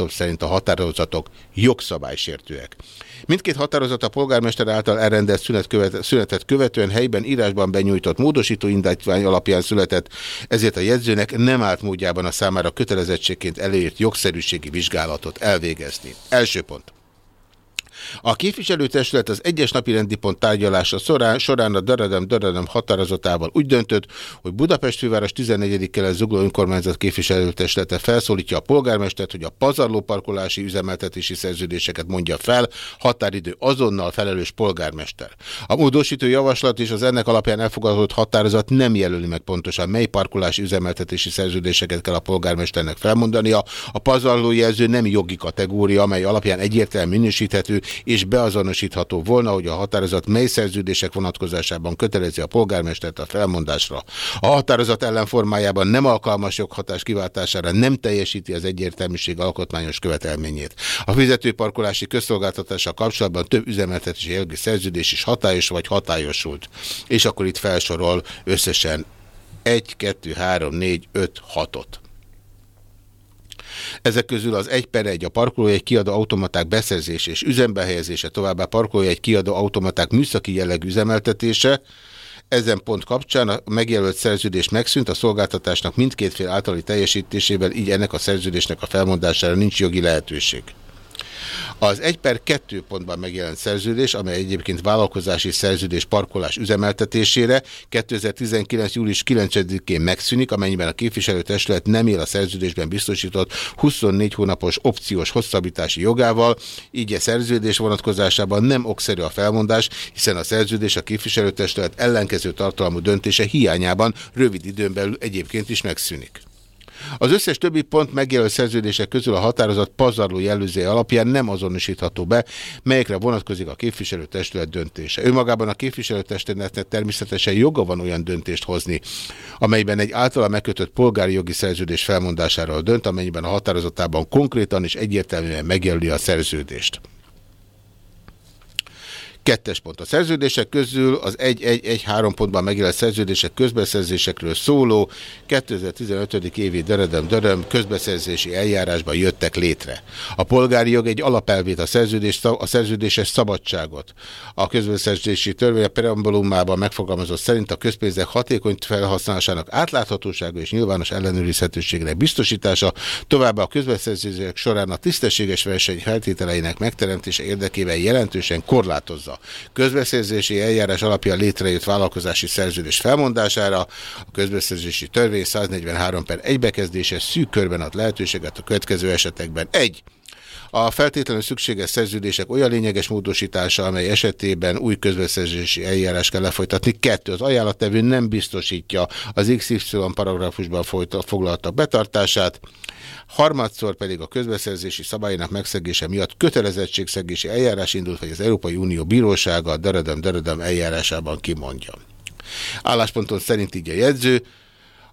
Speaker 2: álláspontom szerint a határozatok jogszabálysértőek. Mindkét határozat a polgármester által elrendelt szünet követ, szünetet követően helyben írásban benyújtott módosító indítvány alapján született, ezért a jegyzőnek nem állt módjában a számára kötelezettségként előírt jogszerűségi vizsgálatot elvégezni. Első pont. A képviselőtestület az egyes napi rendi pont tárgyalása során, során a Döredem Döredem határozatával úgy döntött, hogy Budapest főváros 14. kelet zugló önkormányzat képviselőtesülete felszólítja a polgármestert, hogy a pazarlóparkolási üzemeltetési szerződéseket mondja fel, határidő azonnal felelős polgármester. A módosító javaslat és az ennek alapján elfogadott határozat nem jelöli meg pontosan, mely parkolási üzemeltetési szerződéseket kell a polgármesternek felmondania. A pazarló jelző nem jogi kategória, amely alapján egyértelműen minősíthető és beazonosítható volna, hogy a határozat mely szerződések vonatkozásában kötelezi a polgármestert a felmondásra. A határozat ellenformájában nem alkalmas joghatás kiváltására nem teljesíti az egyértelműség alkotmányos követelményét. A fizetőparkolási közszolgáltatással kapcsolatban több üzemeltetési jogi szerződés is hatályos vagy hatályosult. És akkor itt felsorol összesen 1, 2, 3, 4, 5, 6-ot. Ezek közül az 1 per 1 a parkolójegy kiadó automaták beszerzése és üzembe helyezése, továbbá parkolójegy kiadó automaták műszaki jellegű üzemeltetése, ezen pont kapcsán a megjelölt szerződés megszűnt, a szolgáltatásnak mindkét fél általi teljesítésével, így ennek a szerződésnek a felmondására nincs jogi lehetőség. Az 1 per 2 pontban megjelent szerződés, amely egyébként vállalkozási szerződés parkolás üzemeltetésére 2019. július 9-én megszűnik, amennyiben a képviselőtestület nem él a szerződésben biztosított 24 hónapos opciós hosszabbítási jogával, így a szerződés vonatkozásában nem okszerű a felmondás, hiszen a szerződés a képviselőtestület ellenkező tartalmú döntése hiányában rövid időn belül egyébként is megszűnik. Az összes többi pont megjelölt szerződések közül a határozat pazarló jelzője alapján nem azonosítható be, melyekre vonatkozik a képviselőtestület döntése. Önmagában a képviselőtestületnek természetesen joga van olyan döntést hozni, amelyben egy általa megkötött polgári jogi szerződés felmondásáról dönt, amennyiben a határozatában konkrétan és egyértelműen megjelöli a szerződést. Kettes pont. A szerződések közül az 1-1-1-3 pontban megjelent szerződések közbeszerzésekről szóló 2015. évi dörödöm-döröm közbeszerzési eljárásban jöttek létre. A polgári jog egy alapelvét, a, szerződés, a szerződéses szabadságot. A közbeszerzési törvény a preambulumában megfogalmazott szerint a közpénzek hatékony felhasználásának átláthatósága és nyilvános ellenőrizhetőségre biztosítása, továbbá a közbeszerzések során a tisztességes verseny feltételeinek megteremtése érdekében jelentősen korlátozza közbeszerzési eljárás alapján létrejött vállalkozási szerződés felmondására, a közbeszerzési törvény 143 per 1 bekezdése szűk körben ad lehetőséget a következő esetekben. 1. A feltétlenül szükséges szerződések olyan lényeges módosítása, amely esetében új közbeszerzési eljárás kell lefolytatni. Kettő, az ajánlattevő nem biztosítja az XY paragrafusban foglaltak betartását. Harmadszor pedig a közbeszerzési szabálynak megszegése miatt kötelezettségszegési eljárás indult, vagy az Európai Unió Bírósága a deredem-deredem eljárásában kimondja. Állásponton szerint így a jegyző,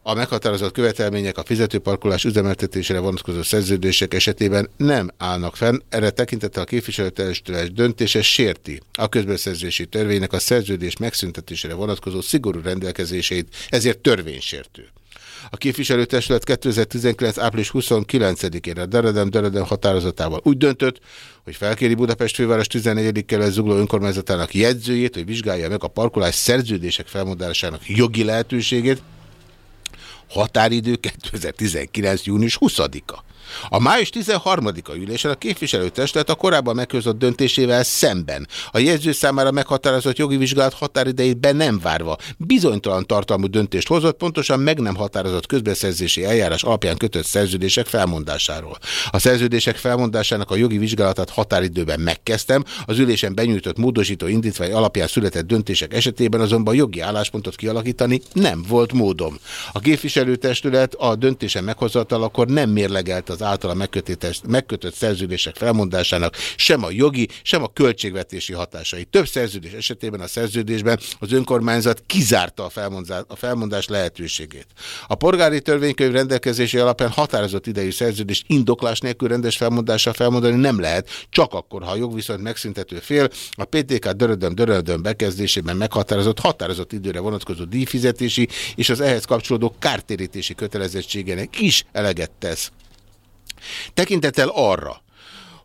Speaker 2: a meghatározott követelmények a fizetőparkolás üzemeltetésére vonatkozó szerződések esetében nem állnak fenn, erre tekintettel a képviselőtestület döntése sérti a közbeszerzési törvénynek a szerződés megszüntetésére vonatkozó szigorú rendelkezéseit, ezért törvénysértő. A képviselőtestület 2019. április 29-én a Deredem Deredem határozatával úgy döntött, hogy felkéri Budapest főváros 14. kelet zugló önkormányzatának jegyzőjét, hogy vizsgálja meg a parkolás szerződések felmondásának jogi lehetőségét, határidő 2019. június 20-a. A május 13-a ülésen a képviselőtestület a korábban meghozott döntésével szemben a jegyző számára meghatározott jogi vizsgálat határidejét be nem várva bizonytalan tartalmú döntést hozott, pontosan meg nem határozott közbeszerzési eljárás alapján kötött szerződések felmondásáról. A szerződések felmondásának a jogi vizsgálatát határidőben megkezdtem, az ülésen benyújtott módosító indítvány alapján született döntések esetében azonban jogi álláspontot kialakítani nem volt módom. A képviselőtestület a döntésen meghozatalakor nem mérlegelt általa megkötött szerződések felmondásának sem a jogi, sem a költségvetési hatásai. Több szerződés esetében a szerződésben az önkormányzat kizárta a, felmondás, a felmondás lehetőségét. A polgári törvénykönyv rendelkezési alapján határozott idejű szerződést indoklás nélkül rendes felmondással felmondani nem lehet, csak akkor, ha a jogviszont megszüntető fél a PTK dörödöm dörödöm bekezdésében meghatározott határozott időre vonatkozó díjfizetési és az ehhez kapcsolódó kártérítési kötelezettségének is eleget tesz. Tekintettel arra,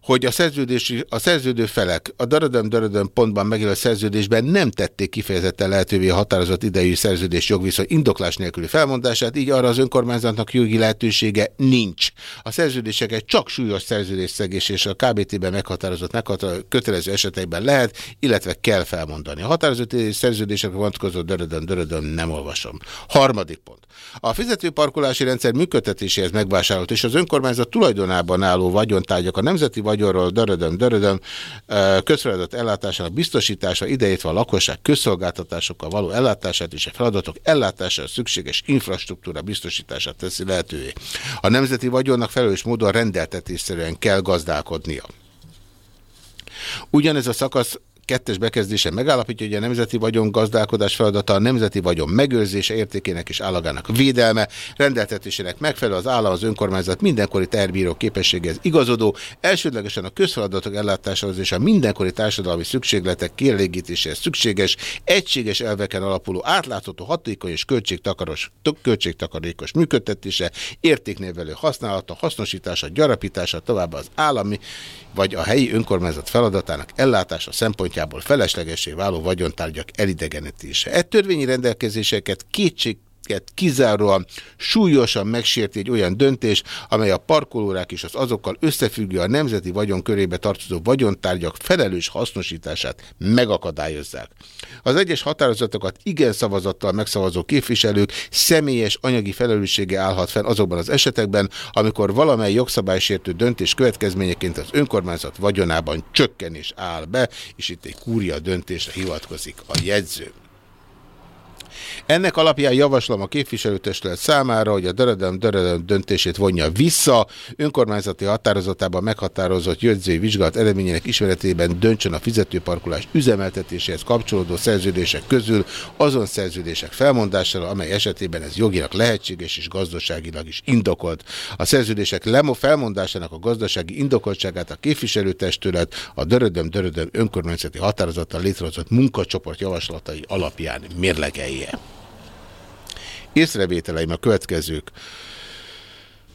Speaker 2: hogy a, szerződési, a szerződő felek a daradöm daradöm pontban megjelölt szerződésben nem tették kifejezetten lehetővé a határozott idejű szerződés jogviszony indoklás nélküli felmondását, így arra az önkormányzatnak jogi lehetősége nincs. A szerződéseket csak súlyos szerződésszegés és a KBT-ben meghatározott meghatározott kötelező esetekben lehet, illetve kell felmondani. A határozott idejű szerződésekre vonatkozó daradöm daradöm nem olvasom. Harmadik pont. A fizetőparkolási rendszer működtetéséhez megvásárolt és az önkormányzat tulajdonában álló vagyontárgyak a nemzeti vagyonról dörödöm, dörödöm közfeladat ellátásának biztosítása, idejétve a lakosság közszolgáltatásokkal való ellátását és a feladatok ellátására szükséges infrastruktúra biztosítását teszi lehetővé. A nemzeti vagyonnak felelős módon rendeltetésszerűen kell gazdálkodnia. Ugyanez a szakasz kettes bekezdése megállapítja, hogy a nemzeti vagyon gazdálkodás feladata a nemzeti vagyon megőrzése, értékének és állagának védelme, rendeltetésének megfelelő az állam az önkormányzat mindenkori terbíró képességhez igazodó, elsődlegesen a közfeladatok ellátásához és a mindenkori társadalmi szükségletek kielégítéséhez szükséges, egységes elveken alapuló átlátható, hatékony és költségtakaros, költségtakarékos működtetése, értéknévelő használata, hasznosítása, gyarapítása, továbbá az állami vagy a helyi önkormányzat feladatának ellátása szempontjából feleslegesé váló vagyontárgyak elidegenítése. E törvényi rendelkezéseket kétség kizáróan súlyosan megsérti egy olyan döntés, amely a parkolórák és az azokkal összefüggő a nemzeti vagyon körébe tartozó vagyontárgyak felelős hasznosítását megakadályozzák. Az egyes határozatokat igen szavazattal megszavazó képviselők személyes anyagi felelőssége állhat fenn azokban az esetekben, amikor valamely jogszabálysértő döntés következményeként az önkormányzat vagyonában csökkenés áll be, és itt egy kúria döntésre hivatkozik a jegyző. Ennek alapján javaslom a képviselőtestület számára, hogy a dörödöm dörödöm döntését vonja vissza, önkormányzati határozatában meghatározott jegyzői vizsgálat eredményének ismeretében döntsön a fizetőparkolás üzemeltetéséhez kapcsolódó szerződések közül azon szerződések felmondására, amely esetében ez jogilag lehetséges és gazdaságilag is indokolt. A szerződések lemo felmondásának a gazdasági indokoltságát a képviselőtestület a dörödöm dörödöm önkormányzati határozattal létrehozott munkacsoport javaslatai alapján mérlegelje. Észrevételeim a következők.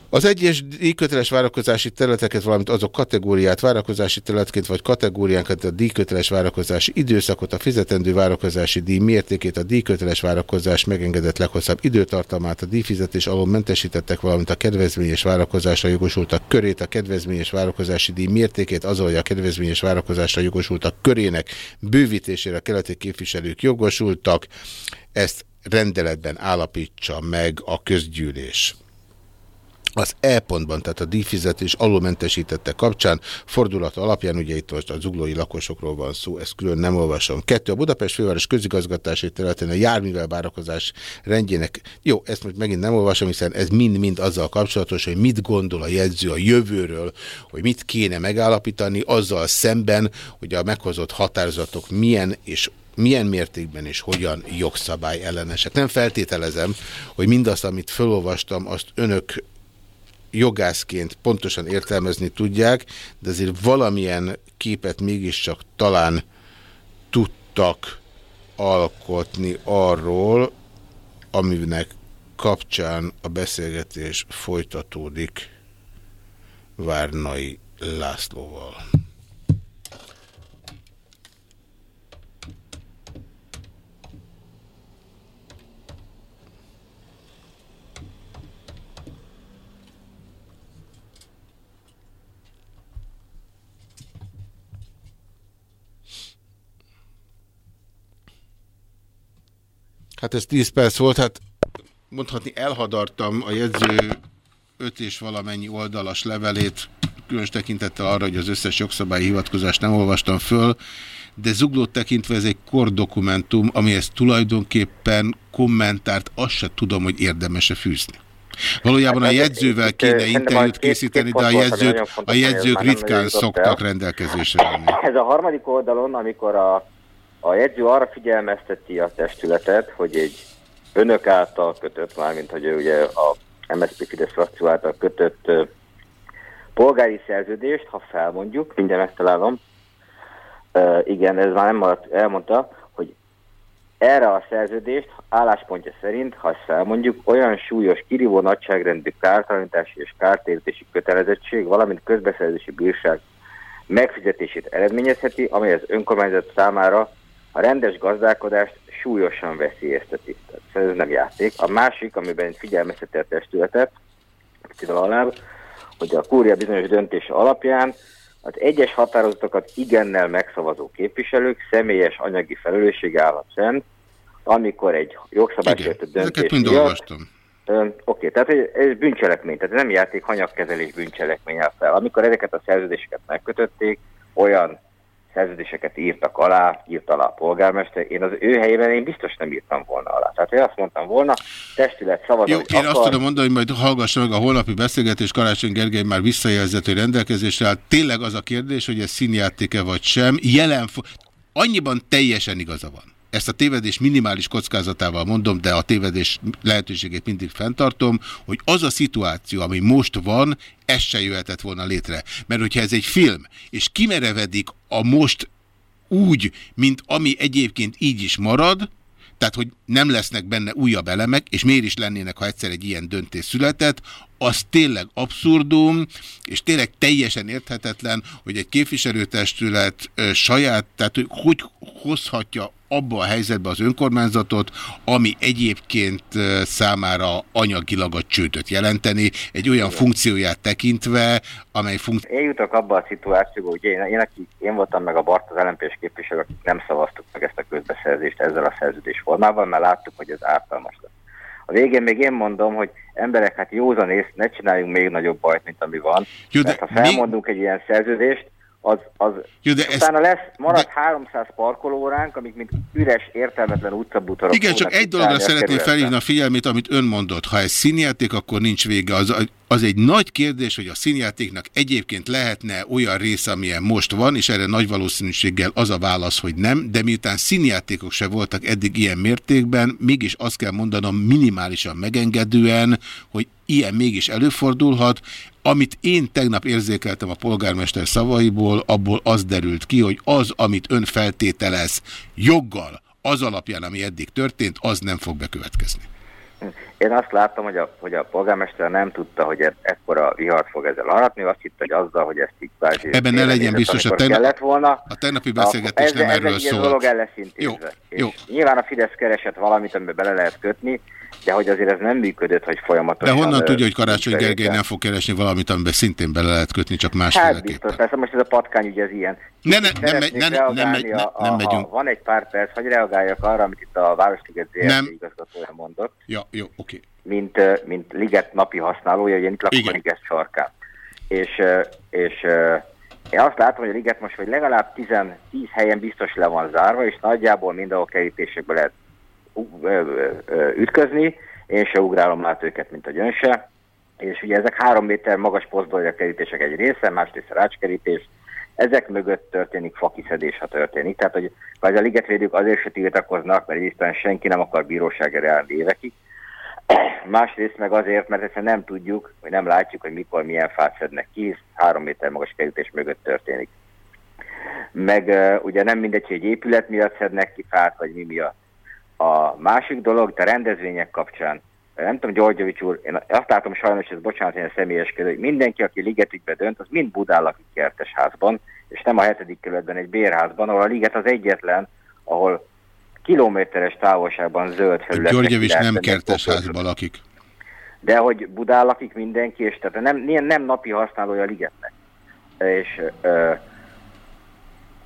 Speaker 2: Az egyes díjköteles várakozási területeket, valamint azok kategóriát várakozási területként vagy kategóriánkat, a díjköteles várakozási időszakot, a fizetendő várakozási díj mértékét, a díjköteles várakozás megengedett leghosszabb időtartamát, a díjfizetés alól mentesítettek, valamint a kedvezményes várakozásra jogosultak körét, a kedvezményes várakozási díj mértékét, azon, hogy a kedvezményes várakozásra jogosultak körének bővítésére a keleti képviselők jogosultak, ezt rendeletben állapítsa meg a közgyűlés. Az E pontban, tehát a díjfizetés alulmentesítette kapcsán fordulat alapján, ugye itt most a zuglói lakosokról van szó, ezt külön nem olvasom. Kettő, a Budapest főváros közigazgatási területén a járművel várakozás rendjének, jó, ezt most megint nem olvasom, hiszen ez mind-mind azzal kapcsolatos, hogy mit gondol a jegyző a jövőről, hogy mit kéne megállapítani azzal szemben, hogy a meghozott határozatok milyen és milyen mértékben és hogyan jogszabály ellenesek. Nem feltételezem, hogy mindazt, amit felolvastam, azt önök jogászként pontosan értelmezni tudják, de azért valamilyen képet mégiscsak talán tudtak alkotni arról, aminek kapcsán a beszélgetés folytatódik Várnai Lászlóval. Hát ez 10 perc volt, hát mondhatni elhadartam a jegyző öt és valamennyi oldalas levelét, különös tekintettel arra, hogy az összes jogszabályi hivatkozást nem olvastam föl, de zuglót tekintve ez egy kordokumentum, amihez tulajdonképpen kommentárt azt se tudom, hogy érdemes-e fűzni. Valójában a jegyzővel kéne interjút készíteni, de a jegyzők, a jegyzők ritkán szoktak rendelkezésre lenni.
Speaker 19: Ez a harmadik oldalon, amikor a, a jegyző arra figyelmezteti a testületet, hogy egy önök által kötött, mármint hogy ő ugye a MSZP Fidesz frakció által kötött polgári szerződést, ha felmondjuk, minden megtalálom, igen, ez már nem maradt, elmondta, hogy erre a szerződést álláspontja szerint, ha ezt felmondjuk, olyan súlyos kirívó nagyságrendű kártalanítási és kártérítési kötelezettség, valamint közbeszerzési bírság megfizetését eredményezheti, amely az önkormányzat számára a rendes gazdálkodást súlyosan veszélyezteti. Tehát ez nem játék. A másik, amiben figyelmezteti a testületet, picit alább, hogy a kúria bizonyos döntése alapján az egyes határozatokat igennel megszavazó képviselők személyes anyagi felelőssége állhat fenn, amikor egy jogszabálysértő döntés
Speaker 2: mind
Speaker 19: miatt Oké, tehát ez, bűncselekmény, tehát nem játék, hanyagkezelés bűncselekmény fel. Amikor ezeket a szerződéseket megkötötték, olyan szerződéseket írtak alá, írt alá a polgármester, én az ő helyében én biztos nem írtam volna alá. Tehát én azt mondtam volna, testület szavaz,
Speaker 2: Jó, én azt
Speaker 19: akar.
Speaker 2: tudom mondani, hogy majd hallgassa meg a holnapi beszélgetés, Karácsony Gergely már visszajelzett, hogy rendelkezésre áll. Tényleg az a kérdés, hogy ez színjátéke vagy sem. Jelen Annyiban teljesen igaza van. Ezt a tévedés minimális kockázatával mondom, de a tévedés lehetőségét mindig fenntartom, hogy az a szituáció, ami most van, ez se jöhetett volna létre. Mert hogyha ez egy film, és kimerevedik a most úgy, mint ami egyébként így is marad, tehát hogy nem lesznek benne újabb elemek, és miért is lennének, ha egyszer egy ilyen döntés született, az tényleg abszurdum, és tényleg teljesen érthetetlen, hogy egy képviselőtestület saját, tehát hogy, hogy hozhatja abba a helyzetbe az önkormányzatot, ami egyébként számára anyagilag a csődöt jelenteni, egy olyan funkcióját tekintve, amely funkció...
Speaker 19: Én jutok abba a szituációba, hogy én, én, aki, én voltam meg a Bart az lmp képviselő, akik nem szavaztuk meg ezt a közbeszerzést ezzel a szerződés formában, mert láttuk, hogy ez ártalmas lesz. A végén még én mondom, hogy emberek, hát józan ész, ne csináljunk még nagyobb bajt, mint ami van.
Speaker 2: Jó, de
Speaker 19: mert ha felmondunk egy ilyen szerződést, az, az
Speaker 2: Jó, de
Speaker 19: és
Speaker 2: ez-
Speaker 19: utána lesz, marad 300 parkolóránk, amik mint üres, értelmetlen utcabutorok.
Speaker 2: Igen, csak egy dologra szeretném felhívni a figyelmét, amit ön mondott. Ha ez színjáték, akkor nincs vége. Az, az egy nagy kérdés, hogy a színjátéknak egyébként lehetne olyan része, amilyen most van, és erre nagy valószínűséggel az a válasz, hogy nem, de miután színjátékok se voltak eddig ilyen mértékben, mégis azt kell mondanom minimálisan megengedően, hogy ilyen mégis előfordulhat. Amit én tegnap érzékeltem a polgármester szavaiból, abból az derült ki, hogy az, amit ön feltételez joggal, az alapján, ami eddig történt, az nem fog bekövetkezni.
Speaker 19: Én azt láttam, hogy a, hogy a polgármester nem tudta, hogy e- ekkora vihart fog ezzel aratni, azt hitte, hogy azzal, hogy ezt így kvázi...
Speaker 2: Ebben ne legyen biztos, a tegnap-
Speaker 19: kellett volna.
Speaker 2: A tegnapi beszélgetés
Speaker 19: ez,
Speaker 2: nem
Speaker 19: ez
Speaker 2: erről
Speaker 19: ilyen
Speaker 2: szólt.
Speaker 19: dolog el lesz intézve. És
Speaker 2: jó.
Speaker 19: Nyilván a Fidesz keresett valamit, amiben bele lehet kötni, de hogy azért ez nem működött, hogy
Speaker 2: De
Speaker 19: folyamatosan...
Speaker 2: honnan
Speaker 19: ö,
Speaker 2: tudja, hogy Karácsony Gergely nem fog keresni valamit, amiben szintén bele lehet kötni, csak
Speaker 19: Hát
Speaker 2: másféleképpen?
Speaker 19: biztos, persze most ez a patkány ügy, ez ilyen.
Speaker 2: Ne, ne, nem, megy- ne, ne, nem,
Speaker 19: reagálni
Speaker 2: megy- ne,
Speaker 19: a-
Speaker 2: nem megyünk.
Speaker 19: Van egy pár perc, hogy reagáljak arra, amit itt a Városliget ZRT
Speaker 2: Nem.
Speaker 19: igazgatója mondott.
Speaker 2: Ja, jó, oké.
Speaker 19: mint, mint Liget napi használója, ugye itt lakom a Liget sarkán. És, és én azt látom, hogy a Liget most vagy legalább 10, 10 helyen biztos le van zárva, és nagyjából mindenhol kerítésekbe lehet ütközni. Én se ugrálom át őket, mint a gyönse. És ugye ezek három méter magas posztból a kerítések egy része, másrészt rácskerítés. Ezek mögött történik fakiszedés, ha történik. Tehát, hogy vagy a ligetvédők azért se tiltakoznak, mert egyszerűen senki nem akar bíróságra állni évekig, Másrészt meg azért, mert egyszerűen nem tudjuk, vagy nem látjuk, hogy mikor milyen fát szednek ki, három méter magas kerítés mögött történik. Meg ugye nem mindegy, hogy egy épület miatt szednek ki fát, vagy mi miatt. A másik dolog, de rendezvények kapcsán, nem tudom, Györgyevics úr, én azt látom sajnos, ez bocsánat, hogy személyeskedő, hogy mindenki, aki ligetügybe dönt, az mind Budán lakik kertesházban, és nem a hetedik kerületben egy bérházban, ahol a liget az egyetlen, ahol kilométeres távolságban zöld felület.
Speaker 2: Györgyevics nem kertesházban lakik.
Speaker 19: De hogy Budán lakik mindenki, és tehát nem, nem, nem napi használója a ligetnek. És ö,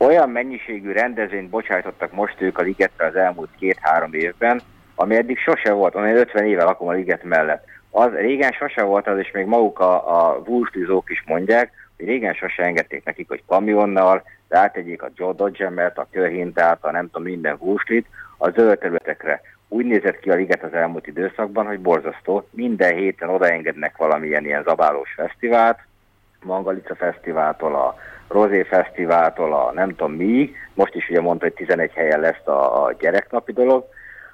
Speaker 19: olyan mennyiségű rendezvényt bocsájtottak most ők a ligetre az elmúlt két-három évben, ami eddig sose volt, amely 50 éve lakom a liget mellett. Az régen sose volt az, és még maguk a, a vústizók is mondják, hogy régen sose engedték nekik, hogy kamionnal átegyék a Joe Dodgemet, a Kölhintát, a nem tudom, minden vúslit a zöld területekre. Úgy nézett ki a liget az elmúlt időszakban, hogy borzasztó. Minden héten odaengednek valamilyen ilyen zabálós fesztivált, Mangalica Fesztiváltól, a Rozé Fesztiváltól, a nem tudom mi, most is ugye mondta, hogy 11 helyen lesz a, a gyereknapi dolog,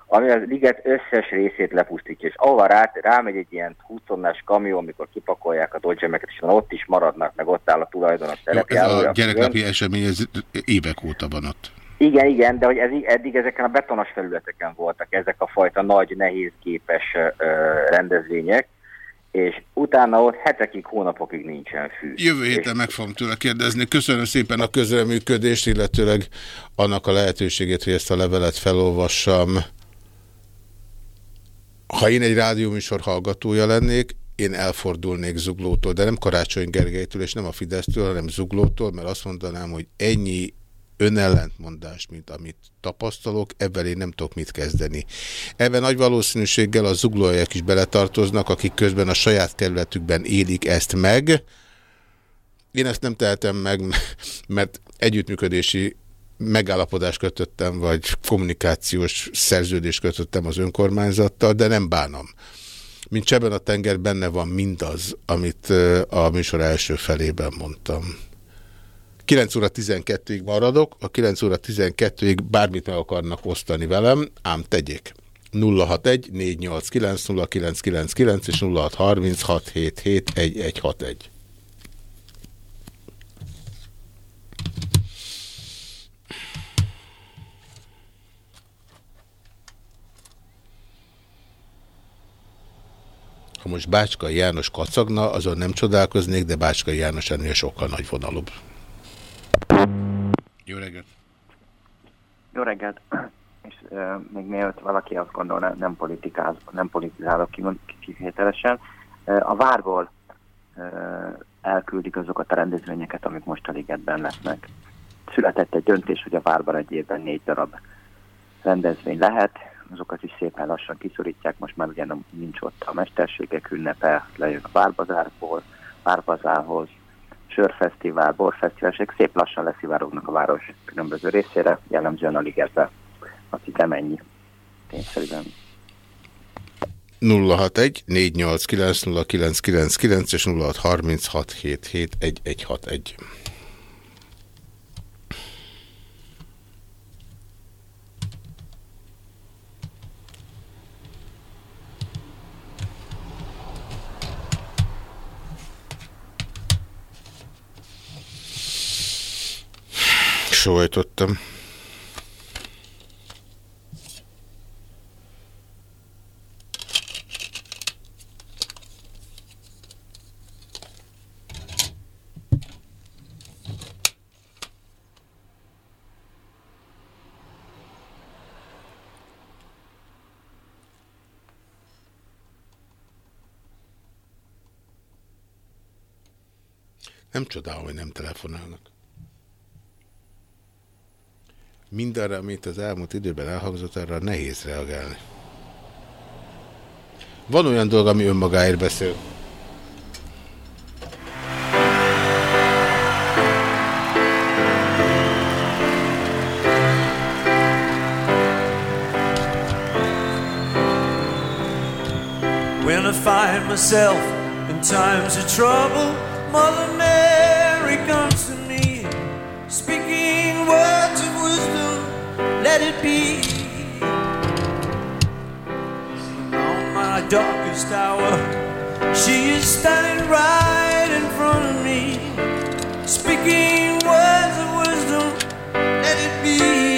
Speaker 19: ami a liget összes részét lepusztítja, és ahova rá, rámegy egy ilyen 20 tonnás kamió, amikor kipakolják a dodgemeket, és ott is maradnak, meg ott áll a tulajdonos
Speaker 2: Jó, ez
Speaker 19: terepjárója.
Speaker 2: a gyereknapi esemény ez évek óta van ott.
Speaker 19: Igen, igen, de hogy ez, eddig ezeken a betonos felületeken voltak ezek a fajta nagy, nehézképes ö, rendezvények, és utána ott hetekig, hónapokig nincsen fű.
Speaker 2: Jövő héten meg fogom tőle kérdezni. Köszönöm szépen a közreműködést, illetőleg annak a lehetőségét, hogy ezt a levelet felolvassam. Ha én egy rádióműsor hallgatója lennék, én elfordulnék Zuglótól, de nem Karácsony Gergelytől és nem a Fidesztől, hanem Zuglótól, mert azt mondanám, hogy ennyi önellentmondás, mint amit tapasztalok, ebben én nem tudok mit kezdeni. Ebben nagy valószínűséggel a zuglóiak is beletartoznak, akik közben a saját kerületükben élik ezt meg. Én ezt nem tehetem meg, mert együttműködési megállapodást kötöttem, vagy kommunikációs szerződést kötöttem az önkormányzattal, de nem bánom. Mint cseben a tenger benne van mindaz, amit a műsor első felében mondtam. 9 óra 12-ig maradok, a 9 óra 12-ig bármit meg akarnak osztani velem, ám tegyék. 061 489 0999 és 0636 77 1161. Ha most Bácskai János kacagna, azon nem csodálkoznék, de Bácskai János ennél sokkal nagyvonalúbb. Jó reggelt!
Speaker 20: Jó reggelt! És uh, még mielőtt valaki azt gondolna, nem, politikáz, nem politizálok kivételesen, uh, a várból uh, elküldik azokat a rendezvényeket, amik most a ligetben lesznek. Született egy döntés, hogy a várban egy évben négy darab rendezvény lehet, azokat is szépen lassan kiszorítják, most már ugye nem, nincs ott a mesterségek ünnepe, lejön a várbazárból, várbazához, sörfesztivál, borfesztivál, és szép lassan leszivárognak a város különböző részére, jellemzően a ligetbe. Azt hiszem ennyi tényszerűen.
Speaker 2: 061 489 0999 és 0636 77 1161. Sóhajtottam. Nem csodálom, hogy nem telefonálnak. Mindarra, amit az elmúlt időben elhangzott, arra nehéz reagálni. Van olyan dolog, ami önmagáért beszél.
Speaker 12: When I find myself in times of trouble, Mother Mary comes to me, speaking let it be. On my darkest hour, she is standing right in front of me, speaking words of wisdom, let it be.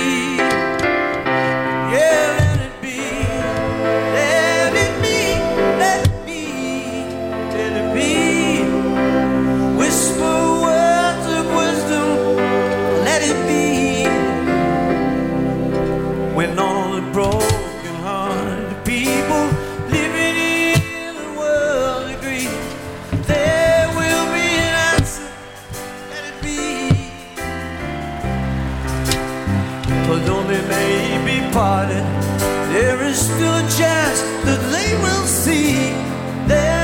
Speaker 12: There is still a chance that they will see.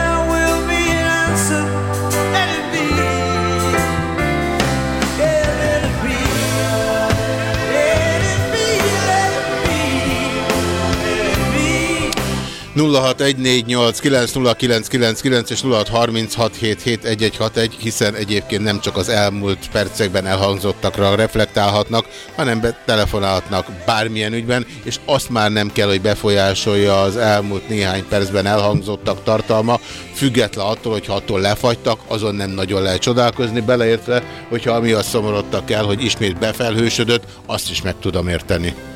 Speaker 2: 0614890999 és 0636771161, hiszen egyébként nem csak az elmúlt percekben elhangzottakra reflektálhatnak, hanem telefonálhatnak bármilyen ügyben, és azt már nem kell, hogy befolyásolja az elmúlt néhány percben elhangzottak tartalma, független attól, hogyha attól lefagytak, azon nem nagyon lehet csodálkozni, beleértve, hogyha amiatt szomorodtak el, hogy ismét befelhősödött, azt is meg tudom érteni.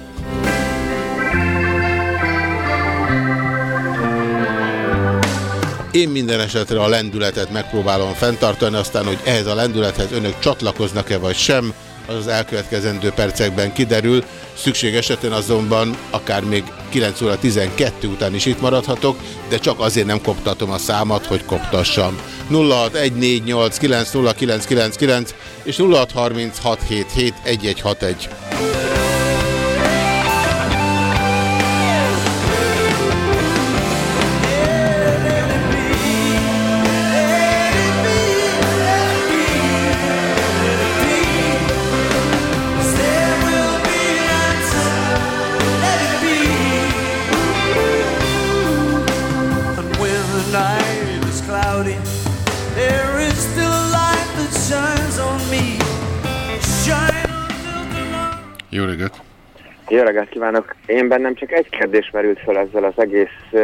Speaker 2: Én minden esetre a lendületet megpróbálom fenntartani, aztán, hogy ehhez a lendülethez önök csatlakoznak-e vagy sem, az az elkövetkezendő percekben kiderül. Szükség esetén azonban akár még 9 óra 12 után is itt maradhatok, de csak azért nem koptatom a számat, hogy koptassam. 0614890999 és 0636771161. Jó reggelt!
Speaker 21: Jó reggelt kívánok! Én bennem csak egy kérdés merült fel ezzel az egész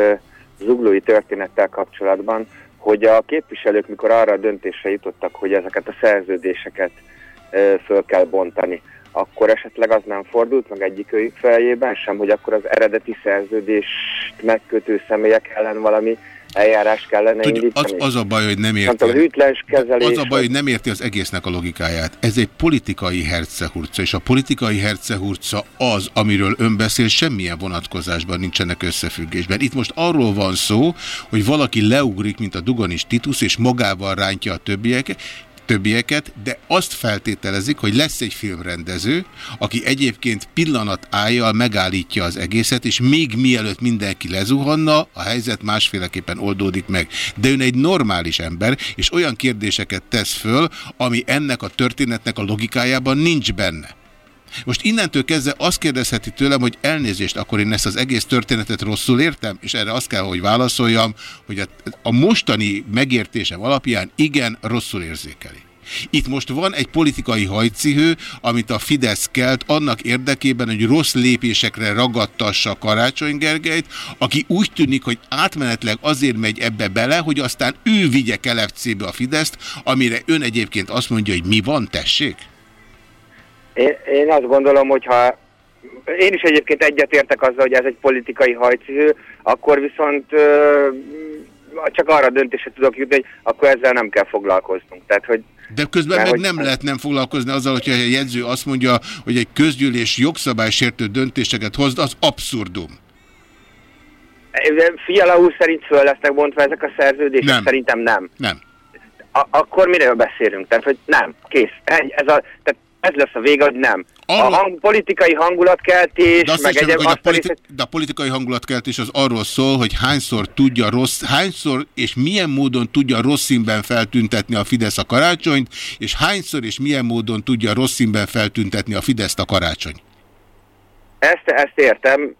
Speaker 21: zuglói történettel kapcsolatban, hogy a képviselők mikor arra a döntésre jutottak, hogy ezeket a szerződéseket föl kell bontani, akkor esetleg az nem fordult meg egyik fejében sem, hogy akkor az eredeti szerződést megkötő személyek ellen valami eljárás kellene
Speaker 2: Tudja,
Speaker 21: indítani?
Speaker 2: az, az a baj, hogy nem érti.
Speaker 21: az ütlens kezelés...
Speaker 2: Az a baj, hogy nem érti az egésznek a logikáját. Ez egy politikai hercehurca, és a politikai hercehurca az, amiről ön beszél, semmilyen vonatkozásban nincsenek összefüggésben. Itt most arról van szó, hogy valaki leugrik, mint a Dugonis Titus, és magával rántja a többieket, többieket, de azt feltételezik, hogy lesz egy filmrendező, aki egyébként pillanat álljal megállítja az egészet, és még mielőtt mindenki lezuhanna, a helyzet másféleképpen oldódik meg. De ön egy normális ember, és olyan kérdéseket tesz föl, ami ennek a történetnek a logikájában nincs benne. Most innentől kezdve azt kérdezheti tőlem, hogy elnézést, akkor én ezt az egész történetet rosszul értem, és erre azt kell, hogy válaszoljam, hogy a, a mostani megértésem alapján igen, rosszul érzékeli. Itt most van egy politikai hajcihő, amit a Fidesz kelt annak érdekében, hogy rossz lépésekre ragadtassa Karácsony Gergelyt, aki úgy tűnik, hogy átmenetleg azért megy ebbe bele, hogy aztán ő vigye kelepcébe a Fideszt, amire ön egyébként azt mondja, hogy mi van, tessék?
Speaker 21: Én, én azt gondolom, hogy ha én is egyébként egyetértek azzal, hogy ez egy politikai hajcihő, akkor viszont ö, csak arra döntésre tudok jutni, hogy akkor ezzel nem kell foglalkoznunk. Tehát, hogy
Speaker 2: De közben
Speaker 21: Mert
Speaker 2: meg
Speaker 21: hogy-
Speaker 2: nem lehet nem foglalkozni azzal, hogyha a jegyző azt mondja, hogy egy közgyűlés jogszabálysértő döntéseket hoz, az abszurdum.
Speaker 21: Fiala úr szerint föl lesznek bontva ezek a szerződések?
Speaker 2: Nem.
Speaker 21: Szerintem nem.
Speaker 2: Nem.
Speaker 21: A- akkor miről beszélünk? Tehát, hogy nem, kész. Ez, a, tehát ez lesz a vége, hogy nem. A hang, politikai hangulatkeltés,
Speaker 2: De azt
Speaker 21: meg
Speaker 2: is
Speaker 21: egyéb
Speaker 2: hogy a, politi de a politikai hangulatkeltés az arról szól, hogy hányszor tudja rossz, hányszor és milyen módon tudja rossz színben feltüntetni a Fidesz a karácsonyt, és hányszor és milyen módon tudja rossz színben feltüntetni a Fideszt a karácsony.
Speaker 21: Ezt, ezt értem.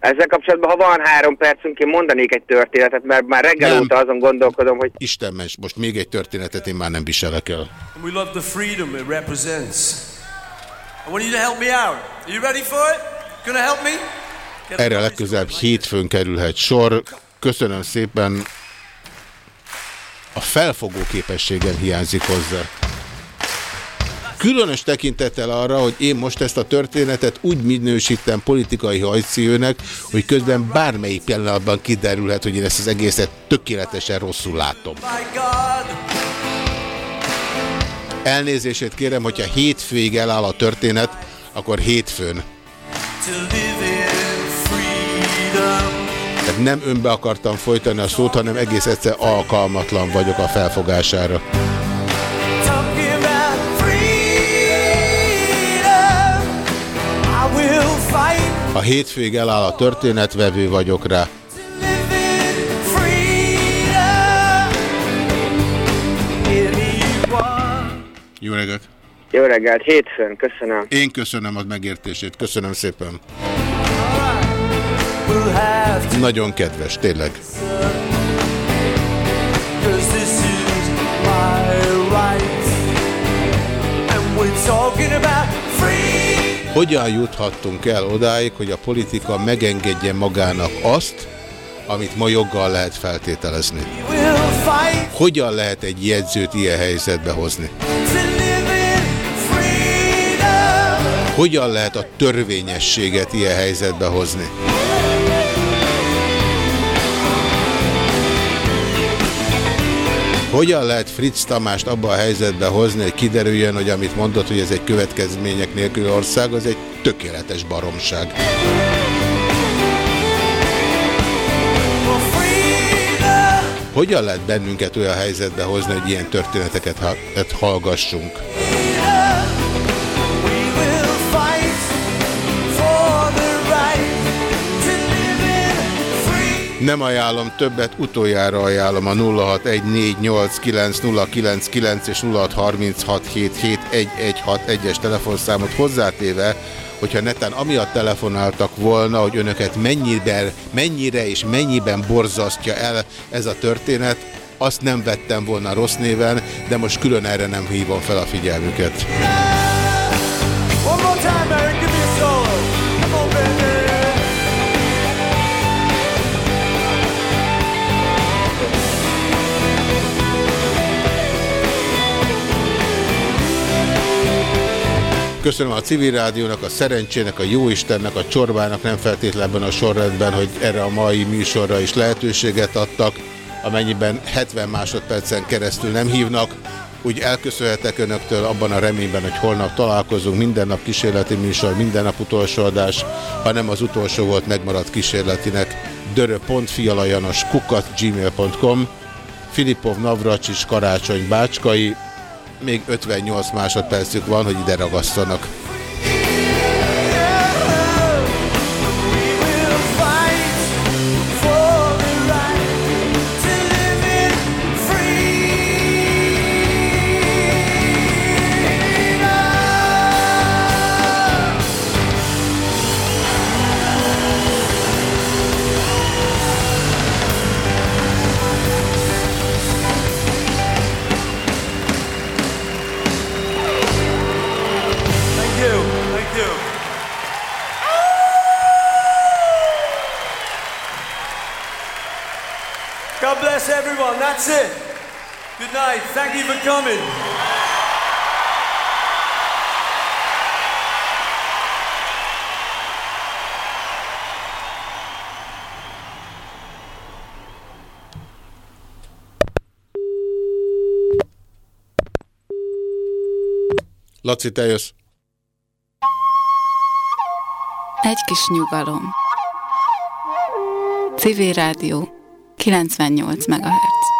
Speaker 21: Ezzel kapcsolatban, ha van három percünk, én mondanék egy történetet, mert már reggel
Speaker 2: Nem.
Speaker 21: óta azon gondolkodom, hogy
Speaker 2: Isten ments, most még egy történetet én már nem viselek el.
Speaker 12: We love the freedom it represents. I want you to help me out. Are you ready for it? Gonna help me? Get
Speaker 2: Erre legközelebb hétfőn kerülhet sor. Köszönöm szépen. A felfogó képességem hiányzik hozzá. Különös tekintettel arra, hogy én most ezt a történetet úgy minősítem politikai hajszívőnek, hogy közben bármelyik pillanatban kiderülhet, hogy én ezt az egészet tökéletesen rosszul látom. Elnézését kérem, hogyha hétfőig eláll a történet, akkor hétfőn. Tehát nem önbe akartam folytani a szót, hanem egész egyszer alkalmatlan vagyok a felfogására. Ha hétfőig eláll a történet, vevő vagyok rá. Jó reggelt!
Speaker 21: jó reggelt, hétfőn, köszönöm.
Speaker 2: Én köszönöm a megértését, köszönöm szépen. Nagyon kedves, tényleg.
Speaker 12: right. And we're talking about.
Speaker 2: Hogyan juthattunk el odáig, hogy a politika megengedje magának azt, amit ma joggal lehet feltételezni? Hogyan lehet egy jegyzőt ilyen helyzetbe hozni? Hogyan lehet a törvényességet ilyen helyzetbe hozni? Hogyan lehet Fritz Tamást abba a helyzetbe hozni, hogy kiderüljön, hogy amit mondott, hogy ez egy következmények nélkül ország, az egy tökéletes baromság. Hogyan lehet bennünket olyan helyzetbe hozni, hogy ilyen történeteket ha hallgassunk? Nem ajánlom többet, utoljára ajánlom a 0614890999 és 0636771161-es telefonszámot hozzátéve, hogyha netán amiatt telefonáltak volna, hogy önöket mennyire, mennyire és mennyiben borzasztja el ez a történet, azt nem vettem volna rossz néven, de most külön erre nem hívom fel a figyelmüket. Köszönöm a civil rádiónak, a szerencsének, a jóistennek, a csorbának, nem feltétlenben a sorrendben, hogy erre a mai műsorra is lehetőséget adtak. Amennyiben 70 másodpercen keresztül nem hívnak, úgy elköszönhetek önöktől abban a reményben, hogy holnap találkozunk, minden nap kísérleti műsor, minden nap utolsó adás, ha nem az utolsó volt megmaradt kísérletinek, dörö.fialajanos kukat gmail.com Filipov Navracsics Karácsony Bácskai, még 58 másodpercük van, hogy ide ragasszanak.
Speaker 12: Thank you for coming.
Speaker 2: Laci, te jössz.
Speaker 22: Egy kis nyugalom. Civil Rádió 98 MHz.